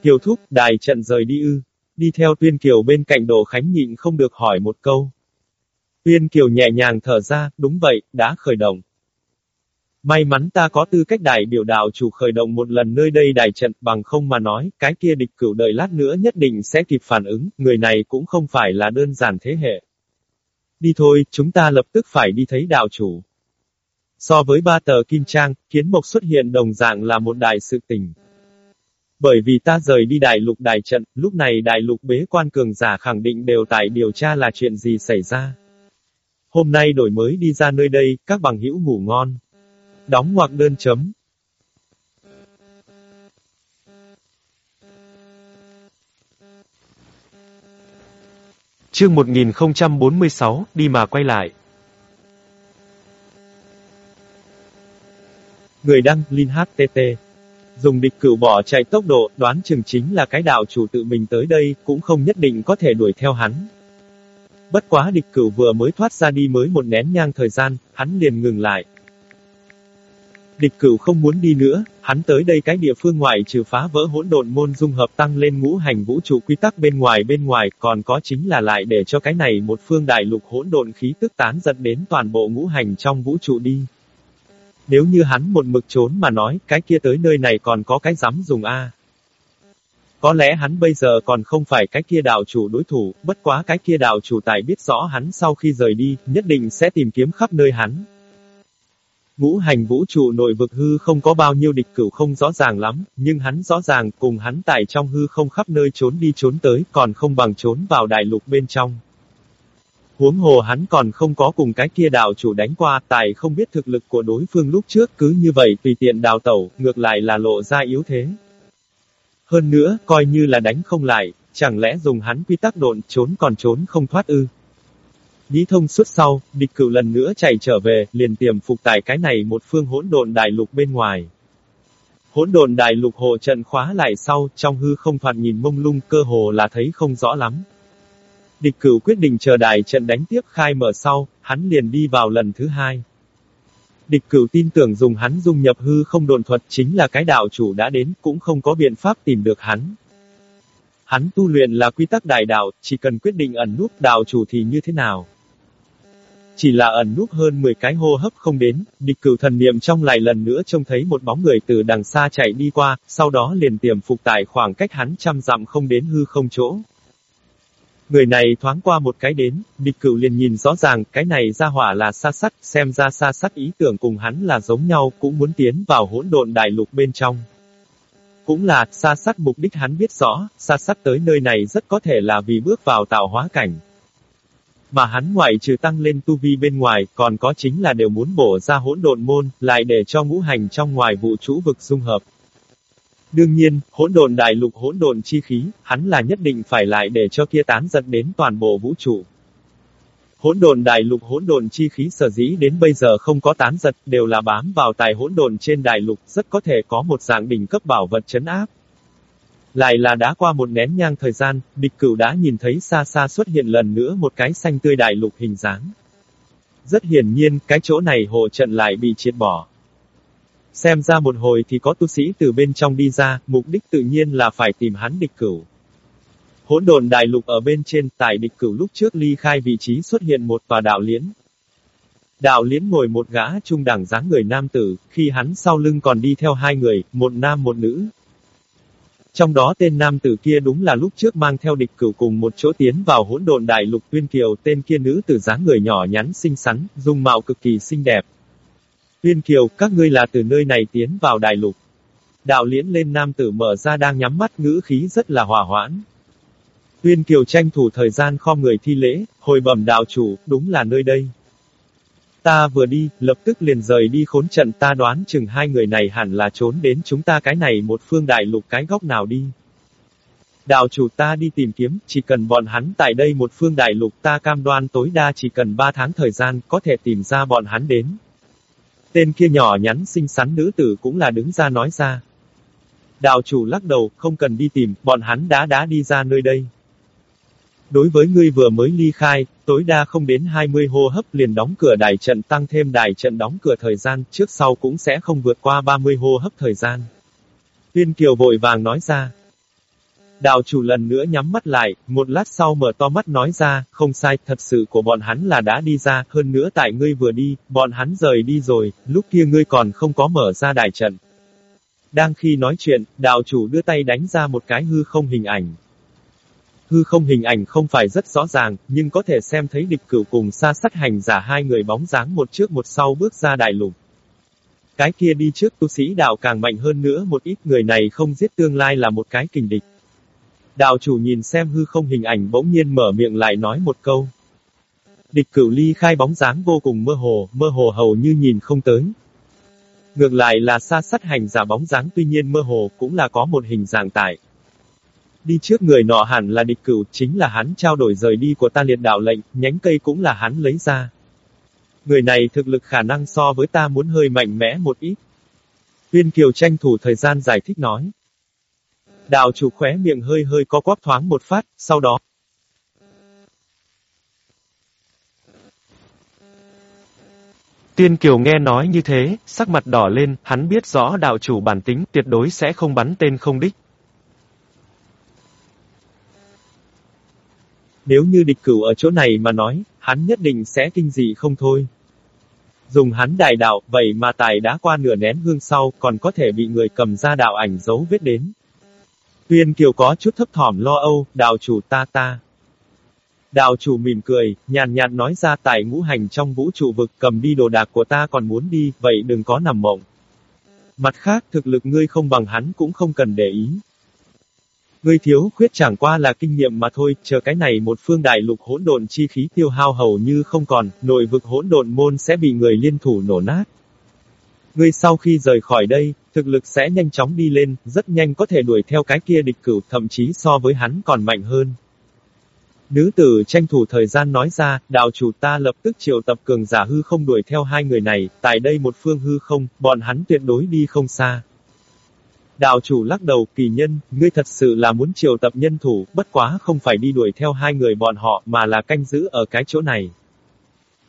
Kiều thúc, đài trận rời đi ư. Đi theo Tuyên Kiều bên cạnh Đồ Khánh nhịn không được hỏi một câu. Tuyên Kiều nhẹ nhàng thở ra, đúng vậy, đã khởi động. May mắn ta có tư cách đại biểu đạo chủ khởi động một lần nơi đây đại trận bằng không mà nói, cái kia địch cửu đợi lát nữa nhất định sẽ kịp phản ứng, người này cũng không phải là đơn giản thế hệ. Đi thôi, chúng ta lập tức phải đi thấy đạo chủ. So với ba tờ kim trang, kiến mộc xuất hiện đồng dạng là một đại sự tình. Bởi vì ta rời đi đại lục đại trận, lúc này đại lục bế quan cường giả khẳng định đều tại điều tra là chuyện gì xảy ra. Hôm nay đổi mới đi ra nơi đây, các bằng hữu ngủ ngon. Đóng ngoặc đơn chấm. Chương 1046, đi mà quay lại. Người đăng, Linh HTT. Dùng địch cửu bỏ chạy tốc độ, đoán chừng chính là cái đạo chủ tự mình tới đây, cũng không nhất định có thể đuổi theo hắn. Bất quá địch cửu vừa mới thoát ra đi mới một nén nhang thời gian, hắn liền ngừng lại. Địch cửu không muốn đi nữa, hắn tới đây cái địa phương ngoài trừ phá vỡ hỗn độn môn dung hợp tăng lên ngũ hành vũ trụ quy tắc bên ngoài bên ngoài, còn có chính là lại để cho cái này một phương đại lục hỗn độn khí tức tán dẫn đến toàn bộ ngũ hành trong vũ trụ đi. Nếu như hắn một mực trốn mà nói, cái kia tới nơi này còn có cái dám dùng A. Có lẽ hắn bây giờ còn không phải cái kia đạo chủ đối thủ, bất quá cái kia đạo chủ tài biết rõ hắn sau khi rời đi, nhất định sẽ tìm kiếm khắp nơi hắn. Ngũ hành vũ trụ nội vực hư không có bao nhiêu địch cửu không rõ ràng lắm, nhưng hắn rõ ràng cùng hắn tại trong hư không khắp nơi trốn đi trốn tới, còn không bằng trốn vào đại lục bên trong. Huống hồ hắn còn không có cùng cái kia đạo chủ đánh qua, tại không biết thực lực của đối phương lúc trước cứ như vậy tùy tiện đào tẩu, ngược lại là lộ ra yếu thế. Hơn nữa, coi như là đánh không lại, chẳng lẽ dùng hắn quy tắc độn trốn còn trốn không thoát ư. Nghĩ thông suốt sau, địch cửu lần nữa chạy trở về, liền tiềm phục tại cái này một phương hỗn độn đại lục bên ngoài. Hỗn độn đại lục hộ trận khóa lại sau, trong hư không thoạt nhìn mông lung cơ hồ là thấy không rõ lắm. Địch cửu quyết định chờ đại trận đánh tiếp khai mở sau, hắn liền đi vào lần thứ hai. Địch cửu tin tưởng dùng hắn dung nhập hư không đồn thuật chính là cái đạo chủ đã đến, cũng không có biện pháp tìm được hắn. Hắn tu luyện là quy tắc đại đạo, chỉ cần quyết định ẩn núp đạo chủ thì như thế nào. Chỉ là ẩn núp hơn 10 cái hô hấp không đến, địch cửu thần niệm trong lại lần nữa trông thấy một bóng người từ đằng xa chạy đi qua, sau đó liền tiềm phục tại khoảng cách hắn trăm dặm không đến hư không chỗ. Người này thoáng qua một cái đến, địch cửu liền nhìn rõ ràng, cái này ra hỏa là xa sắt, xem ra xa sắt ý tưởng cùng hắn là giống nhau, cũng muốn tiến vào hỗn độn đại lục bên trong. Cũng là, xa sắt mục đích hắn biết rõ, xa sắt tới nơi này rất có thể là vì bước vào tạo hóa cảnh. Mà hắn ngoại trừ tăng lên tu vi bên ngoài, còn có chính là đều muốn bổ ra hỗn độn môn, lại để cho ngũ hành trong ngoài vụ trụ vực dung hợp. Đương nhiên, hỗn độn đại lục hỗn độn chi khí, hắn là nhất định phải lại để cho kia tán dẫn đến toàn bộ vũ trụ. Hỗn độn đại lục hỗn độn chi khí sở dĩ đến bây giờ không có tán giật, đều là bám vào tài hỗn độn trên đại lục, rất có thể có một dạng đỉnh cấp bảo vật chấn áp. Lại là đã qua một nén nhang thời gian, địch cửu đã nhìn thấy xa xa xuất hiện lần nữa một cái xanh tươi đại lục hình dáng. Rất hiển nhiên, cái chỗ này hộ trận lại bị triệt bỏ. Xem ra một hồi thì có tu sĩ từ bên trong đi ra, mục đích tự nhiên là phải tìm hắn địch cửu. Hỗn độn đại lục ở bên trên, tại địch cửu lúc trước ly khai vị trí xuất hiện một tòa đạo liễn. Đạo liễn ngồi một gã trung đẳng dáng người nam tử, khi hắn sau lưng còn đi theo hai người, một nam một nữ. Trong đó tên nam tử kia đúng là lúc trước mang theo địch cửu cùng một chỗ tiến vào hỗn độn đại lục tuyên kiều, tên kia nữ tử dáng người nhỏ nhắn xinh xắn, dung mạo cực kỳ xinh đẹp. Tuyên kiều, các ngươi là từ nơi này tiến vào đại lục. Đạo liễn lên nam tử mở ra đang nhắm mắt ngữ khí rất là hòa hoãn. Tuyên Kiều tranh thủ thời gian kho người thi lễ, hồi bẩm đạo chủ, đúng là nơi đây. Ta vừa đi, lập tức liền rời đi khốn trận ta đoán chừng hai người này hẳn là trốn đến chúng ta cái này một phương đại lục cái góc nào đi. Đạo chủ ta đi tìm kiếm, chỉ cần bọn hắn tại đây một phương đại lục ta cam đoan tối đa chỉ cần ba tháng thời gian có thể tìm ra bọn hắn đến. Tên kia nhỏ nhắn xinh xắn nữ tử cũng là đứng ra nói ra. Đạo chủ lắc đầu, không cần đi tìm, bọn hắn đã đã đi ra nơi đây. Đối với ngươi vừa mới ly khai, tối đa không đến 20 hô hấp liền đóng cửa đài trận tăng thêm đài trận đóng cửa thời gian, trước sau cũng sẽ không vượt qua 30 hô hấp thời gian. Tuyên Kiều vội vàng nói ra. Đạo chủ lần nữa nhắm mắt lại, một lát sau mở to mắt nói ra, không sai, thật sự của bọn hắn là đã đi ra, hơn nữa tại ngươi vừa đi, bọn hắn rời đi rồi, lúc kia ngươi còn không có mở ra đài trận. Đang khi nói chuyện, đạo chủ đưa tay đánh ra một cái hư không hình ảnh. Hư không hình ảnh không phải rất rõ ràng, nhưng có thể xem thấy địch cửu cùng xa sát hành giả hai người bóng dáng một trước một sau bước ra đại lục. Cái kia đi trước tu sĩ đạo càng mạnh hơn nữa một ít người này không giết tương lai là một cái kình địch. Đạo chủ nhìn xem hư không hình ảnh bỗng nhiên mở miệng lại nói một câu. Địch cửu ly khai bóng dáng vô cùng mơ hồ, mơ hồ hầu như nhìn không tới. Ngược lại là xa sát hành giả bóng dáng tuy nhiên mơ hồ cũng là có một hình dạng tại. Đi trước người nọ hẳn là địch cửu, chính là hắn trao đổi rời đi của ta liệt đạo lệnh, nhánh cây cũng là hắn lấy ra. Người này thực lực khả năng so với ta muốn hơi mạnh mẽ một ít. Viên Kiều tranh thủ thời gian giải thích nói. Đạo chủ khóe miệng hơi hơi có quắp thoáng một phát, sau đó. Tiên Kiều nghe nói như thế, sắc mặt đỏ lên, hắn biết rõ đạo chủ bản tính tuyệt đối sẽ không bắn tên không đích. Nếu như địch cửu ở chỗ này mà nói, hắn nhất định sẽ kinh dị không thôi. Dùng hắn đại đạo, vậy mà tài đã qua nửa nén hương sau, còn có thể bị người cầm ra đạo ảnh dấu vết đến. Tuyên Kiều có chút thấp thỏm lo âu, đạo chủ ta ta. Đạo chủ mỉm cười, nhàn nhạt nói ra tại ngũ hành trong vũ trụ vực cầm đi đồ đạc của ta còn muốn đi, vậy đừng có nằm mộng. Mặt khác, thực lực ngươi không bằng hắn cũng không cần để ý. Ngươi thiếu khuyết chẳng qua là kinh nghiệm mà thôi, chờ cái này một phương đại lục hỗn độn chi khí tiêu hao hầu như không còn, nội vực hỗn độn môn sẽ bị người liên thủ nổ nát. Ngươi sau khi rời khỏi đây, thực lực sẽ nhanh chóng đi lên, rất nhanh có thể đuổi theo cái kia địch cửu, thậm chí so với hắn còn mạnh hơn. Nữ tử tranh thủ thời gian nói ra, đạo chủ ta lập tức triệu tập cường giả hư không đuổi theo hai người này, tại đây một phương hư không, bọn hắn tuyệt đối đi không xa. Đạo chủ lắc đầu, kỳ nhân, ngươi thật sự là muốn triều tập nhân thủ, bất quá không phải đi đuổi theo hai người bọn họ, mà là canh giữ ở cái chỗ này.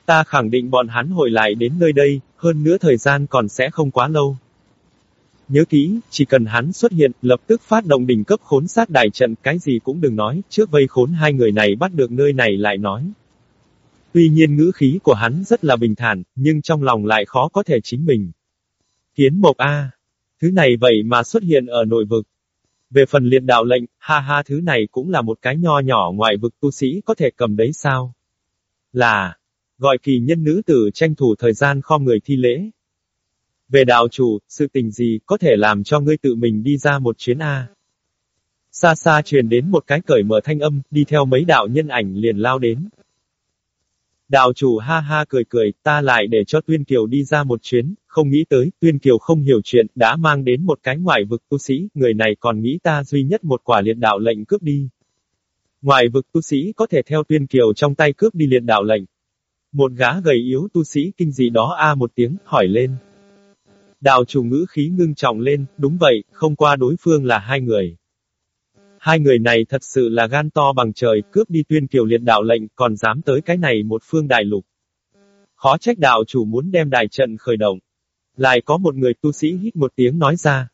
Ta khẳng định bọn hắn hồi lại đến nơi đây, hơn nữa thời gian còn sẽ không quá lâu. Nhớ kỹ, chỉ cần hắn xuất hiện, lập tức phát động đỉnh cấp khốn sát đại trận, cái gì cũng đừng nói, trước vây khốn hai người này bắt được nơi này lại nói. Tuy nhiên ngữ khí của hắn rất là bình thản, nhưng trong lòng lại khó có thể chính mình. Kiến Mộc A. Thứ này vậy mà xuất hiện ở nội vực. Về phần liệt đạo lệnh, ha ha thứ này cũng là một cái nho nhỏ ngoại vực tu sĩ có thể cầm đấy sao? Là, gọi kỳ nhân nữ tử tranh thủ thời gian kho người thi lễ. Về đạo chủ, sự tình gì có thể làm cho ngươi tự mình đi ra một chuyến A? Xa xa truyền đến một cái cởi mở thanh âm, đi theo mấy đạo nhân ảnh liền lao đến. Đạo chủ ha ha cười cười, ta lại để cho Tuyên Kiều đi ra một chuyến, không nghĩ tới, Tuyên Kiều không hiểu chuyện, đã mang đến một cái ngoại vực tu sĩ, người này còn nghĩ ta duy nhất một quả liệt đạo lệnh cướp đi. Ngoại vực tu sĩ có thể theo Tuyên Kiều trong tay cướp đi liệt đạo lệnh. Một gã gầy yếu tu sĩ kinh dị đó a một tiếng, hỏi lên. Đạo chủ ngữ khí ngưng trọng lên, đúng vậy, không qua đối phương là hai người. Hai người này thật sự là gan to bằng trời, cướp đi tuyên kiều liệt đạo lệnh, còn dám tới cái này một phương đại lục. Khó trách đạo chủ muốn đem đại trận khởi động. Lại có một người tu sĩ hít một tiếng nói ra.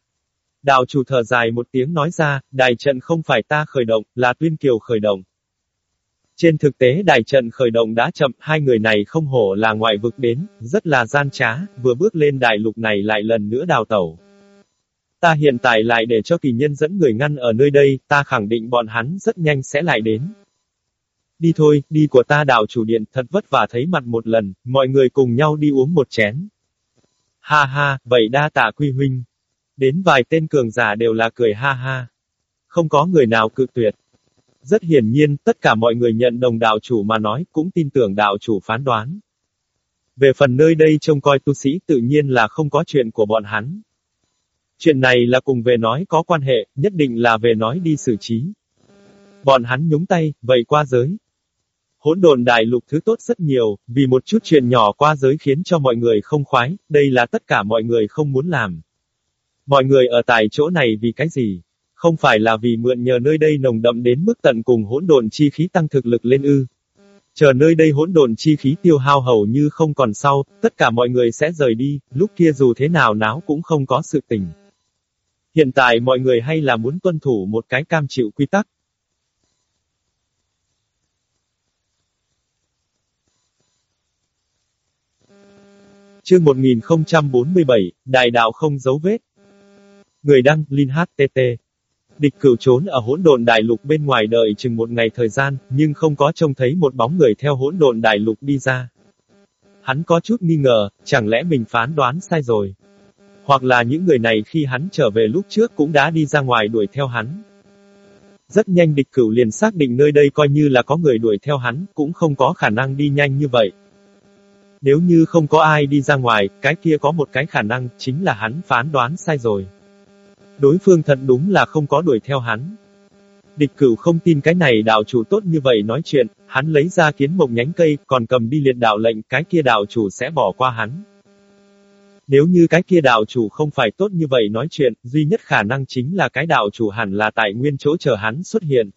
Đạo chủ thở dài một tiếng nói ra, đại trận không phải ta khởi động, là tuyên kiều khởi động. Trên thực tế đại trận khởi động đã chậm, hai người này không hổ là ngoại vực đến, rất là gian trá, vừa bước lên đại lục này lại lần nữa đào tẩu. Ta hiện tại lại để cho kỳ nhân dẫn người ngăn ở nơi đây, ta khẳng định bọn hắn rất nhanh sẽ lại đến. Đi thôi, đi của ta đạo chủ điện, thật vất vả thấy mặt một lần, mọi người cùng nhau đi uống một chén. Ha ha, vậy đa tạ quy huynh. Đến vài tên cường giả đều là cười ha ha. Không có người nào cự tuyệt. Rất hiển nhiên, tất cả mọi người nhận đồng đạo chủ mà nói, cũng tin tưởng đạo chủ phán đoán. Về phần nơi đây trông coi tu sĩ tự nhiên là không có chuyện của bọn hắn. Chuyện này là cùng về nói có quan hệ, nhất định là về nói đi xử trí. Bọn hắn nhúng tay, vậy qua giới. Hỗn đồn đại lục thứ tốt rất nhiều, vì một chút chuyện nhỏ qua giới khiến cho mọi người không khoái, đây là tất cả mọi người không muốn làm. Mọi người ở tại chỗ này vì cái gì? Không phải là vì mượn nhờ nơi đây nồng đậm đến mức tận cùng hỗn đồn chi khí tăng thực lực lên ư. Chờ nơi đây hỗn đồn chi khí tiêu hao hầu như không còn sau, tất cả mọi người sẽ rời đi, lúc kia dù thế nào náo cũng không có sự tình. Hiện tại mọi người hay là muốn tuân thủ một cái cam chịu quy tắc. Chương 1047, Đại đạo không dấu vết. Người đăng, Linh HTT. Địch cửu trốn ở hỗn độn đại lục bên ngoài đợi chừng một ngày thời gian, nhưng không có trông thấy một bóng người theo hỗn độn đại lục đi ra. Hắn có chút nghi ngờ, chẳng lẽ mình phán đoán sai rồi. Hoặc là những người này khi hắn trở về lúc trước cũng đã đi ra ngoài đuổi theo hắn. Rất nhanh địch cửu liền xác định nơi đây coi như là có người đuổi theo hắn, cũng không có khả năng đi nhanh như vậy. Nếu như không có ai đi ra ngoài, cái kia có một cái khả năng, chính là hắn phán đoán sai rồi. Đối phương thật đúng là không có đuổi theo hắn. Địch cửu không tin cái này đạo chủ tốt như vậy nói chuyện, hắn lấy ra kiến mộc nhánh cây, còn cầm đi liệt đạo lệnh, cái kia đạo chủ sẽ bỏ qua hắn. Nếu như cái kia đạo chủ không phải tốt như vậy nói chuyện, duy nhất khả năng chính là cái đạo chủ hẳn là tại nguyên chỗ chờ hắn xuất hiện.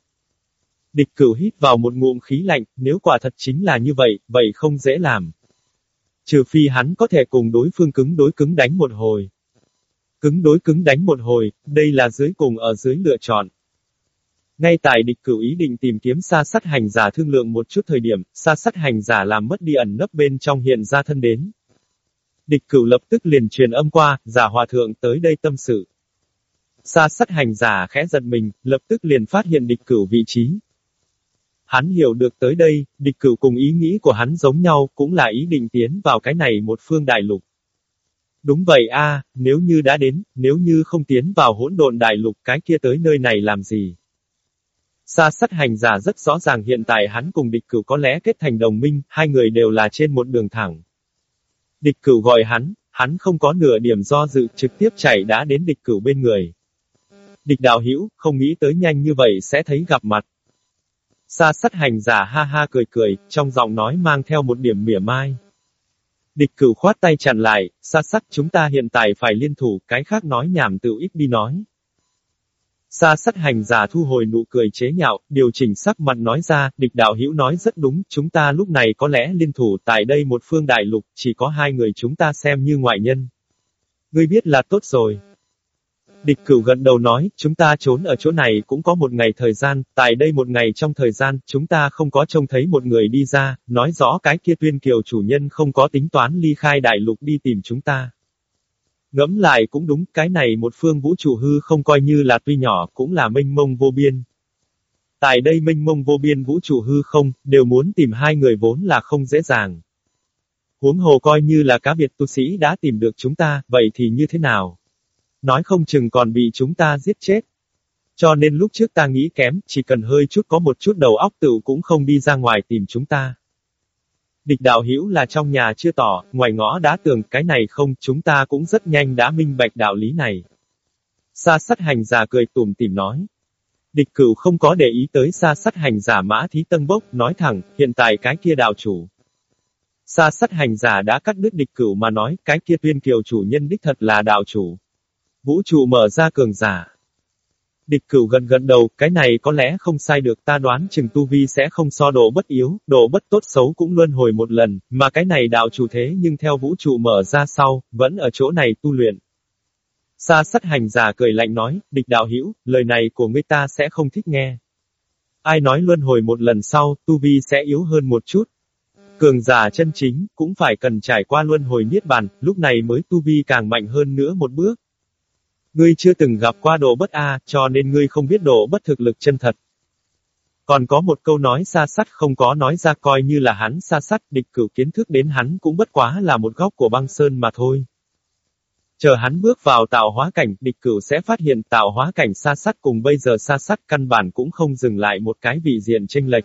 Địch cửu hít vào một ngụm khí lạnh, nếu quả thật chính là như vậy, vậy không dễ làm. Trừ phi hắn có thể cùng đối phương cứng đối cứng đánh một hồi. Cứng đối cứng đánh một hồi, đây là dưới cùng ở dưới lựa chọn. Ngay tại địch cửu ý định tìm kiếm xa sắt hành giả thương lượng một chút thời điểm, xa sắt hành giả làm mất đi ẩn nấp bên trong hiện ra thân đến. Địch cửu lập tức liền truyền âm qua, giả hòa thượng tới đây tâm sự. Xa sắt hành giả khẽ giật mình, lập tức liền phát hiện địch cửu vị trí. Hắn hiểu được tới đây, địch cửu cùng ý nghĩ của hắn giống nhau, cũng là ý định tiến vào cái này một phương đại lục. Đúng vậy a, nếu như đã đến, nếu như không tiến vào hỗn độn đại lục cái kia tới nơi này làm gì? Sa sắt hành giả rất rõ ràng hiện tại hắn cùng địch cửu có lẽ kết thành đồng minh, hai người đều là trên một đường thẳng. Địch cửu gọi hắn, hắn không có nửa điểm do dự, trực tiếp chạy đã đến địch cửu bên người. Địch đào hữu không nghĩ tới nhanh như vậy sẽ thấy gặp mặt. Sa sắt hành giả ha ha cười cười, trong giọng nói mang theo một điểm mỉa mai. Địch cửu khoát tay chặn lại, sa sắt chúng ta hiện tại phải liên thủ, cái khác nói nhảm tự ít đi nói. Sa sắt hành giả thu hồi nụ cười chế nhạo, điều chỉnh sắc mặt nói ra, địch đạo hữu nói rất đúng, chúng ta lúc này có lẽ liên thủ tại đây một phương đại lục, chỉ có hai người chúng ta xem như ngoại nhân. Ngươi biết là tốt rồi. Địch cửu gần đầu nói, chúng ta trốn ở chỗ này cũng có một ngày thời gian, tại đây một ngày trong thời gian, chúng ta không có trông thấy một người đi ra, nói rõ cái kia tuyên kiều chủ nhân không có tính toán ly khai đại lục đi tìm chúng ta. Ngẫm lại cũng đúng, cái này một phương vũ trụ hư không coi như là tuy nhỏ, cũng là mênh mông vô biên. Tại đây mênh mông vô biên vũ trụ hư không, đều muốn tìm hai người vốn là không dễ dàng. Huống hồ coi như là cá biệt tu sĩ đã tìm được chúng ta, vậy thì như thế nào? Nói không chừng còn bị chúng ta giết chết. Cho nên lúc trước ta nghĩ kém, chỉ cần hơi chút có một chút đầu óc tự cũng không đi ra ngoài tìm chúng ta. Địch đạo hữu là trong nhà chưa tỏ, ngoài ngõ đá tường, cái này không, chúng ta cũng rất nhanh đã minh bạch đạo lý này. Sa sắt hành giả cười tùm tìm nói. Địch cửu không có để ý tới sa sắt hành giả mã thí tân bốc, nói thẳng, hiện tại cái kia đạo chủ. Sa sắt hành giả đã cắt đứt địch cửu mà nói, cái kia tuyên kiều chủ nhân đích thật là đạo chủ. Vũ trụ mở ra cường giả. Địch cửu gần gần đầu, cái này có lẽ không sai được ta đoán chừng tu vi sẽ không so độ bất yếu, độ bất tốt xấu cũng luân hồi một lần, mà cái này đạo chủ thế nhưng theo vũ trụ mở ra sau, vẫn ở chỗ này tu luyện. Sa sắt hành giả cười lạnh nói, địch đạo hữu lời này của ngươi ta sẽ không thích nghe. Ai nói luân hồi một lần sau, tu vi sẽ yếu hơn một chút. Cường giả chân chính, cũng phải cần trải qua luân hồi niết bàn, lúc này mới tu vi càng mạnh hơn nữa một bước. Ngươi chưa từng gặp qua độ bất A, cho nên ngươi không biết độ bất thực lực chân thật. Còn có một câu nói xa sắt không có nói ra coi như là hắn xa sắt, địch cửu kiến thức đến hắn cũng bất quá là một góc của băng sơn mà thôi. Chờ hắn bước vào tạo hóa cảnh, địch cửu sẽ phát hiện tạo hóa cảnh xa sắt cùng bây giờ xa sắt căn bản cũng không dừng lại một cái vị diện tranh lệch.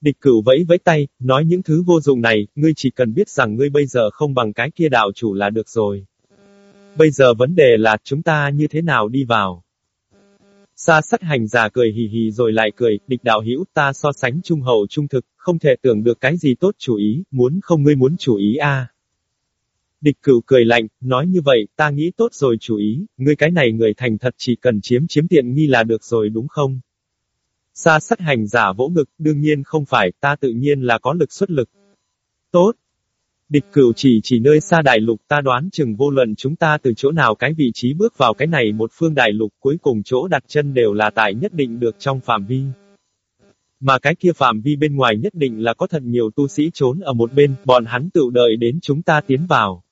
Địch cửu vẫy vẫy tay, nói những thứ vô dụng này, ngươi chỉ cần biết rằng ngươi bây giờ không bằng cái kia đạo chủ là được rồi. Bây giờ vấn đề là chúng ta như thế nào đi vào. Sa sắt hành giả cười hì hì rồi lại cười, địch đạo hữu ta so sánh trung hậu trung thực, không thể tưởng được cái gì tốt chủ ý, muốn không ngươi muốn chủ ý a Địch cửu cười lạnh, nói như vậy, ta nghĩ tốt rồi chủ ý, ngươi cái này người thành thật chỉ cần chiếm chiếm tiện nghi là được rồi đúng không? Sa sắt hành giả vỗ ngực, đương nhiên không phải, ta tự nhiên là có lực xuất lực. Tốt. Địch cửu chỉ chỉ nơi xa đại lục ta đoán chừng vô luận chúng ta từ chỗ nào cái vị trí bước vào cái này một phương đại lục cuối cùng chỗ đặt chân đều là tại nhất định được trong phạm vi. Mà cái kia phạm vi bên ngoài nhất định là có thật nhiều tu sĩ trốn ở một bên, bọn hắn tự đợi đến chúng ta tiến vào.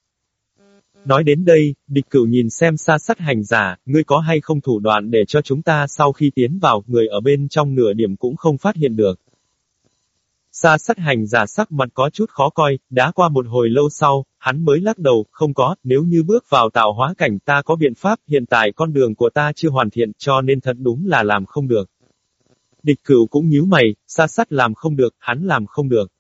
Nói đến đây, địch cửu nhìn xem xa sắt hành giả, ngươi có hay không thủ đoạn để cho chúng ta sau khi tiến vào, người ở bên trong nửa điểm cũng không phát hiện được. Xa sắt hành giả sắc mặt có chút khó coi, đã qua một hồi lâu sau, hắn mới lắc đầu, không có, nếu như bước vào tạo hóa cảnh ta có biện pháp, hiện tại con đường của ta chưa hoàn thiện, cho nên thật đúng là làm không được. Địch cửu cũng nhíu mày, xa sắt làm không được, hắn làm không được.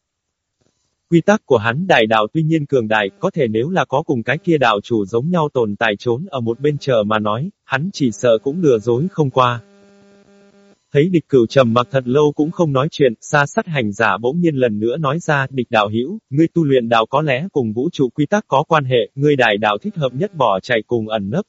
Quy tắc của hắn đại đạo tuy nhiên cường đại, có thể nếu là có cùng cái kia đạo chủ giống nhau tồn tại trốn ở một bên chờ mà nói, hắn chỉ sợ cũng lừa dối không qua. Thấy địch cửu trầm mặc thật lâu cũng không nói chuyện, xa sắt hành giả bỗng nhiên lần nữa nói ra, địch đạo hữu ngươi tu luyện đạo có lẽ cùng vũ trụ quy tắc có quan hệ, ngươi đại đạo thích hợp nhất bỏ chạy cùng ẩn nấp,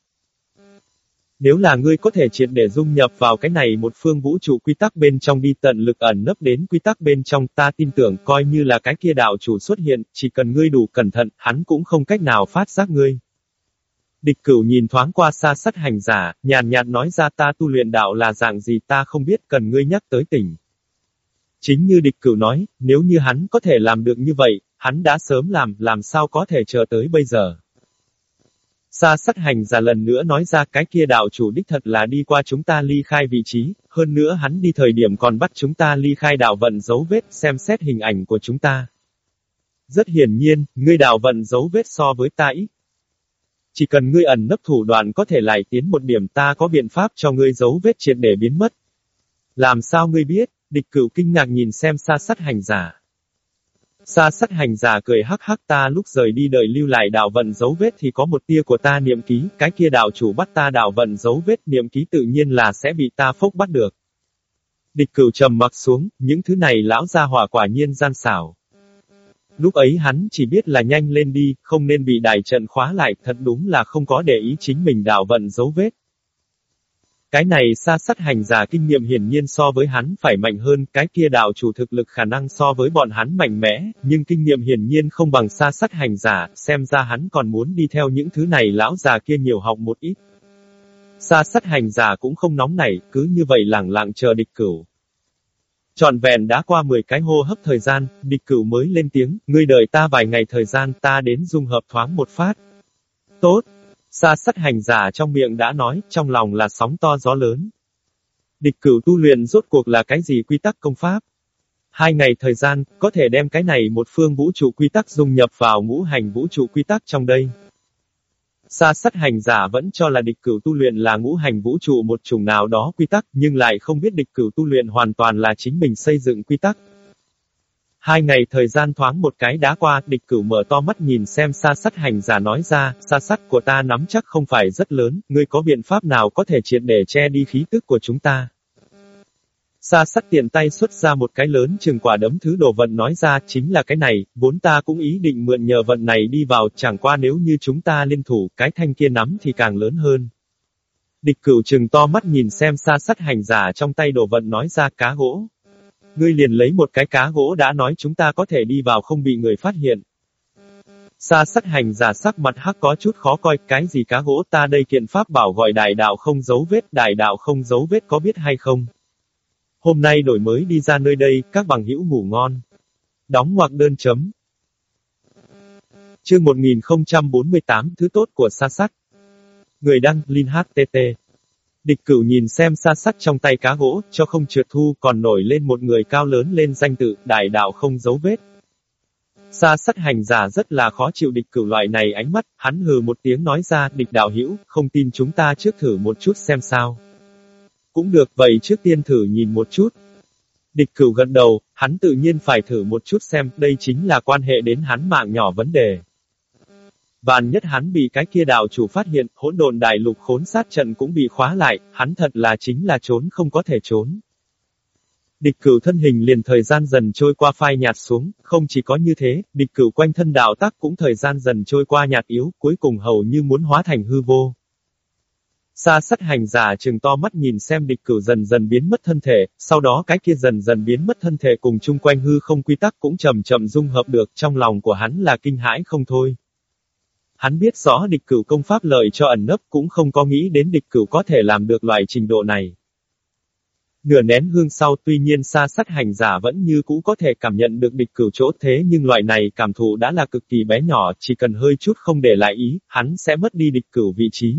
nếu là ngươi có thể triệt để dung nhập vào cái này một phương vũ trụ quy tắc bên trong đi tận lực ẩn nấp đến quy tắc bên trong ta tin tưởng coi như là cái kia đạo chủ xuất hiện, chỉ cần ngươi đủ cẩn thận, hắn cũng không cách nào phát giác ngươi. Địch cửu nhìn thoáng qua xa sắt hành giả, nhàn nhạt nói ra ta tu luyện đạo là dạng gì ta không biết cần ngươi nhắc tới tỉnh. Chính như địch cửu nói, nếu như hắn có thể làm được như vậy, hắn đã sớm làm, làm sao có thể chờ tới bây giờ. Sa sắt hành giả lần nữa nói ra cái kia đạo chủ đích thật là đi qua chúng ta ly khai vị trí, hơn nữa hắn đi thời điểm còn bắt chúng ta ly khai đạo vận dấu vết xem xét hình ảnh của chúng ta. Rất hiển nhiên, ngươi đạo vận dấu vết so với ta ít. Chỉ cần ngươi ẩn nấp thủ đoạn có thể lại tiến một điểm ta có biện pháp cho ngươi giấu vết triệt để biến mất. Làm sao ngươi biết, địch cửu kinh ngạc nhìn xem xa sắt hành giả. xa sắt hành giả cười hắc hắc ta lúc rời đi đợi lưu lại đạo vận dấu vết thì có một tia của ta niệm ký, cái kia đạo chủ bắt ta đạo vận dấu vết niệm ký tự nhiên là sẽ bị ta phốc bắt được. Địch cửu trầm mặc xuống, những thứ này lão gia hỏa quả nhiên gian xảo. Lúc ấy hắn chỉ biết là nhanh lên đi, không nên bị đại trận khóa lại, thật đúng là không có để ý chính mình đạo vận dấu vết. Cái này xa sắt hành giả kinh nghiệm hiển nhiên so với hắn phải mạnh hơn, cái kia đạo chủ thực lực khả năng so với bọn hắn mạnh mẽ, nhưng kinh nghiệm hiển nhiên không bằng xa sắt hành giả, xem ra hắn còn muốn đi theo những thứ này lão già kia nhiều học một ít. Xa sắt hành giả cũng không nóng nảy, cứ như vậy lẳng lặng chờ địch cửu. Trọn vẹn đã qua 10 cái hô hấp thời gian, địch cửu mới lên tiếng, ngươi đợi ta vài ngày thời gian ta đến dung hợp thoáng một phát. Tốt, Sa sắt hành giả trong miệng đã nói, trong lòng là sóng to gió lớn. Địch cửu tu luyện rốt cuộc là cái gì quy tắc công pháp? Hai ngày thời gian, có thể đem cái này một phương vũ trụ quy tắc dung nhập vào ngũ hành vũ trụ quy tắc trong đây. Sa sắt hành giả vẫn cho là địch cửu tu luyện là ngũ hành vũ trụ một chủng nào đó quy tắc, nhưng lại không biết địch cửu tu luyện hoàn toàn là chính mình xây dựng quy tắc. Hai ngày thời gian thoáng một cái đá qua, địch cửu mở to mắt nhìn xem xa sắt hành giả nói ra, xa sắt của ta nắm chắc không phải rất lớn, ngươi có biện pháp nào có thể triệt để che đi khí tức của chúng ta. Sa sắt tiện tay xuất ra một cái lớn chừng quả đấm thứ đồ vận nói ra chính là cái này, vốn ta cũng ý định mượn nhờ vận này đi vào, chẳng qua nếu như chúng ta liên thủ, cái thanh kia nắm thì càng lớn hơn. Địch cửu chừng to mắt nhìn xem sa sắt hành giả trong tay đồ vận nói ra cá gỗ. Ngươi liền lấy một cái cá gỗ đã nói chúng ta có thể đi vào không bị người phát hiện. Sa sắt hành giả sắc mặt hắc có chút khó coi, cái gì cá gỗ ta đây kiện pháp bảo gọi đại đạo không dấu vết, đại đạo không dấu vết có biết hay không? Hôm nay đổi mới đi ra nơi đây, các bằng hữu ngủ ngon. Đóng ngoặc đơn chấm. Chương 1048 Thứ tốt của sa sắt. Người đăng, Linh HTT. Địch cửu nhìn xem sa sắt trong tay cá gỗ, cho không trượt thu, còn nổi lên một người cao lớn lên danh tự, đại đạo không dấu vết. Sa sắt hành giả rất là khó chịu địch cửu loại này ánh mắt, hắn hừ một tiếng nói ra, địch đạo hữu không tin chúng ta trước thử một chút xem sao. Cũng được, vậy trước tiên thử nhìn một chút. Địch cửu gật đầu, hắn tự nhiên phải thử một chút xem, đây chính là quan hệ đến hắn mạng nhỏ vấn đề. Vạn nhất hắn bị cái kia đạo chủ phát hiện, hỗn độn đại lục khốn sát trận cũng bị khóa lại, hắn thật là chính là trốn không có thể trốn. Địch cửu thân hình liền thời gian dần trôi qua phai nhạt xuống, không chỉ có như thế, địch cửu quanh thân đạo tác cũng thời gian dần trôi qua nhạt yếu, cuối cùng hầu như muốn hóa thành hư vô. Sa sắt hành giả trừng to mắt nhìn xem địch cửu dần dần biến mất thân thể, sau đó cái kia dần dần biến mất thân thể cùng chung quanh hư không quy tắc cũng chậm chậm dung hợp được, trong lòng của hắn là kinh hãi không thôi. Hắn biết rõ địch cửu công pháp lợi cho ẩn nấp cũng không có nghĩ đến địch cửu có thể làm được loại trình độ này. Nửa nén hương sau tuy nhiên xa sắt hành giả vẫn như cũ có thể cảm nhận được địch cửu chỗ thế nhưng loại này cảm thụ đã là cực kỳ bé nhỏ, chỉ cần hơi chút không để lại ý, hắn sẽ mất đi địch cửu vị trí.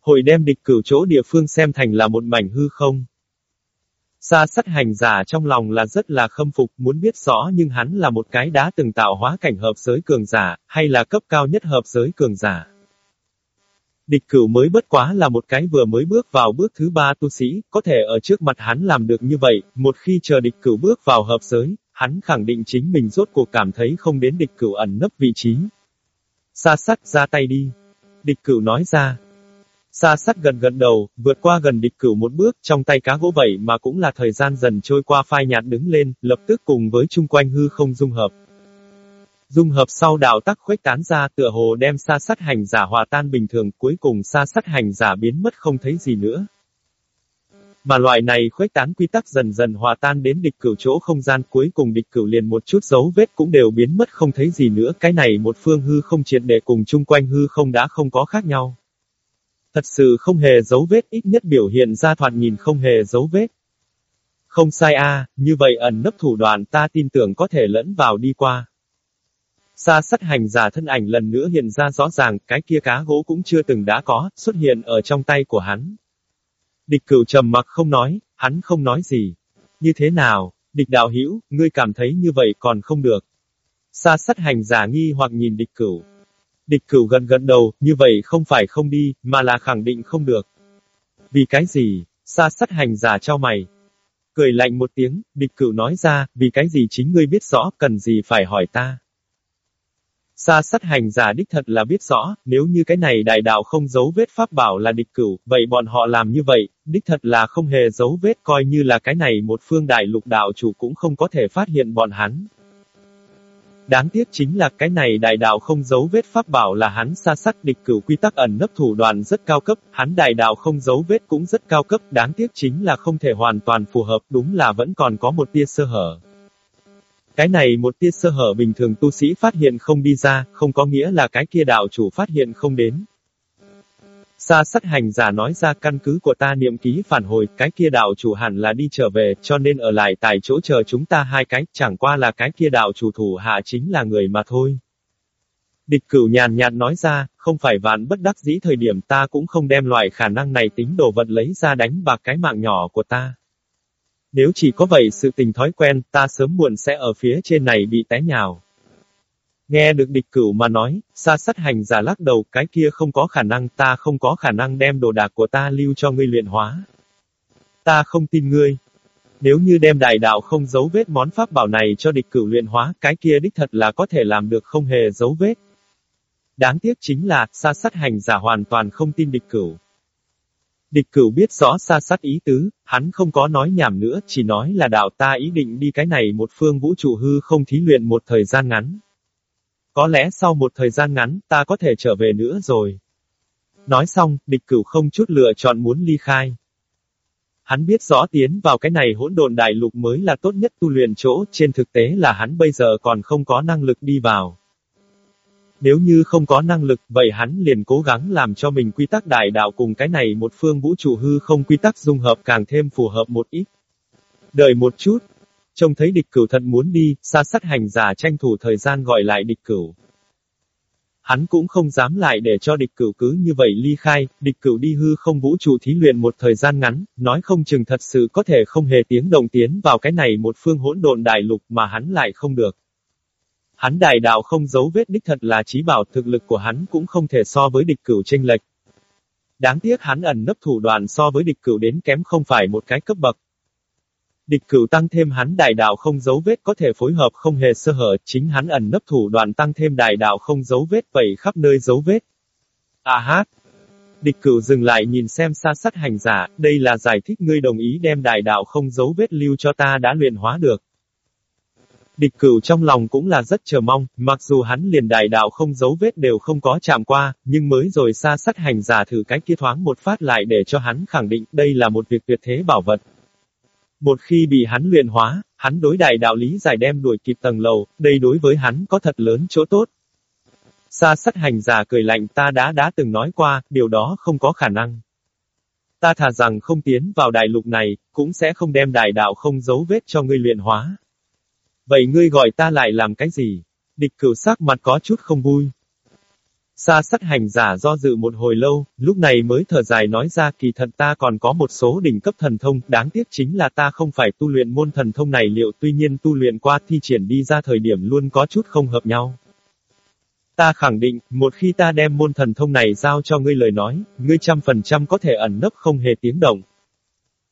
Hội đem địch cửu chỗ địa phương xem thành là một mảnh hư không. Xa sắt hành giả trong lòng là rất là khâm phục, muốn biết rõ nhưng hắn là một cái đã từng tạo hóa cảnh hợp giới cường giả, hay là cấp cao nhất hợp giới cường giả. Địch cửu mới bất quá là một cái vừa mới bước vào bước thứ ba tu sĩ, có thể ở trước mặt hắn làm được như vậy, một khi chờ địch cửu bước vào hợp giới, hắn khẳng định chính mình rốt cuộc cảm thấy không đến địch cửu ẩn nấp vị trí. xa sắt ra tay đi. Địch cửu nói ra. Sa sắt gần gần đầu, vượt qua gần địch cửu một bước, trong tay cá gỗ vậy mà cũng là thời gian dần trôi qua phai nhạt đứng lên, lập tức cùng với chung quanh hư không dung hợp. Dung hợp sau đạo tắc khuếch tán ra tựa hồ đem sa sắt hành giả hòa tan bình thường cuối cùng sa sắt hành giả biến mất không thấy gì nữa. Mà loại này khuếch tán quy tắc dần dần hòa tan đến địch cửu chỗ không gian cuối cùng địch cửu liền một chút dấu vết cũng đều biến mất không thấy gì nữa cái này một phương hư không triệt để cùng chung quanh hư không đã không có khác nhau. Thật sự không hề dấu vết ít nhất biểu hiện ra thoạt nhìn không hề dấu vết. Không sai a, như vậy ẩn nấp thủ đoạn ta tin tưởng có thể lẫn vào đi qua. Sa sắt hành giả thân ảnh lần nữa hiện ra rõ ràng, cái kia cá gỗ cũng chưa từng đã có, xuất hiện ở trong tay của hắn. Địch cửu trầm mặc không nói, hắn không nói gì. Như thế nào, địch đạo hữu ngươi cảm thấy như vậy còn không được. Sa sắt hành giả nghi hoặc nhìn địch cửu. Địch cửu gần gần đầu, như vậy không phải không đi, mà là khẳng định không được. Vì cái gì? Sa sắt hành giả cho mày. Cười lạnh một tiếng, địch cửu nói ra, vì cái gì chính ngươi biết rõ, cần gì phải hỏi ta. Sa sắt hành giả đích thật là biết rõ, nếu như cái này đại đạo không giấu vết pháp bảo là địch cửu, vậy bọn họ làm như vậy, đích thật là không hề giấu vết coi như là cái này một phương đại lục đạo chủ cũng không có thể phát hiện bọn hắn. Đáng tiếc chính là cái này đại đạo không giấu vết pháp bảo là hắn xa sắc địch cửu quy tắc ẩn nấp thủ đoạn rất cao cấp, hắn đại đạo không giấu vết cũng rất cao cấp, đáng tiếc chính là không thể hoàn toàn phù hợp, đúng là vẫn còn có một tia sơ hở. Cái này một tia sơ hở bình thường tu sĩ phát hiện không đi ra, không có nghĩa là cái kia đạo chủ phát hiện không đến. Sa sắt hành giả nói ra căn cứ của ta niệm ký phản hồi, cái kia đạo chủ hẳn là đi trở về, cho nên ở lại tại chỗ chờ chúng ta hai cái, chẳng qua là cái kia đạo chủ thủ hạ chính là người mà thôi. Địch cửu nhàn nhạt nói ra, không phải vạn bất đắc dĩ thời điểm ta cũng không đem loại khả năng này tính đồ vật lấy ra đánh bạc cái mạng nhỏ của ta. Nếu chỉ có vậy sự tình thói quen, ta sớm muộn sẽ ở phía trên này bị té nhào. Nghe được địch cửu mà nói, xa sắt hành giả lắc đầu, cái kia không có khả năng, ta không có khả năng đem đồ đạc của ta lưu cho ngươi luyện hóa. Ta không tin ngươi. Nếu như đem đại đạo không giấu vết món pháp bảo này cho địch cửu luyện hóa, cái kia đích thật là có thể làm được không hề giấu vết. Đáng tiếc chính là, xa sắt hành giả hoàn toàn không tin địch cửu. Địch cửu biết rõ xa sát ý tứ, hắn không có nói nhảm nữa, chỉ nói là đạo ta ý định đi cái này một phương vũ trụ hư không thí luyện một thời gian ngắn. Có lẽ sau một thời gian ngắn, ta có thể trở về nữa rồi. Nói xong, địch cửu không chút lựa chọn muốn ly khai. Hắn biết rõ tiến vào cái này hỗn độn đại lục mới là tốt nhất tu luyện chỗ, trên thực tế là hắn bây giờ còn không có năng lực đi vào. Nếu như không có năng lực, vậy hắn liền cố gắng làm cho mình quy tắc đại đạo cùng cái này một phương vũ trụ hư không quy tắc dung hợp càng thêm phù hợp một ít. Đợi một chút. Trông thấy địch cửu thận muốn đi, xa sát hành giả tranh thủ thời gian gọi lại địch cửu. Hắn cũng không dám lại để cho địch cửu cứ như vậy ly khai, địch cửu đi hư không vũ trụ thí luyện một thời gian ngắn, nói không chừng thật sự có thể không hề tiếng đồng tiến vào cái này một phương hỗn độn đại lục mà hắn lại không được. Hắn đại đạo không giấu vết đích thật là trí bảo thực lực của hắn cũng không thể so với địch cửu tranh lệch. Đáng tiếc hắn ẩn nấp thủ đoạn so với địch cửu đến kém không phải một cái cấp bậc. Địch cửu tăng thêm hắn đại đạo không dấu vết có thể phối hợp không hề sơ hở, chính hắn ẩn nấp thủ đoạn tăng thêm đại đạo không dấu vết vậy khắp nơi dấu vết. À hát! Địch cửu dừng lại nhìn xem xa sắt hành giả, đây là giải thích ngươi đồng ý đem đại đạo không dấu vết lưu cho ta đã luyện hóa được. Địch cửu trong lòng cũng là rất chờ mong, mặc dù hắn liền đại đạo không dấu vết đều không có chạm qua, nhưng mới rồi xa sắt hành giả thử cái kia thoáng một phát lại để cho hắn khẳng định đây là một việc tuyệt thế bảo vật. Một khi bị hắn luyện hóa, hắn đối đại đạo lý giải đem đuổi kịp tầng lầu, đây đối với hắn có thật lớn chỗ tốt. Xa sắt hành giả cười lạnh ta đã đã từng nói qua, điều đó không có khả năng. Ta thà rằng không tiến vào đại lục này, cũng sẽ không đem đại đạo không dấu vết cho ngươi luyện hóa. Vậy ngươi gọi ta lại làm cái gì? Địch cửu sắc mặt có chút không vui. Sa sắt hành giả do dự một hồi lâu, lúc này mới thở dài nói ra kỳ thật ta còn có một số đỉnh cấp thần thông, đáng tiếc chính là ta không phải tu luyện môn thần thông này liệu tuy nhiên tu luyện qua thi triển đi ra thời điểm luôn có chút không hợp nhau. Ta khẳng định, một khi ta đem môn thần thông này giao cho ngươi lời nói, ngươi trăm phần trăm có thể ẩn nấp không hề tiếng động.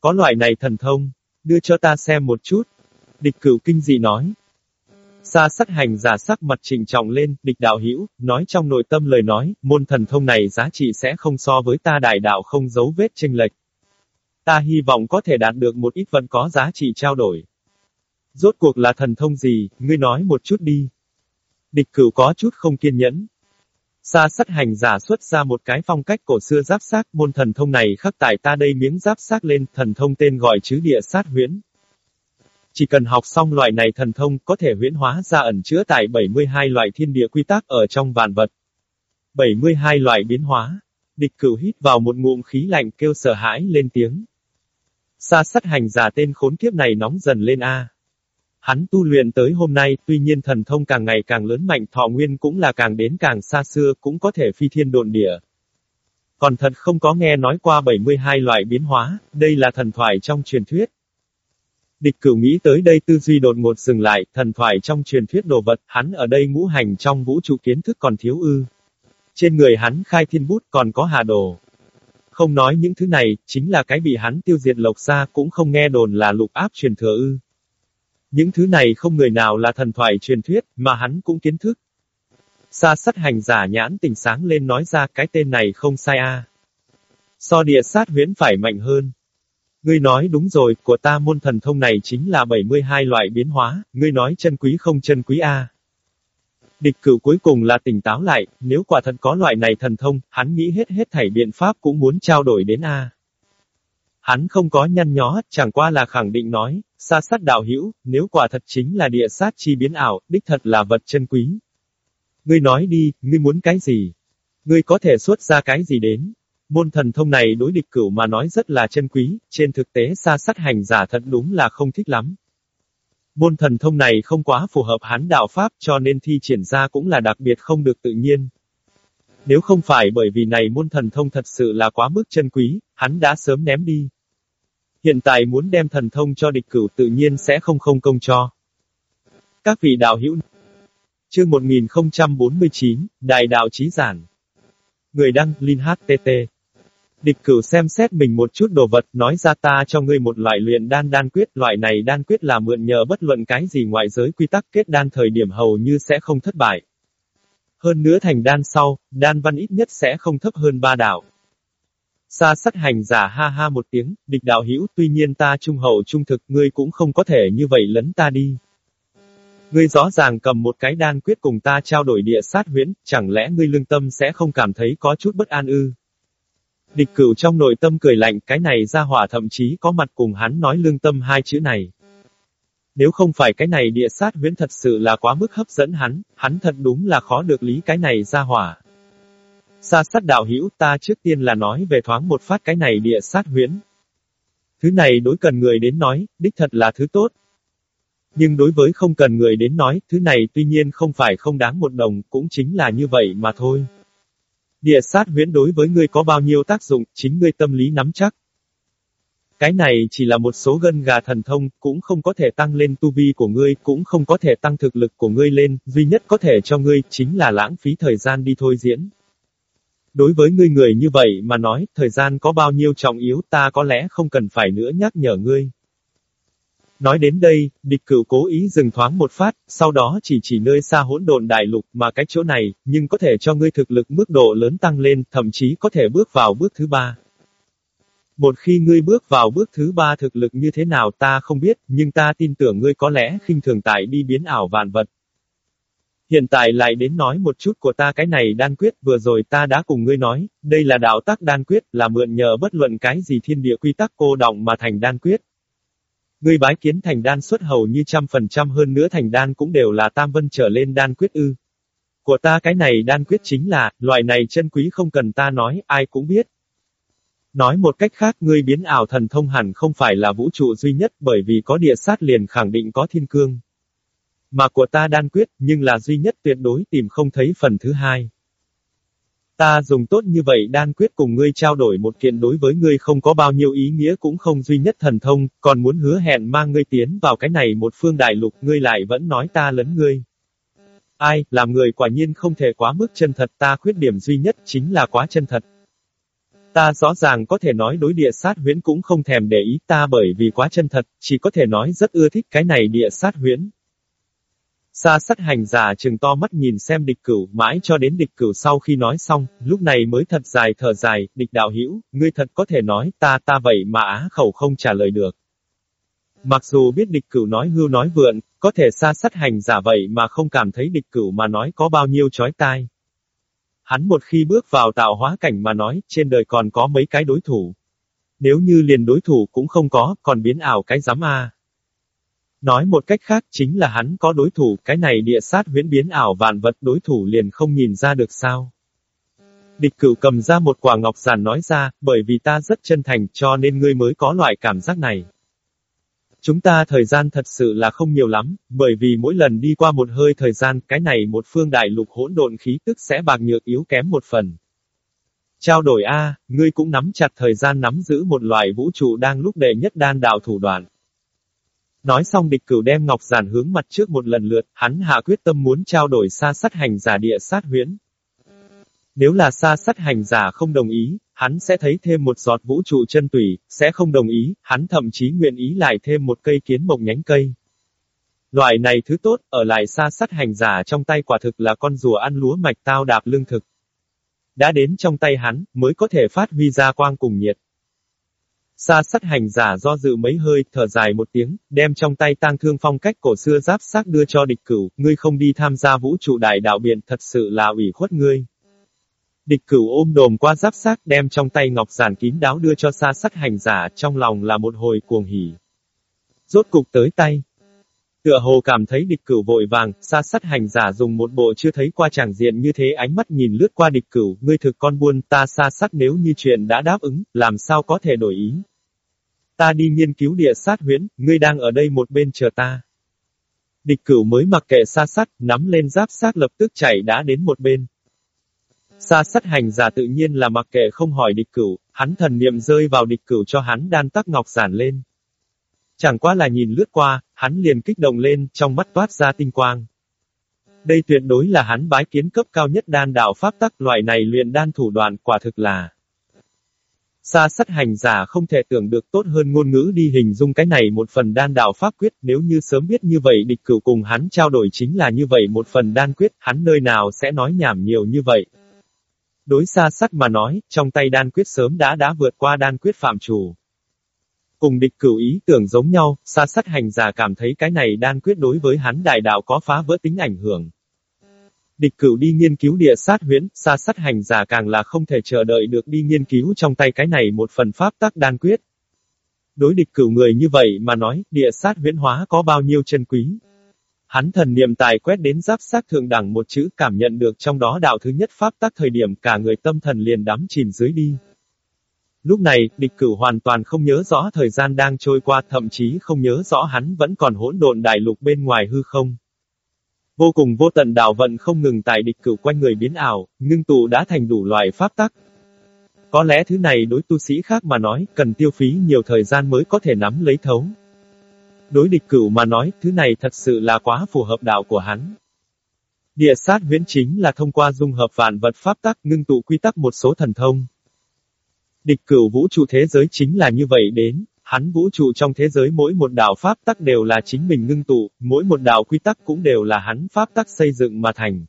Có loại này thần thông, đưa cho ta xem một chút. Địch cửu kinh dị nói. Sa sắc hành giả sắc mặt trình trọng lên, địch đạo hữu nói trong nội tâm lời nói, môn thần thông này giá trị sẽ không so với ta đại đạo không giấu vết chênh lệch. Ta hy vọng có thể đạt được một ít vẫn có giá trị trao đổi. Rốt cuộc là thần thông gì, ngươi nói một chút đi. Địch cửu có chút không kiên nhẫn. Sa sắt hành giả xuất ra một cái phong cách cổ xưa giáp xác, môn thần thông này khắc tại ta đây miếng giáp xác lên, thần thông tên gọi chứ địa sát huyễn. Chỉ cần học xong loại này thần thông có thể huyễn hóa ra ẩn chứa tại 72 loại thiên địa quy tắc ở trong vạn vật. 72 loại biến hóa. Địch cửu hít vào một ngụm khí lạnh kêu sợ hãi lên tiếng. Sa sắt hành giả tên khốn kiếp này nóng dần lên A. Hắn tu luyện tới hôm nay, tuy nhiên thần thông càng ngày càng lớn mạnh thọ nguyên cũng là càng đến càng xa xưa cũng có thể phi thiên độn địa. Còn thật không có nghe nói qua 72 loại biến hóa, đây là thần thoại trong truyền thuyết. Địch cửu nghĩ tới đây tư duy đột ngột dừng lại, thần thoại trong truyền thuyết đồ vật, hắn ở đây ngũ hành trong vũ trụ kiến thức còn thiếu ư. Trên người hắn khai thiên bút còn có hà đồ. Không nói những thứ này, chính là cái bị hắn tiêu diệt lộc ra cũng không nghe đồn là lục áp truyền thừa ư. Những thứ này không người nào là thần thoại truyền thuyết, mà hắn cũng kiến thức. Sa sắt hành giả nhãn tình sáng lên nói ra cái tên này không sai a. So địa sát huyễn phải mạnh hơn. Ngươi nói đúng rồi, của ta môn thần thông này chính là 72 loại biến hóa, ngươi nói chân quý không chân quý a. Địch cửu cuối cùng là tỉnh táo lại, nếu quả thật có loại này thần thông, hắn nghĩ hết hết thảy biện pháp cũng muốn trao đổi đến a. Hắn không có nhăn nhó, chẳng qua là khẳng định nói, xa sát đạo hữu, nếu quả thật chính là địa sát chi biến ảo, đích thật là vật chân quý. Ngươi nói đi, ngươi muốn cái gì? Ngươi có thể xuất ra cái gì đến? Môn thần thông này đối địch cửu mà nói rất là chân quý, trên thực tế xa sát hành giả thật đúng là không thích lắm. Môn thần thông này không quá phù hợp hắn đạo pháp cho nên thi triển ra cũng là đặc biệt không được tự nhiên. Nếu không phải bởi vì này môn thần thông thật sự là quá mức chân quý, hắn đã sớm ném đi. Hiện tại muốn đem thần thông cho địch cửu tự nhiên sẽ không không công cho. Các vị đạo hữu Chương 1049, Đại đạo trí giản Người đăng, Linh HTT Địch cửu xem xét mình một chút đồ vật, nói ra ta cho ngươi một loại luyện đan đan quyết, loại này đan quyết là mượn nhờ bất luận cái gì ngoại giới quy tắc kết đan thời điểm hầu như sẽ không thất bại. Hơn nữa thành đan sau, đan văn ít nhất sẽ không thấp hơn ba đạo. Sa sắt hành giả ha ha một tiếng, địch đạo hữu tuy nhiên ta trung hậu trung thực, ngươi cũng không có thể như vậy lấn ta đi. Ngươi rõ ràng cầm một cái đan quyết cùng ta trao đổi địa sát huyễn, chẳng lẽ ngươi lương tâm sẽ không cảm thấy có chút bất an ư? Địch cửu trong nội tâm cười lạnh, cái này ra hỏa thậm chí có mặt cùng hắn nói lương tâm hai chữ này. Nếu không phải cái này địa sát huyễn thật sự là quá mức hấp dẫn hắn, hắn thật đúng là khó được lý cái này ra hỏa. Sa sát đạo hữu ta trước tiên là nói về thoáng một phát cái này địa sát huyễn. Thứ này đối cần người đến nói, đích thật là thứ tốt. Nhưng đối với không cần người đến nói, thứ này tuy nhiên không phải không đáng một đồng, cũng chính là như vậy mà thôi. Địa sát huyễn đối với ngươi có bao nhiêu tác dụng, chính ngươi tâm lý nắm chắc. Cái này chỉ là một số gân gà thần thông, cũng không có thể tăng lên tu vi của ngươi, cũng không có thể tăng thực lực của ngươi lên, duy nhất có thể cho ngươi, chính là lãng phí thời gian đi thôi diễn. Đối với ngươi người như vậy mà nói, thời gian có bao nhiêu trọng yếu ta có lẽ không cần phải nữa nhắc nhở ngươi. Nói đến đây, địch cửu cố ý dừng thoáng một phát, sau đó chỉ chỉ nơi xa hỗn độn đại lục mà cái chỗ này, nhưng có thể cho ngươi thực lực mức độ lớn tăng lên, thậm chí có thể bước vào bước thứ ba. Một khi ngươi bước vào bước thứ ba thực lực như thế nào ta không biết, nhưng ta tin tưởng ngươi có lẽ khinh thường tại đi biến ảo vạn vật. Hiện tại lại đến nói một chút của ta cái này đan quyết vừa rồi ta đã cùng ngươi nói, đây là đạo tắc đan quyết, là mượn nhờ bất luận cái gì thiên địa quy tắc cô động mà thành đan quyết. Ngươi bái kiến thành đan xuất hầu như trăm phần trăm hơn nữa thành đan cũng đều là tam vân trở lên đan quyết ư. Của ta cái này đan quyết chính là, loại này chân quý không cần ta nói, ai cũng biết. Nói một cách khác ngươi biến ảo thần thông hẳn không phải là vũ trụ duy nhất bởi vì có địa sát liền khẳng định có thiên cương. Mà của ta đan quyết, nhưng là duy nhất tuyệt đối tìm không thấy phần thứ hai. Ta dùng tốt như vậy đan quyết cùng ngươi trao đổi một kiện đối với ngươi không có bao nhiêu ý nghĩa cũng không duy nhất thần thông, còn muốn hứa hẹn mang ngươi tiến vào cái này một phương đại lục ngươi lại vẫn nói ta lấn ngươi. Ai, làm người quả nhiên không thể quá mức chân thật ta khuyết điểm duy nhất chính là quá chân thật. Ta rõ ràng có thể nói đối địa sát huyễn cũng không thèm để ý ta bởi vì quá chân thật, chỉ có thể nói rất ưa thích cái này địa sát huyễn. Sa sắt hành giả trừng to mắt nhìn xem địch cửu, mãi cho đến địch cửu sau khi nói xong, lúc này mới thật dài thở dài, địch đạo hữu ngươi thật có thể nói, ta ta vậy mà á khẩu không trả lời được. Mặc dù biết địch cửu nói hưu nói vượn, có thể xa sắt hành giả vậy mà không cảm thấy địch cửu mà nói có bao nhiêu chói tai. Hắn một khi bước vào tạo hóa cảnh mà nói, trên đời còn có mấy cái đối thủ. Nếu như liền đối thủ cũng không có, còn biến ảo cái giám a. Nói một cách khác chính là hắn có đối thủ, cái này địa sát huyễn biến ảo vạn vật đối thủ liền không nhìn ra được sao. Địch cửu cầm ra một quả ngọc giản nói ra, bởi vì ta rất chân thành cho nên ngươi mới có loại cảm giác này. Chúng ta thời gian thật sự là không nhiều lắm, bởi vì mỗi lần đi qua một hơi thời gian, cái này một phương đại lục hỗn độn khí tức sẽ bạc nhược yếu kém một phần. Trao đổi A, ngươi cũng nắm chặt thời gian nắm giữ một loại vũ trụ đang lúc đệ nhất đan đạo thủ đoạn. Nói xong địch cửu đem ngọc giản hướng mặt trước một lần lượt, hắn hạ quyết tâm muốn trao đổi xa sắt hành giả địa sát huyễn. Nếu là xa sắt hành giả không đồng ý, hắn sẽ thấy thêm một giọt vũ trụ chân tủy, sẽ không đồng ý, hắn thậm chí nguyện ý lại thêm một cây kiến mộc nhánh cây. Loại này thứ tốt, ở lại xa sắt hành giả trong tay quả thực là con rùa ăn lúa mạch tao đạp lương thực. Đã đến trong tay hắn, mới có thể phát huy ra quang cùng nhiệt. Sa sắt hành giả do dự mấy hơi, thở dài một tiếng, đem trong tay tang thương phong cách cổ xưa giáp xác đưa cho địch cửu, ngươi không đi tham gia vũ trụ đại đạo biện thật sự là ủy khuất ngươi. Địch cửu ôm đồm qua giáp xác đem trong tay ngọc giản kín đáo đưa cho sa sắt hành giả, trong lòng là một hồi cuồng hỉ. Rốt cục tới tay. Tựa hồ cảm thấy địch cửu vội vàng, sa sắt hành giả dùng một bộ chưa thấy qua tràng diện như thế ánh mắt nhìn lướt qua địch cửu, ngươi thực con buôn, ta sa sắt nếu như chuyện đã đáp ứng, làm sao có thể đổi ý. Ta đi nghiên cứu địa sát huyễn, ngươi đang ở đây một bên chờ ta. Địch cửu mới mặc kệ xa sắt, nắm lên giáp xác lập tức chạy đã đến một bên. Xa sắt hành giả tự nhiên là mặc kệ không hỏi địch cửu, hắn thần niệm rơi vào địch cửu cho hắn đan tắc ngọc giản lên. Chẳng qua là nhìn lướt qua, hắn liền kích động lên, trong mắt toát ra tinh quang. Đây tuyệt đối là hắn bái kiến cấp cao nhất đan đạo pháp tắc loại này luyện đan thủ đoạn quả thực là. Sa sắt hành giả không thể tưởng được tốt hơn ngôn ngữ đi hình dung cái này một phần đan đạo pháp quyết, nếu như sớm biết như vậy địch cửu cùng hắn trao đổi chính là như vậy một phần đan quyết, hắn nơi nào sẽ nói nhảm nhiều như vậy. Đối xa sắt mà nói, trong tay đan quyết sớm đã đã vượt qua đan quyết phạm chủ. Cùng địch cửu ý tưởng giống nhau, xa sắt hành giả cảm thấy cái này đan quyết đối với hắn đại đạo có phá vỡ tính ảnh hưởng. Địch cửu đi nghiên cứu địa sát huyễn, xa sát hành giả càng là không thể chờ đợi được đi nghiên cứu trong tay cái này một phần pháp tắc đan quyết. Đối địch cửu người như vậy mà nói, địa sát huyễn hóa có bao nhiêu chân quý. Hắn thần niệm tài quét đến giáp sát thượng đẳng một chữ cảm nhận được trong đó đạo thứ nhất pháp tắc thời điểm cả người tâm thần liền đắm chìm dưới đi. Lúc này, địch cửu hoàn toàn không nhớ rõ thời gian đang trôi qua thậm chí không nhớ rõ hắn vẫn còn hỗn độn đại lục bên ngoài hư không. Vô cùng vô tận đạo vận không ngừng tại địch cửu quanh người biến ảo, ngưng tụ đã thành đủ loại pháp tắc. Có lẽ thứ này đối tu sĩ khác mà nói, cần tiêu phí nhiều thời gian mới có thể nắm lấy thấu. Đối địch cửu mà nói, thứ này thật sự là quá phù hợp đạo của hắn. Địa sát huyễn chính là thông qua dung hợp vạn vật pháp tắc ngưng tụ quy tắc một số thần thông. Địch cửu vũ trụ thế giới chính là như vậy đến, hắn vũ trụ trong thế giới mỗi một đạo pháp tắc đều là chính mình ngưng tụ, mỗi một đạo quy tắc cũng đều là hắn pháp tắc xây dựng mà thành.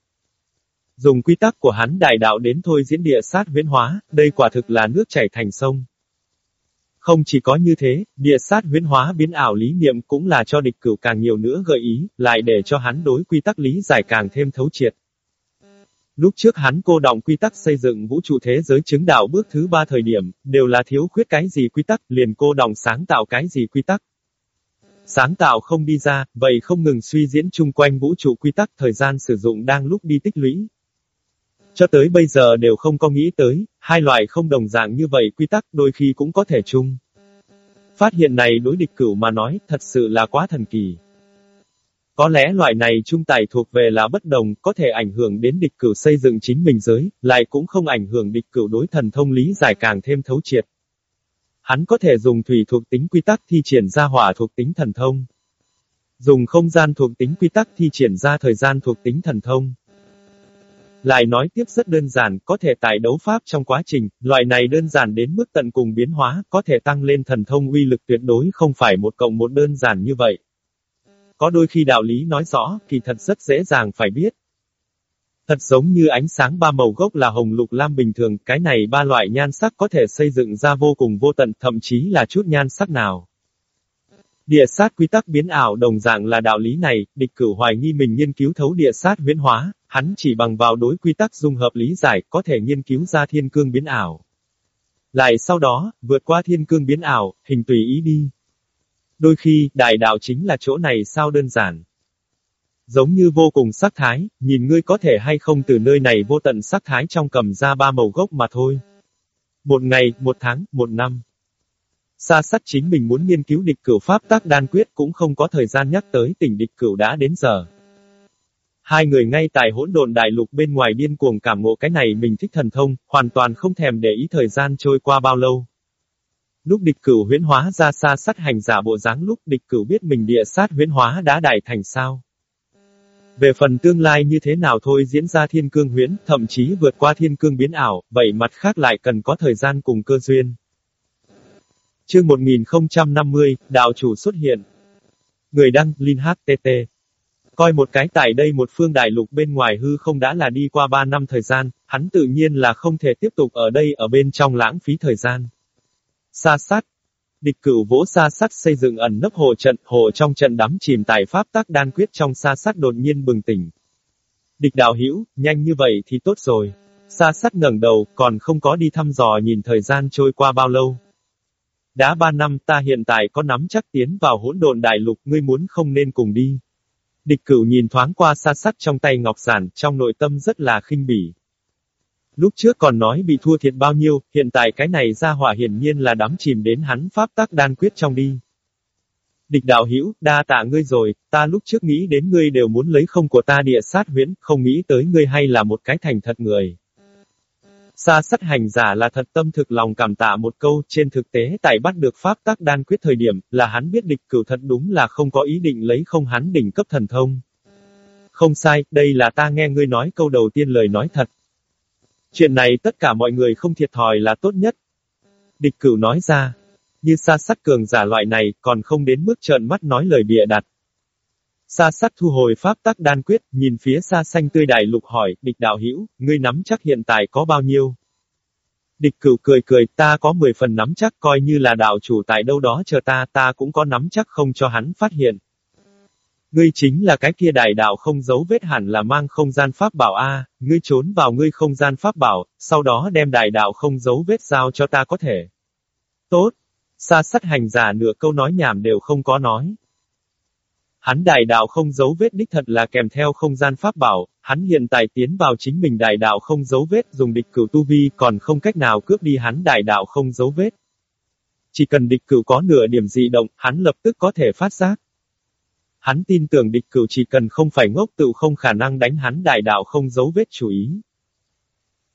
Dùng quy tắc của hắn đại đạo đến thôi diễn địa sát huyễn hóa, đây quả thực là nước chảy thành sông. Không chỉ có như thế, địa sát huyễn hóa biến ảo lý niệm cũng là cho địch cửu càng nhiều nữa gợi ý, lại để cho hắn đối quy tắc lý giải càng thêm thấu triệt. Lúc trước hắn cô động quy tắc xây dựng vũ trụ thế giới chứng đạo bước thứ ba thời điểm, đều là thiếu khuyết cái gì quy tắc, liền cô động sáng tạo cái gì quy tắc. Sáng tạo không đi ra, vậy không ngừng suy diễn chung quanh vũ trụ quy tắc thời gian sử dụng đang lúc đi tích lũy. Cho tới bây giờ đều không có nghĩ tới, hai loại không đồng dạng như vậy quy tắc đôi khi cũng có thể chung. Phát hiện này đối địch cửu mà nói, thật sự là quá thần kỳ. Có lẽ loại này trung tài thuộc về là bất đồng, có thể ảnh hưởng đến địch cửu xây dựng chính mình giới, lại cũng không ảnh hưởng địch cửu đối thần thông lý giải càng thêm thấu triệt. Hắn có thể dùng thủy thuộc tính quy tắc thi triển ra hỏa thuộc tính thần thông. Dùng không gian thuộc tính quy tắc thi triển ra thời gian thuộc tính thần thông. Lại nói tiếp rất đơn giản, có thể tại đấu pháp trong quá trình, loại này đơn giản đến mức tận cùng biến hóa, có thể tăng lên thần thông uy lực tuyệt đối không phải một cộng một đơn giản như vậy. Có đôi khi đạo lý nói rõ, kỳ thật rất dễ dàng phải biết. Thật giống như ánh sáng ba màu gốc là hồng lục lam bình thường, cái này ba loại nhan sắc có thể xây dựng ra vô cùng vô tận, thậm chí là chút nhan sắc nào. Địa sát quy tắc biến ảo đồng dạng là đạo lý này, địch cử hoài nghi mình nghiên cứu thấu địa sát huyễn hóa, hắn chỉ bằng vào đối quy tắc dung hợp lý giải, có thể nghiên cứu ra thiên cương biến ảo. Lại sau đó, vượt qua thiên cương biến ảo, hình tùy ý đi. Đôi khi, đại đạo chính là chỗ này sao đơn giản. Giống như vô cùng sắc thái, nhìn ngươi có thể hay không từ nơi này vô tận sắc thái trong cầm ra ba màu gốc mà thôi. Một ngày, một tháng, một năm. Xa sắt chính mình muốn nghiên cứu địch cửu pháp tác đan quyết cũng không có thời gian nhắc tới tỉnh địch cửu đã đến giờ. Hai người ngay tại hỗn độn đại lục bên ngoài điên cuồng cảm ngộ cái này mình thích thần thông, hoàn toàn không thèm để ý thời gian trôi qua bao lâu. Lúc địch cửu huyễn hóa ra xa sắt hành giả bộ dáng lúc địch cửu biết mình địa sát huyễn hóa đã đại thành sao. Về phần tương lai như thế nào thôi diễn ra thiên cương huyễn, thậm chí vượt qua thiên cương biến ảo, vậy mặt khác lại cần có thời gian cùng cơ duyên. Chương 1050, đạo chủ xuất hiện. Người đăng, Linh HTT. Coi một cái tại đây một phương đại lục bên ngoài hư không đã là đi qua ba năm thời gian, hắn tự nhiên là không thể tiếp tục ở đây ở bên trong lãng phí thời gian. Sa sát. Địch cửu vỗ sa sát xây dựng ẩn nấp hồ trận, hồ trong trận đắm chìm tại pháp tác đan quyết trong sa sát đột nhiên bừng tỉnh. Địch đạo hữu nhanh như vậy thì tốt rồi. Sa sát ngẩng đầu, còn không có đi thăm dò nhìn thời gian trôi qua bao lâu. Đã ba năm ta hiện tại có nắm chắc tiến vào hỗn độn đại lục, ngươi muốn không nên cùng đi. Địch cửu nhìn thoáng qua sa sắt trong tay ngọc giản, trong nội tâm rất là khinh bỉ. Lúc trước còn nói bị thua thiệt bao nhiêu, hiện tại cái này ra hỏa hiển nhiên là đắm chìm đến hắn pháp tắc đan quyết trong đi. Địch đạo hữu đa tạ ngươi rồi, ta lúc trước nghĩ đến ngươi đều muốn lấy không của ta địa sát huyễn, không nghĩ tới ngươi hay là một cái thành thật người. Sa sắt hành giả là thật tâm thực lòng cảm tạ một câu, trên thực tế tại bắt được pháp tắc đan quyết thời điểm, là hắn biết địch cửu thật đúng là không có ý định lấy không hắn đỉnh cấp thần thông. Không sai, đây là ta nghe ngươi nói câu đầu tiên lời nói thật. Chuyện này tất cả mọi người không thiệt thòi là tốt nhất. Địch cửu nói ra, như sa sắt cường giả loại này, còn không đến mức trợn mắt nói lời bịa đặt. Sa sắt thu hồi pháp tắc đan quyết, nhìn phía xa xanh tươi đại lục hỏi, địch đạo hữu ngươi nắm chắc hiện tại có bao nhiêu? Địch cửu cười cười, ta có 10 phần nắm chắc coi như là đạo chủ tại đâu đó chờ ta, ta cũng có nắm chắc không cho hắn phát hiện. Ngươi chính là cái kia đại đạo không giấu vết hẳn là mang không gian pháp bảo A, ngươi trốn vào ngươi không gian pháp bảo, sau đó đem đại đạo không giấu vết giao cho ta có thể. Tốt. Sa sắt hành giả nửa câu nói nhảm đều không có nói. Hắn đại đạo không giấu vết đích thật là kèm theo không gian pháp bảo, hắn hiện tại tiến vào chính mình đại đạo không giấu vết dùng địch cửu tu vi còn không cách nào cướp đi hắn đại đạo không giấu vết. Chỉ cần địch cửu có nửa điểm dị động, hắn lập tức có thể phát giác. Hắn tin tưởng địch cửu chỉ cần không phải ngốc tự không khả năng đánh hắn đại đạo không giấu vết chú ý.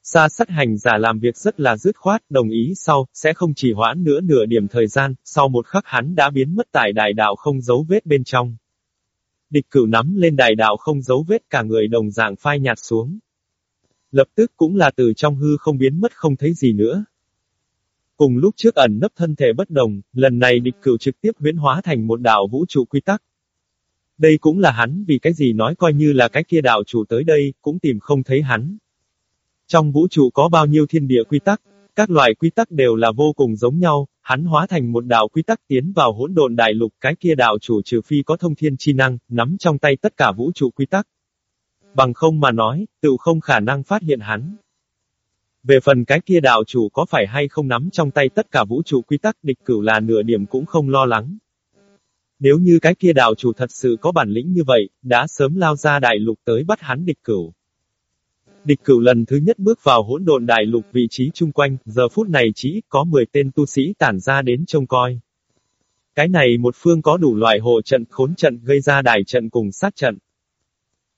Sa sắt hành giả làm việc rất là dứt khoát, đồng ý sau, sẽ không chỉ hoãn nữa nửa điểm thời gian, sau một khắc hắn đã biến mất tại đại đạo không giấu vết bên trong. Địch cửu nắm lên đại đạo không giấu vết cả người đồng dạng phai nhạt xuống. Lập tức cũng là từ trong hư không biến mất không thấy gì nữa. Cùng lúc trước ẩn nấp thân thể bất đồng, lần này địch cửu trực tiếp huyễn hóa thành một đạo vũ trụ quy tắc. Đây cũng là hắn vì cái gì nói coi như là cái kia đạo chủ tới đây, cũng tìm không thấy hắn. Trong vũ trụ có bao nhiêu thiên địa quy tắc, các loại quy tắc đều là vô cùng giống nhau, hắn hóa thành một đạo quy tắc tiến vào hỗn độn đại lục cái kia đạo chủ trừ phi có thông thiên chi năng, nắm trong tay tất cả vũ trụ quy tắc. Bằng không mà nói, tự không khả năng phát hiện hắn. Về phần cái kia đạo chủ có phải hay không nắm trong tay tất cả vũ trụ quy tắc địch cửu là nửa điểm cũng không lo lắng. Nếu như cái kia đạo chủ thật sự có bản lĩnh như vậy, đã sớm lao ra đại lục tới bắt hắn địch cửu. Địch cửu lần thứ nhất bước vào hỗn độn đại lục vị trí chung quanh, giờ phút này chỉ có 10 tên tu sĩ tản ra đến trông coi. Cái này một phương có đủ loại hộ trận khốn trận gây ra đài trận cùng sát trận.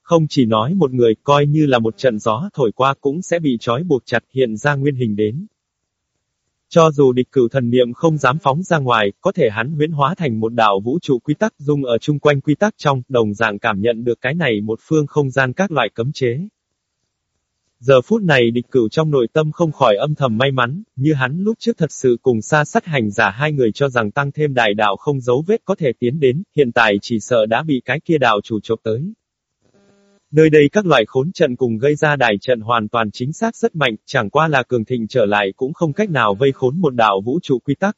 Không chỉ nói một người coi như là một trận gió thổi qua cũng sẽ bị trói buộc chặt hiện ra nguyên hình đến. Cho dù địch cửu thần niệm không dám phóng ra ngoài, có thể hắn huyễn hóa thành một đạo vũ trụ quy tắc dung ở chung quanh quy tắc trong, đồng dạng cảm nhận được cái này một phương không gian các loại cấm chế. Giờ phút này địch cửu trong nội tâm không khỏi âm thầm may mắn, như hắn lúc trước thật sự cùng xa sát hành giả hai người cho rằng tăng thêm đại đạo không dấu vết có thể tiến đến, hiện tại chỉ sợ đã bị cái kia đạo chủ chộp tới. Nơi đây các loại khốn trận cùng gây ra đài trận hoàn toàn chính xác rất mạnh, chẳng qua là cường thịnh trở lại cũng không cách nào vây khốn một đạo vũ trụ quy tắc.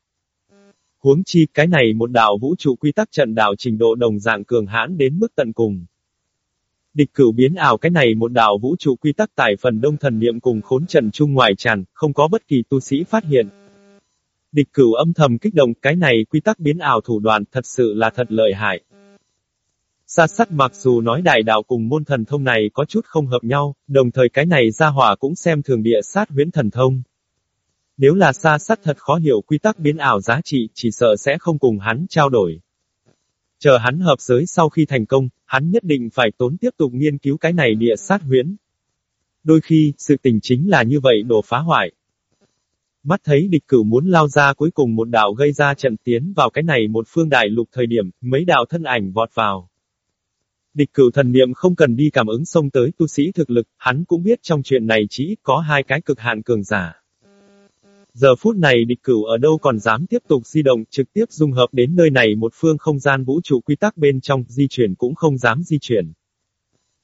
Huống chi, cái này một đạo vũ trụ quy tắc trận đạo trình độ đồng dạng cường hãn đến mức tận cùng. Địch cửu biến ảo cái này một đạo vũ trụ quy tắc tại phần đông thần niệm cùng khốn trận chung ngoài tràn, không có bất kỳ tu sĩ phát hiện. Địch cửu âm thầm kích động cái này quy tắc biến ảo thủ đoạn thật sự là thật lợi hại. Sa sắt mặc dù nói đại đạo cùng môn thần thông này có chút không hợp nhau, đồng thời cái này ra hỏa cũng xem thường địa sát huyễn thần thông. Nếu là sa sắt thật khó hiểu quy tắc biến ảo giá trị, chỉ sợ sẽ không cùng hắn trao đổi. Chờ hắn hợp giới sau khi thành công, hắn nhất định phải tốn tiếp tục nghiên cứu cái này địa sát huyễn. Đôi khi, sự tình chính là như vậy đổ phá hoại. Mắt thấy địch cửu muốn lao ra cuối cùng một đạo gây ra trận tiến vào cái này một phương đại lục thời điểm, mấy đạo thân ảnh vọt vào. Địch cửu thần niệm không cần đi cảm ứng xông tới tu sĩ thực lực, hắn cũng biết trong chuyện này chỉ có hai cái cực hạn cường giả. Giờ phút này địch cửu ở đâu còn dám tiếp tục di động, trực tiếp dung hợp đến nơi này một phương không gian vũ trụ quy tắc bên trong, di chuyển cũng không dám di chuyển.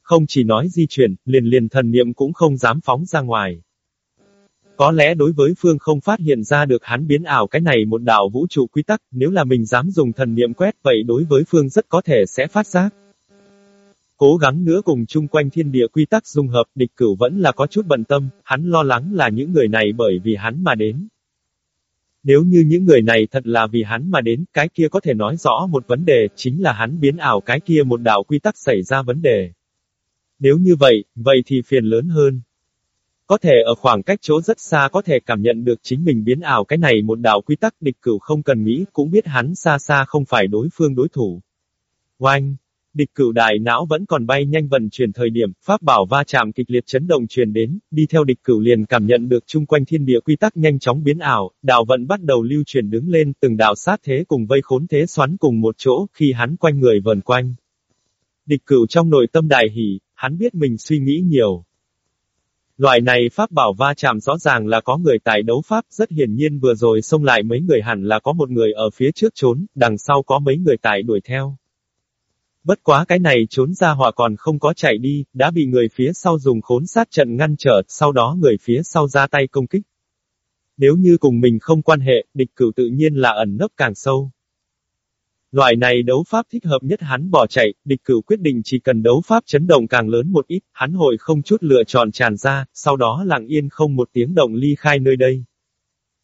Không chỉ nói di chuyển, liền liền thần niệm cũng không dám phóng ra ngoài. Có lẽ đối với Phương không phát hiện ra được hắn biến ảo cái này một đạo vũ trụ quy tắc, nếu là mình dám dùng thần niệm quét vậy đối với Phương rất có thể sẽ phát giác. Cố gắng nữa cùng chung quanh thiên địa quy tắc dung hợp, địch cửu vẫn là có chút bận tâm, hắn lo lắng là những người này bởi vì hắn mà đến. Nếu như những người này thật là vì hắn mà đến, cái kia có thể nói rõ một vấn đề, chính là hắn biến ảo cái kia một đạo quy tắc xảy ra vấn đề. Nếu như vậy, vậy thì phiền lớn hơn. Có thể ở khoảng cách chỗ rất xa có thể cảm nhận được chính mình biến ảo cái này một đạo quy tắc địch cửu không cần nghĩ, cũng biết hắn xa xa không phải đối phương đối thủ. Oanh! Địch cửu đại não vẫn còn bay nhanh vận chuyển thời điểm, pháp bảo va chạm kịch liệt chấn động truyền đến, đi theo địch cửu liền cảm nhận được chung quanh thiên địa quy tắc nhanh chóng biến ảo, đạo vận bắt đầu lưu chuyển đứng lên, từng đạo sát thế cùng vây khốn thế xoắn cùng một chỗ, khi hắn quanh người vần quanh. Địch cửu trong nội tâm đại hỉ, hắn biết mình suy nghĩ nhiều. Loại này pháp bảo va chạm rõ ràng là có người tại đấu pháp, rất hiển nhiên vừa rồi xông lại mấy người hẳn là có một người ở phía trước trốn, đằng sau có mấy người tại đuổi theo. Bất quá cái này trốn ra hỏa còn không có chạy đi, đã bị người phía sau dùng khốn sát trận ngăn trở, sau đó người phía sau ra tay công kích. Nếu như cùng mình không quan hệ, địch cửu tự nhiên là ẩn nấp càng sâu. Loại này đấu pháp thích hợp nhất hắn bỏ chạy, địch cửu quyết định chỉ cần đấu pháp chấn động càng lớn một ít, hắn hội không chút lựa chọn tràn ra, sau đó lặng yên không một tiếng động ly khai nơi đây.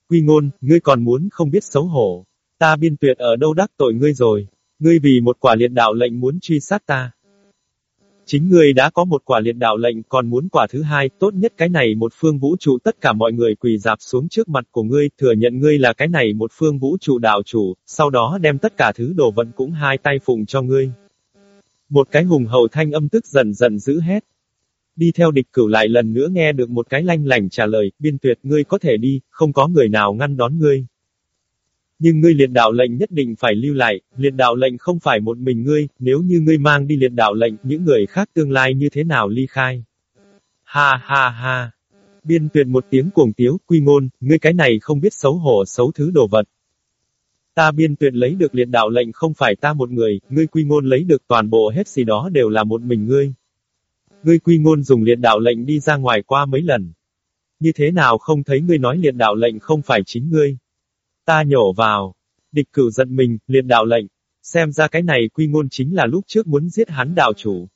Quy ngôn, ngươi còn muốn không biết xấu hổ. Ta biên tuyệt ở đâu đắc tội ngươi rồi. Ngươi vì một quả liệt đạo lệnh muốn truy sát ta. Chính ngươi đã có một quả liệt đạo lệnh còn muốn quả thứ hai, tốt nhất cái này một phương vũ trụ tất cả mọi người quỳ dạp xuống trước mặt của ngươi, thừa nhận ngươi là cái này một phương vũ trụ đạo chủ, sau đó đem tất cả thứ đồ vận cũng hai tay phụng cho ngươi. Một cái hùng hậu thanh âm tức dần dần giữ hét. Đi theo địch cửu lại lần nữa nghe được một cái lanh lành trả lời, biên tuyệt ngươi có thể đi, không có người nào ngăn đón ngươi. Nhưng ngươi liệt đạo lệnh nhất định phải lưu lại, liệt đạo lệnh không phải một mình ngươi, nếu như ngươi mang đi liệt đạo lệnh, những người khác tương lai như thế nào ly khai. Ha ha ha. Biên tuyệt một tiếng cuồng tiếu, quy ngôn, ngươi cái này không biết xấu hổ xấu thứ đồ vật. Ta biên tuyệt lấy được liệt đạo lệnh không phải ta một người, ngươi quy ngôn lấy được toàn bộ hết gì đó đều là một mình ngươi. Ngươi quy ngôn dùng liệt đạo lệnh đi ra ngoài qua mấy lần. Như thế nào không thấy ngươi nói liệt đạo lệnh không phải chính ngươi. Ta nhổ vào. Địch cửu giận mình, liền đạo lệnh. Xem ra cái này quy ngôn chính là lúc trước muốn giết hắn đạo chủ.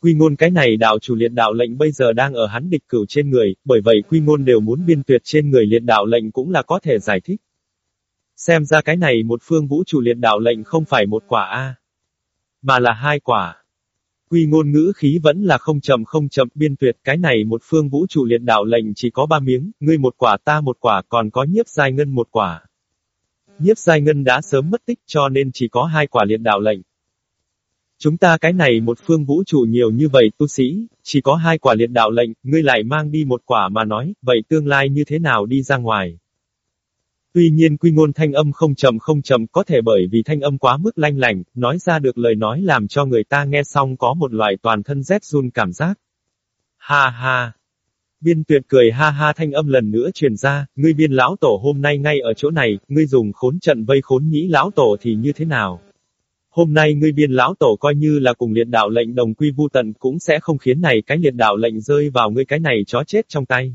Quy ngôn cái này đạo chủ liệt đạo lệnh bây giờ đang ở hắn địch cửu trên người, bởi vậy quy ngôn đều muốn biên tuyệt trên người liệt đạo lệnh cũng là có thể giải thích. Xem ra cái này một phương vũ trụ liệt đạo lệnh không phải một quả A, mà là hai quả. Quy ngôn ngữ khí vẫn là không chậm không chậm biên tuyệt cái này một phương vũ trụ liệt đạo lệnh chỉ có ba miếng, ngươi một quả ta một quả còn có nhiếp giai ngân một quả. Nhiếp giai ngân đã sớm mất tích cho nên chỉ có hai quả liệt đạo lệnh. Chúng ta cái này một phương vũ trụ nhiều như vậy tu sĩ, chỉ có hai quả liệt đạo lệnh, ngươi lại mang đi một quả mà nói, vậy tương lai như thế nào đi ra ngoài? Tuy nhiên quy ngôn thanh âm không trầm không trầm có thể bởi vì thanh âm quá mức lanh lành, nói ra được lời nói làm cho người ta nghe xong có một loại toàn thân rét run cảm giác. Ha ha! Biên tuyệt cười ha ha thanh âm lần nữa truyền ra, ngươi biên lão tổ hôm nay ngay ở chỗ này, ngươi dùng khốn trận vây khốn nhĩ lão tổ thì như thế nào? Hôm nay ngươi biên lão tổ coi như là cùng liệt đạo lệnh đồng quy vu tận cũng sẽ không khiến này cái liệt đạo lệnh rơi vào ngươi cái này chó chết trong tay.